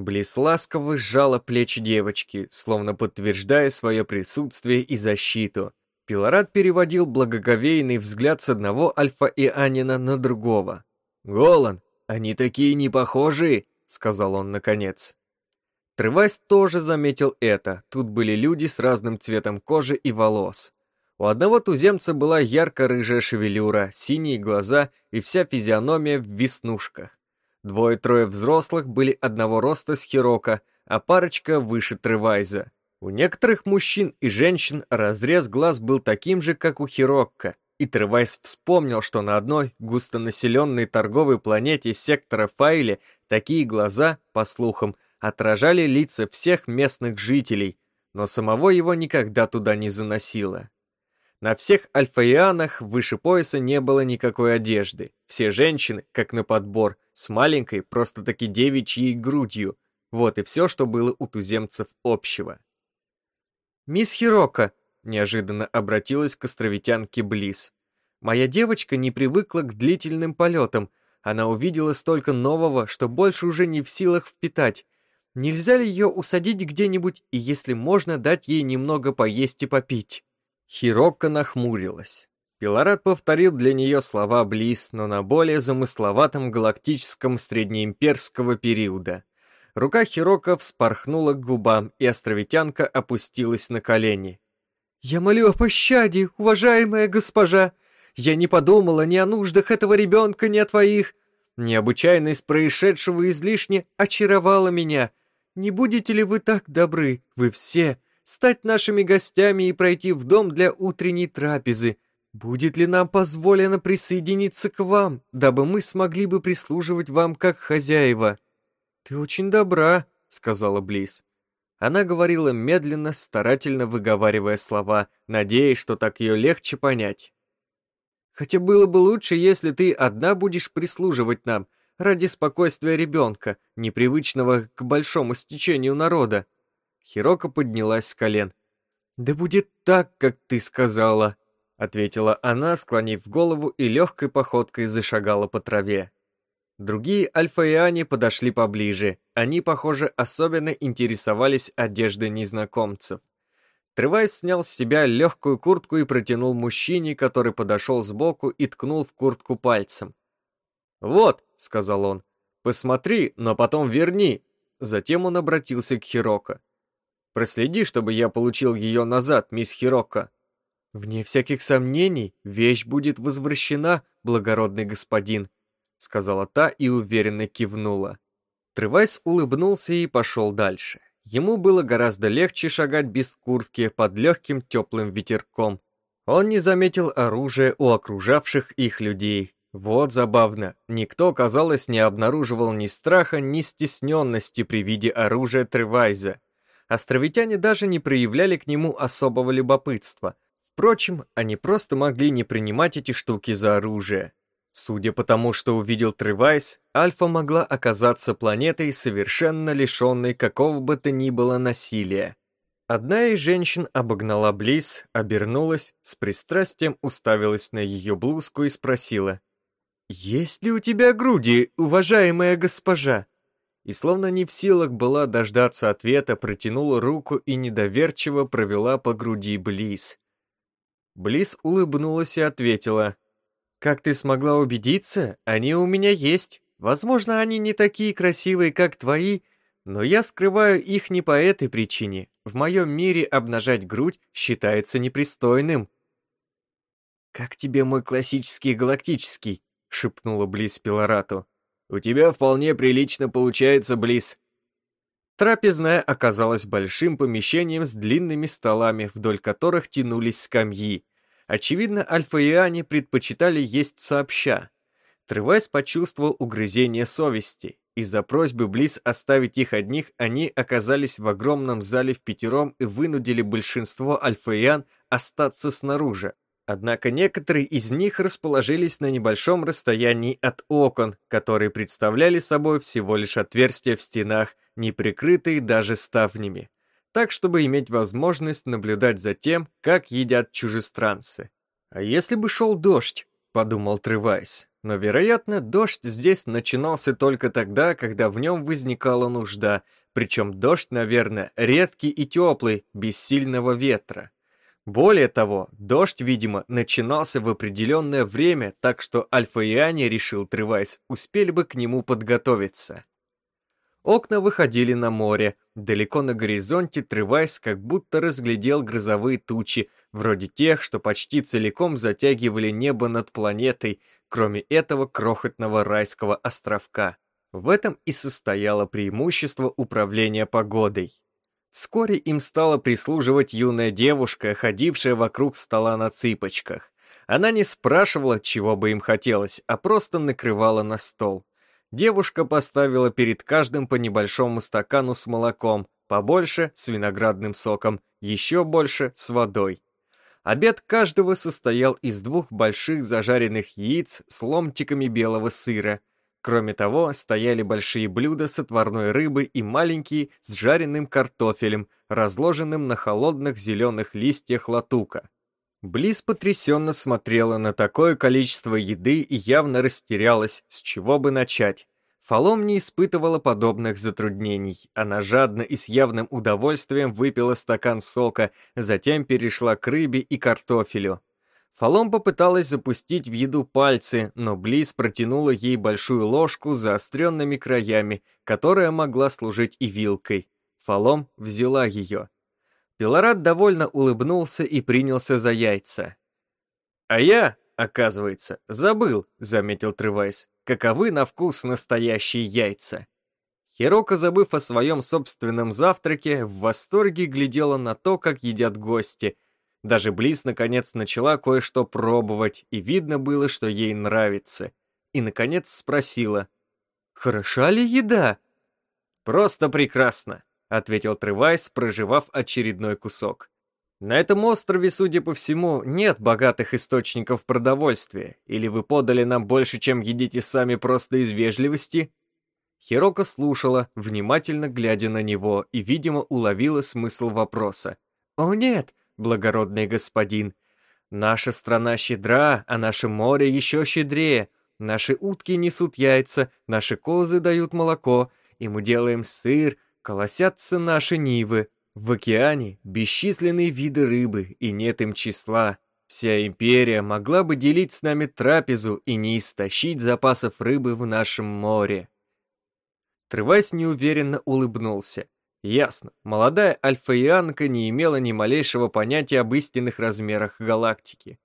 Близ ласково сжала плечи девочки, словно подтверждая свое присутствие и защиту, Пилорат переводил благоговейный взгляд с одного альфа-ианина на другого. «Голан, они такие не похожие», — сказал он наконец. Тревайс тоже заметил это. Тут были люди с разным цветом кожи и волос. У одного туземца была ярко-рыжая шевелюра, синие глаза и вся физиономия в веснушках. Двое-трое взрослых были одного роста с Хирока, а парочка выше Тревайза. У некоторых мужчин и женщин разрез глаз был таким же, как у Хирокко, и Тревайс вспомнил, что на одной густонаселенной торговой планете сектора Файли такие глаза, по слухам, отражали лица всех местных жителей, но самого его никогда туда не заносило. На всех альфаианах выше пояса не было никакой одежды. Все женщины, как на подбор, с маленькой, просто-таки девичьей грудью. Вот и все, что было у туземцев общего. «Мисс Хирока», — неожиданно обратилась к островитянке Близ. «Моя девочка не привыкла к длительным полетам. Она увидела столько нового, что больше уже не в силах впитать. Нельзя ли ее усадить где-нибудь и, если можно, дать ей немного поесть и попить?» Хирока нахмурилась. Пилорат повторил для нее слова Близ, но на более замысловатом галактическом среднеимперского периода. Рука Хирока вспорхнула к губам, и островитянка опустилась на колени. «Я молю о пощаде, уважаемая госпожа! Я не подумала ни о нуждах этого ребенка, ни о твоих. Необычайность происшедшего излишне очаровала меня. Не будете ли вы так добры, вы все, стать нашими гостями и пройти в дом для утренней трапезы. Будет ли нам позволено присоединиться к вам, дабы мы смогли бы прислуживать вам как хозяева?» «Ты очень добра», — сказала Близ. Она говорила медленно, старательно выговаривая слова, надеясь, что так ее легче понять. «Хотя было бы лучше, если ты одна будешь прислуживать нам, ради спокойствия ребенка, непривычного к большому стечению народа. Хирока поднялась с колен. «Да будет так, как ты сказала», — ответила она, склонив голову и легкой походкой зашагала по траве. Другие альфаиане подошли поближе. Они, похоже, особенно интересовались одеждой незнакомцев. Тревайс снял с себя легкую куртку и протянул мужчине, который подошел сбоку и ткнул в куртку пальцем. «Вот», — сказал он, — «посмотри, но потом верни». Затем он обратился к Хироко. Проследи, чтобы я получил ее назад, мисс Хирока». «Вне всяких сомнений, вещь будет возвращена, благородный господин», сказала та и уверенно кивнула. Тревайс улыбнулся и пошел дальше. Ему было гораздо легче шагать без куртки под легким теплым ветерком. Он не заметил оружия у окружавших их людей. Вот забавно, никто, казалось, не обнаруживал ни страха, ни стесненности при виде оружия Тревайза. Островитяне даже не проявляли к нему особого любопытства. Впрочем, они просто могли не принимать эти штуки за оружие. Судя по тому, что увидел Тревайс, Альфа могла оказаться планетой, совершенно лишенной какого бы то ни было насилия. Одна из женщин обогнала Близ, обернулась, с пристрастием уставилась на ее блузку и спросила, «Есть ли у тебя груди, уважаемая госпожа?» И словно не в силах была дождаться ответа, протянула руку и недоверчиво провела по груди Близ. Близ улыбнулась и ответила, «Как ты смогла убедиться, они у меня есть. Возможно, они не такие красивые, как твои, но я скрываю их не по этой причине. В моем мире обнажать грудь считается непристойным». «Как тебе мой классический галактический?» — шепнула Близ Пилорату. «У тебя вполне прилично получается, Близ». Трапезная оказалась большим помещением с длинными столами, вдоль которых тянулись скамьи. Очевидно, альфа-иане предпочитали есть сообща. Тревайс почувствовал угрызение совести. Из-за просьбы Близ оставить их одних, они оказались в огромном зале в пятером и вынудили большинство альфа-иан остаться снаружи. Однако некоторые из них расположились на небольшом расстоянии от окон, которые представляли собой всего лишь отверстия в стенах, не прикрытые даже ставнями, так чтобы иметь возможность наблюдать за тем, как едят чужестранцы. «А если бы шел дождь?» — подумал Тревайс. Но, вероятно, дождь здесь начинался только тогда, когда в нем возникала нужда, причем дождь, наверное, редкий и теплый, без сильного ветра. Более того, дождь, видимо, начинался в определенное время, так что Альфа-Иане, решил Тревайс, успели бы к нему подготовиться. Окна выходили на море. Далеко на горизонте Тревайс как будто разглядел грозовые тучи, вроде тех, что почти целиком затягивали небо над планетой, кроме этого крохотного райского островка. В этом и состояло преимущество управления погодой. Вскоре им стала прислуживать юная девушка, ходившая вокруг стола на цыпочках. Она не спрашивала, чего бы им хотелось, а просто накрывала на стол. Девушка поставила перед каждым по небольшому стакану с молоком, побольше с виноградным соком, еще больше с водой. Обед каждого состоял из двух больших зажаренных яиц с ломтиками белого сыра. Кроме того, стояли большие блюда с отварной рыбой и маленькие с жареным картофелем, разложенным на холодных зеленых листьях латука. Близ потрясенно смотрела на такое количество еды и явно растерялась, с чего бы начать. Фалом не испытывала подобных затруднений. Она жадно и с явным удовольствием выпила стакан сока, затем перешла к рыбе и картофелю. Фалом попыталась запустить в еду пальцы, но Близ протянула ей большую ложку с заостренными краями, которая могла служить и вилкой. Фалом взяла ее. Пилорат довольно улыбнулся и принялся за яйца. «А я, оказывается, забыл», — заметил Тревайс, «каковы на вкус настоящие яйца». Хирока, забыв о своем собственном завтраке, в восторге глядела на то, как едят гости. Даже Близ наконец начала кое-что пробовать, и видно было, что ей нравится. И, наконец, спросила, «Хороша ли еда?» «Просто прекрасно», ответил Тревайс, проживав очередной кусок. На этом острове, судя по всему, нет богатых источников продовольствия, или вы подали нам больше, чем едите сами просто из вежливости? Хирока слушала, внимательно глядя на него, и, видимо, уловила смысл вопроса. «О нет, благородный господин, наша страна щедра, а наше море еще щедрее. Наши утки несут яйца, наши козы дают молоко, и мы делаем сыр, колосятся наши нивы. В океане бесчисленные виды рыбы, и нет им числа. Вся империя могла бы делить с нами трапезу и не истощить запасов рыбы в нашем море. Трывайс неуверенно улыбнулся. Ясно, молодая альфаианка не имела ни малейшего понятия об истинных размерах галактики.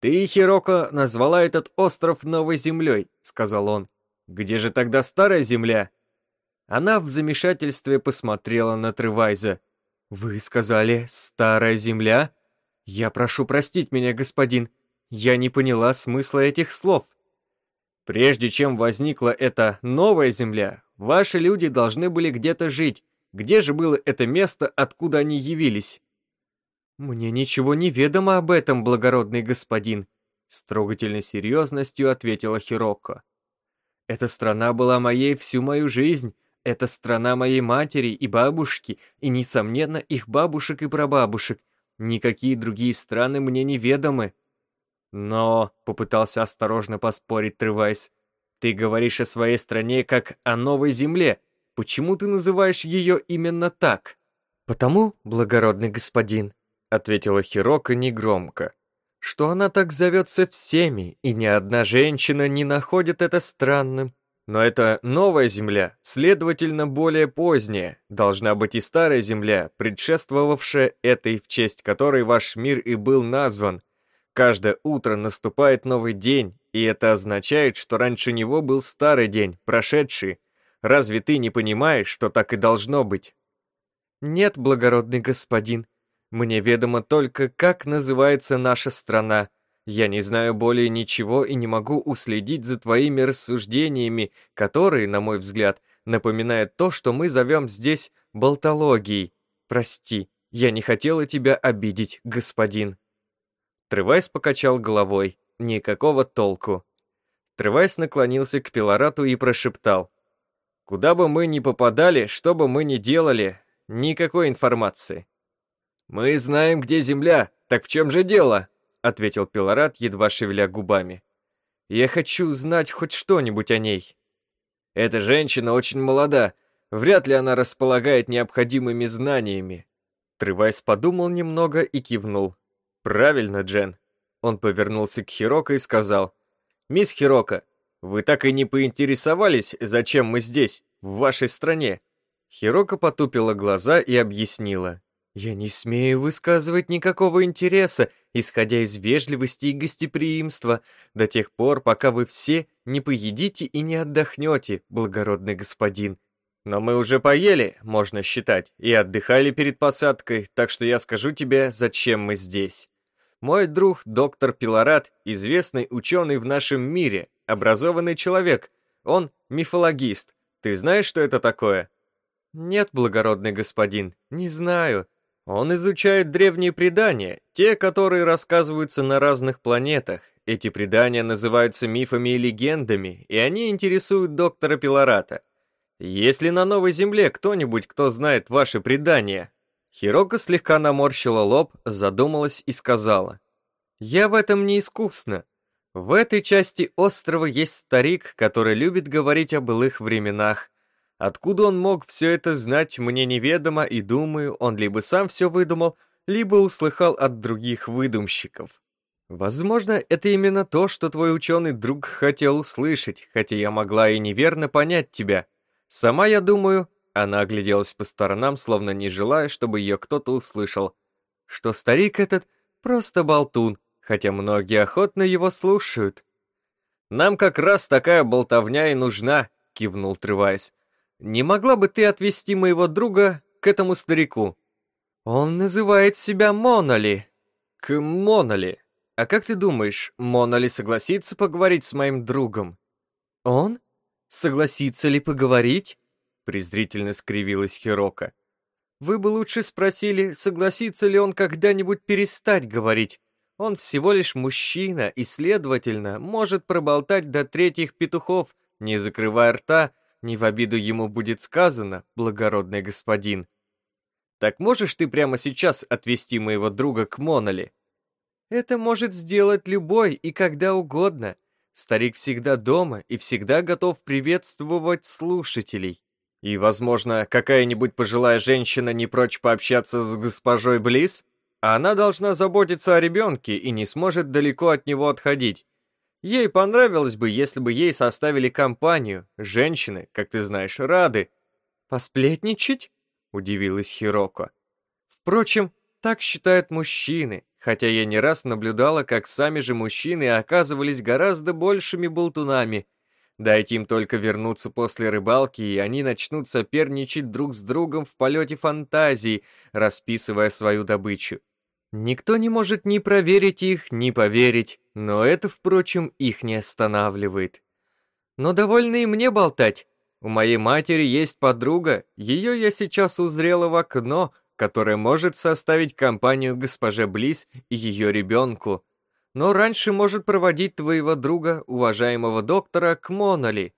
«Ты, Хироко, назвала этот остров Новой Землей», — сказал он. «Где же тогда Старая Земля?» Она в замешательстве посмотрела на Тревайза. «Вы сказали, старая земля?» «Я прошу простить меня, господин. Я не поняла смысла этих слов». «Прежде чем возникла эта новая земля, ваши люди должны были где-то жить. Где же было это место, откуда они явились?» «Мне ничего не ведомо об этом, благородный господин», с трогательной серьезностью ответила Хироко. «Эта страна была моей всю мою жизнь, это страна моей матери и бабушки, и, несомненно, их бабушек и прабабушек. Никакие другие страны мне неведомы. Но, — попытался осторожно поспорить Тревайс, — ты говоришь о своей стране как о новой земле. Почему ты называешь ее именно так? Потому, благородный господин, — ответила Хирока негромко, — что она так зовется всеми, и ни одна женщина не находит это странным. Но это новая Земля, следовательно, более поздняя. Должна быть и старая Земля, предшествовавшая этой, в честь которой ваш мир и был назван. Каждое утро наступает новый день, и это означает, что раньше него был старый день, прошедший. Разве ты не понимаешь, что так и должно быть? Нет, благородный господин. Мне ведомо только, как называется наша страна, я не знаю более ничего и не могу уследить за твоими рассуждениями, которые, на мой взгляд, напоминают то, что мы зовем здесь болтологией. Прости, я не хотела тебя обидеть, господин». Тревайс покачал головой. Никакого толку. Тревайс наклонился к Пилорату и прошептал. «Куда бы мы ни попадали, что бы мы ни делали, никакой информации». «Мы знаем, где Земля, так в чем же дело?» ответил Пилорат, едва шевеля губами. «Я хочу знать хоть что-нибудь о ней». «Эта женщина очень молода. Вряд ли она располагает необходимыми знаниями». Трывайс подумал немного и кивнул. «Правильно, Джен». Он повернулся к Хироко и сказал. «Мисс Хироко, вы так и не поинтересовались, зачем мы здесь, в вашей стране?» Хироко потупила глаза и объяснила. «Я не смею высказывать никакого интереса, исходя из вежливости и гостеприимства, до тех пор, пока вы все не поедите и не отдохнете, благородный господин. Но мы уже поели, можно считать, и отдыхали перед посадкой, так что я скажу тебе, зачем мы здесь. Мой друг доктор Пилорат, известный ученый в нашем мире, образованный человек. Он мифологист. Ты знаешь, что это такое?» «Нет, благородный господин, не знаю», Он изучает древние предания, те, которые рассказываются на разных планетах. Эти предания называются мифами и легендами, и они интересуют доктора Пилората. Есть ли на Новой Земле кто-нибудь, кто знает ваши предания? Хирока слегка наморщила лоб, задумалась и сказала. «Я в этом не искусна. В этой части острова есть старик, который любит говорить о былых временах. Откуда он мог все это знать, мне неведомо, и думаю, он либо сам все выдумал, либо услыхал от других выдумщиков. Возможно, это именно то, что твой ученый друг хотел услышать, хотя я могла и неверно понять тебя. Сама я думаю, она огляделась по сторонам, словно не желая, чтобы ее кто-то услышал, что старик этот просто болтун, хотя многие охотно его слушают. «Нам как раз такая болтовня и нужна», — кивнул Трывайс. «Не могла бы ты отвезти моего друга к этому старику?» «Он называет себя Моноли». «К Моноли. А как ты думаешь, Моноли согласится поговорить с моим другом?» «Он? Согласится ли поговорить?» Презрительно скривилась Хирока. Вы бы лучше спросили, согласится ли он когда-нибудь перестать говорить. Он всего лишь мужчина и, следовательно, может проболтать до третьих петухов, не закрывая рта, не в обиду ему будет сказано, благородный господин. Так можешь ты прямо сейчас отвести моего друга к Моноли? Это может сделать любой и когда угодно. Старик всегда дома и всегда готов приветствовать слушателей. И, возможно, какая-нибудь пожилая женщина не прочь пообщаться с госпожой Близ? Она должна заботиться о ребенке и не сможет далеко от него отходить. Ей понравилось бы, если бы ей составили компанию. Женщины, как ты знаешь, рады. «Посплетничать?» — удивилась Хироко. «Впрочем, так считают мужчины, хотя я не раз наблюдала, как сами же мужчины оказывались гораздо большими болтунами, Дайте им только вернуться после рыбалки, и они начнут соперничать друг с другом в полете фантазии, расписывая свою добычу. Никто не может ни проверить их, ни поверить, но это, впрочем, их не останавливает. Но довольно и мне болтать. У моей матери есть подруга, ее я сейчас узрела в окно, которая может составить компанию госпоже Близ и ее ребенку но раньше может проводить твоего друга, уважаемого доктора, к Моноли.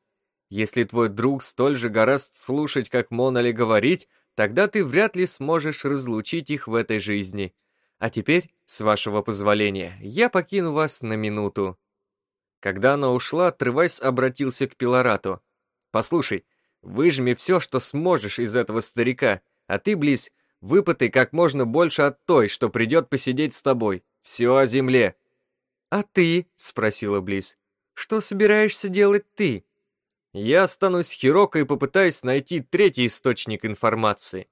Если твой друг столь же гораст слушать, как Моноли говорить, тогда ты вряд ли сможешь разлучить их в этой жизни. А теперь, с вашего позволения, я покину вас на минуту». Когда она ушла, Тревайс обратился к Пилорату. «Послушай, выжми все, что сможешь из этого старика, а ты, Близ, выпытай как можно больше от той, что придет посидеть с тобой. Все о земле, «А ты?» — спросила Близ. «Что собираешься делать ты?» «Я останусь Хироко и попытаюсь найти третий источник информации».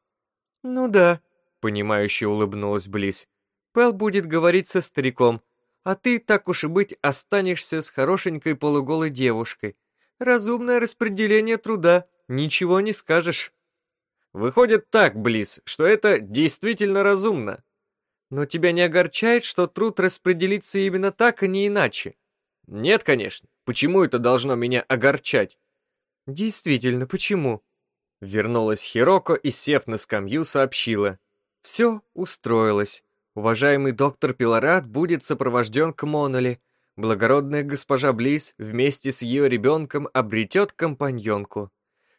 «Ну да», — понимающе улыбнулась Близ. «Пэл будет говорить со стариком, а ты, так уж и быть, останешься с хорошенькой полуголой девушкой. Разумное распределение труда, ничего не скажешь». «Выходит так, Близ, что это действительно разумно», но тебя не огорчает, что труд распределится именно так, а не иначе? Нет, конечно. Почему это должно меня огорчать? Действительно, почему? Вернулась Хироко и, сев на скамью, сообщила. Все устроилось. Уважаемый доктор Пилорат будет сопровожден к Моноли. Благородная госпожа Близ вместе с ее ребенком обретет компаньонку.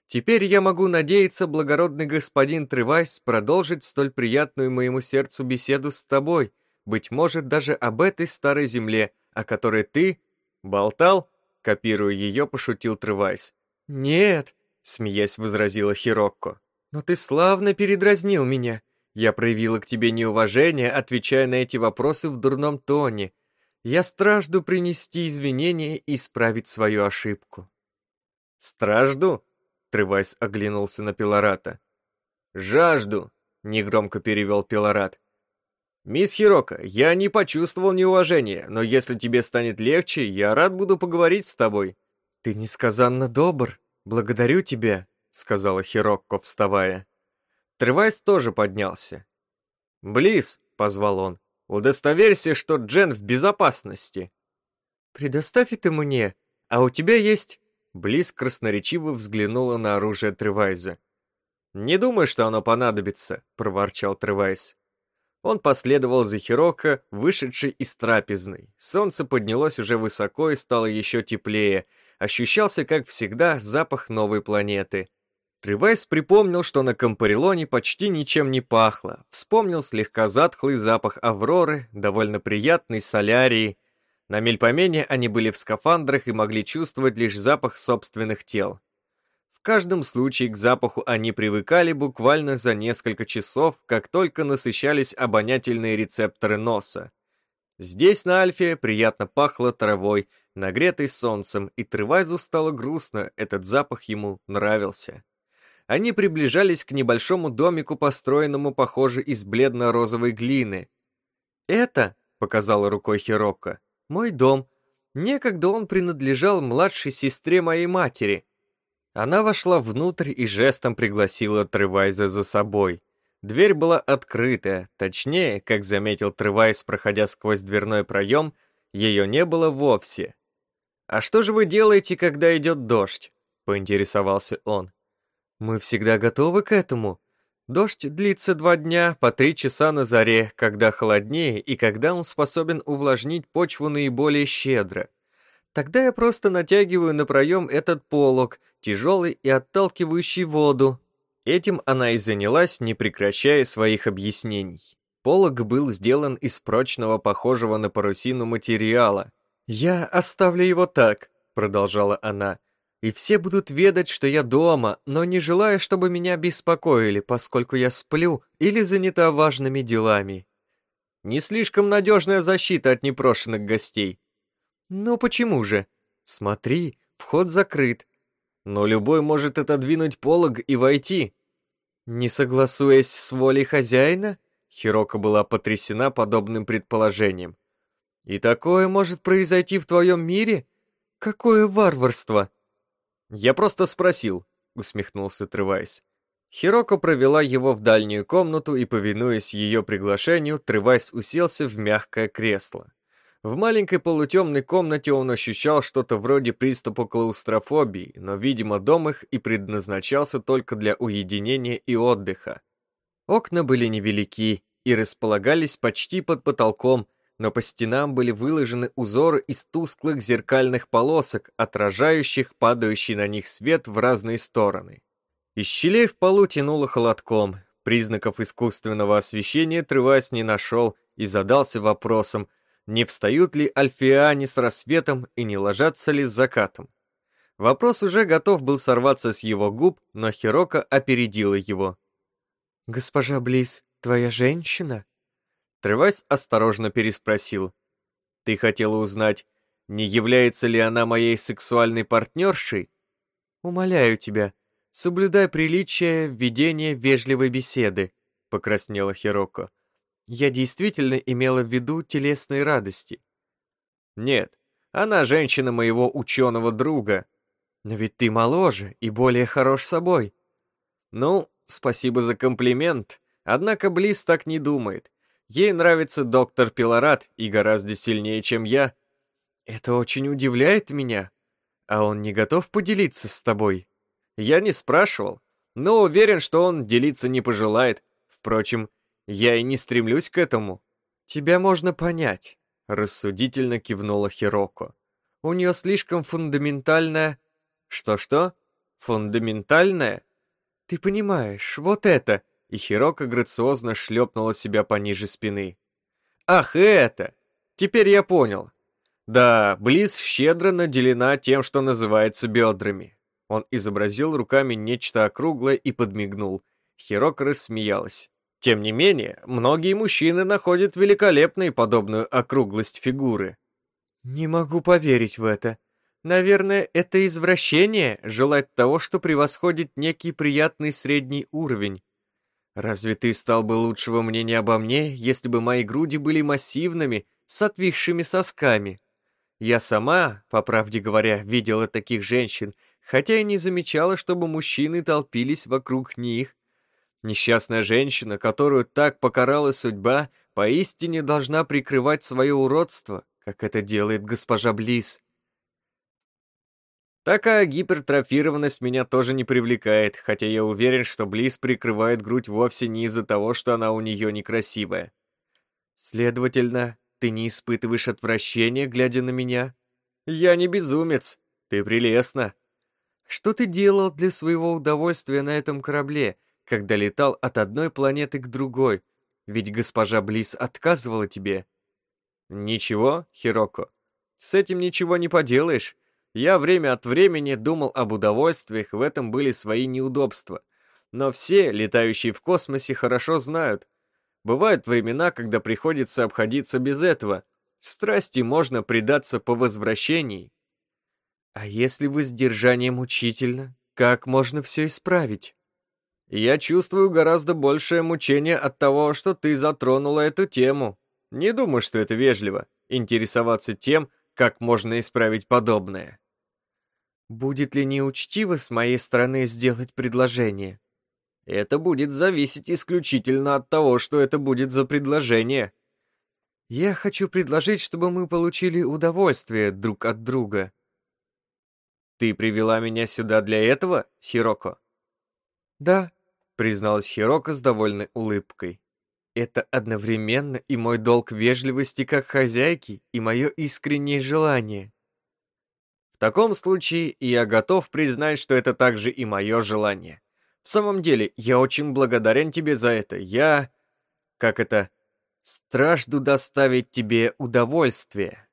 Теперь я могу надеяться, благородный господин Тревайс, продолжить столь приятную моему сердцу беседу с тобой, быть может, даже об этой старой земле, о которой ты болтал, копируя ее, пошутил Тревайс. Нет, смеясь, возразила Хирокко. Но ты славно передразнил меня. Я проявила к тебе неуважение, отвечая на эти вопросы в дурном тоне. Я стражду принести извинения и исправить свою ошибку. Стражду? Тревайс оглянулся на Пилората. «Жажду!» — негромко перевел Пилорат. «Мисс Хирока, я не почувствовал неуважения, но если тебе станет легче, я рад буду поговорить с тобой». «Ты несказанно добр. Благодарю тебя», — сказала Хирокко, вставая. Тревайс тоже поднялся. «Близ», — позвал он, — «удостоверься, что Джен в безопасности». «Предоставь это мне, а у тебя есть Близ красноречиво взглянула на оружие Тревайза. «Не думаю, что оно понадобится», — проворчал Тревайз. Он последовал за Хироко, вышедший из трапезной. Солнце поднялось уже высоко и стало еще теплее. Ощущался, как всегда, запах новой планеты. Тревайс припомнил, что на Кампарилоне почти ничем не пахло. Вспомнил слегка затхлый запах Авроры, довольно приятный солярии. На Мельпомене они были в скафандрах и могли чувствовать лишь запах собственных тел. В каждом случае к запаху они привыкали буквально за несколько часов, как только насыщались обонятельные рецепторы носа. Здесь, на Альфе, приятно пахло травой, нагретой солнцем, и Тревайзу стало грустно, этот запах ему нравился. Они приближались к небольшому домику, построенному, похоже, из бледно-розовой глины. «Это», — показала рукой Хирока, — «мой дом. Некогда он принадлежал младшей сестре моей матери». Она вошла внутрь и жестом пригласила Тревайза за собой. Дверь была открытая, точнее, как заметил Тревайз, проходя сквозь дверной проем, ее не было вовсе. «А что же вы делаете, когда идет дождь?» — поинтересовался он. «Мы всегда готовы к этому. Дождь длится два дня, по три часа на заре, когда холоднее и когда он способен увлажнить почву наиболее щедро. Тогда я просто натягиваю на проем этот полог, тяжелый и отталкивающий воду. Этим она и занялась, не прекращая своих объяснений. Полог был сделан из прочного, похожего на парусину материала. «Я оставлю его так», — продолжала она, «и все будут ведать, что я дома, но не желаю, чтобы меня беспокоили, поскольку я сплю или занята важными делами». «Не слишком надежная защита от непрошенных гостей», «Ну почему же? Смотри, вход закрыт. Но любой может отодвинуть полог и войти». «Не согласуясь с волей хозяина?» Хирока была потрясена подобным предположением. «И такое может произойти в твоем мире? Какое варварство!» «Я просто спросил», — усмехнулся Тревайс. Хироко провела его в дальнюю комнату и, повинуясь ее приглашению, Тревайс уселся в мягкое кресло. В маленькой полутемной комнате он ощущал что-то вроде приступа клаустрофобии, но, видимо, дом их и предназначался только для уединения и отдыха. Окна были невелики и располагались почти под потолком, но по стенам были выложены узоры из тусклых зеркальных полосок, отражающих падающий на них свет в разные стороны. Из щелей в полу тянуло холодком, признаков искусственного освещения Трывась не нашел и задался вопросом, не встают ли альфиане с рассветом и не ложатся ли с закатом. Вопрос уже готов был сорваться с его губ, но Хирока опередила его. «Госпожа Близ, твоя женщина?» Тревась осторожно переспросил. «Ты хотела узнать, не является ли она моей сексуальной партнершей?» «Умоляю тебя, соблюдай приличие ведения вежливой беседы», — покраснела Хироко. Я действительно имела в виду телесные радости. Нет, она женщина моего ученого друга. Но ведь ты моложе и более хорош собой. Ну, спасибо за комплимент. Однако Близ так не думает. Ей нравится доктор Пилорат и гораздо сильнее, чем я. Это очень удивляет меня. А он не готов поделиться с тобой? Я не спрашивал, но уверен, что он делиться не пожелает. Впрочем, я и не стремлюсь к этому. Тебя можно понять, рассудительно кивнула Хироко. У нее слишком фундаментальная... Что-что? Фундаментальная? Ты понимаешь, вот это... И Хироко грациозно шлепнула себя пониже спины. Ах, это! Теперь я понял. Да, Близ щедро наделена тем, что называется бедрами. Он изобразил руками нечто округлое и подмигнул. Хироко рассмеялась. Тем не менее, многие мужчины находят великолепной подобную округлость фигуры. Не могу поверить в это. Наверное, это извращение желать того, что превосходит некий приятный средний уровень. Разве ты стал бы лучшего мнения обо мне, если бы мои груди были массивными, с отвисшими сосками? Я сама, по правде говоря, видела таких женщин, хотя и не замечала, чтобы мужчины толпились вокруг них, Несчастная женщина, которую так покарала судьба, поистине должна прикрывать свое уродство, как это делает госпожа Близ. Такая гипертрофированность меня тоже не привлекает, хотя я уверен, что Близ прикрывает грудь вовсе не из-за того, что она у нее некрасивая. Следовательно, ты не испытываешь отвращения, глядя на меня? Я не безумец. Ты прелестна. Что ты делал для своего удовольствия на этом корабле, когда летал от одной планеты к другой? Ведь госпожа Близ отказывала тебе. Ничего, Хироко. С этим ничего не поделаешь. Я время от времени думал об удовольствиях, в этом были свои неудобства. Но все, летающие в космосе, хорошо знают. Бывают времена, когда приходится обходиться без этого. Страсти можно предаться по возвращении. А если воздержание мучительно, как можно все исправить? Я чувствую гораздо большее мучение от того, что ты затронула эту тему. Не думаю, что это вежливо, интересоваться тем, как можно исправить подобное. Будет ли неучтиво с моей стороны сделать предложение? Это будет зависеть исключительно от того, что это будет за предложение. Я хочу предложить, чтобы мы получили удовольствие друг от друга. Ты привела меня сюда для этого, Хироко? Да, призналась Хироко с довольной улыбкой. Это одновременно и мой долг вежливости как хозяйки, и мое искреннее желание. В таком случае я готов признать, что это также и мое желание. В самом деле, я очень благодарен тебе за это. Я... Как это? Стражду доставить тебе удовольствие.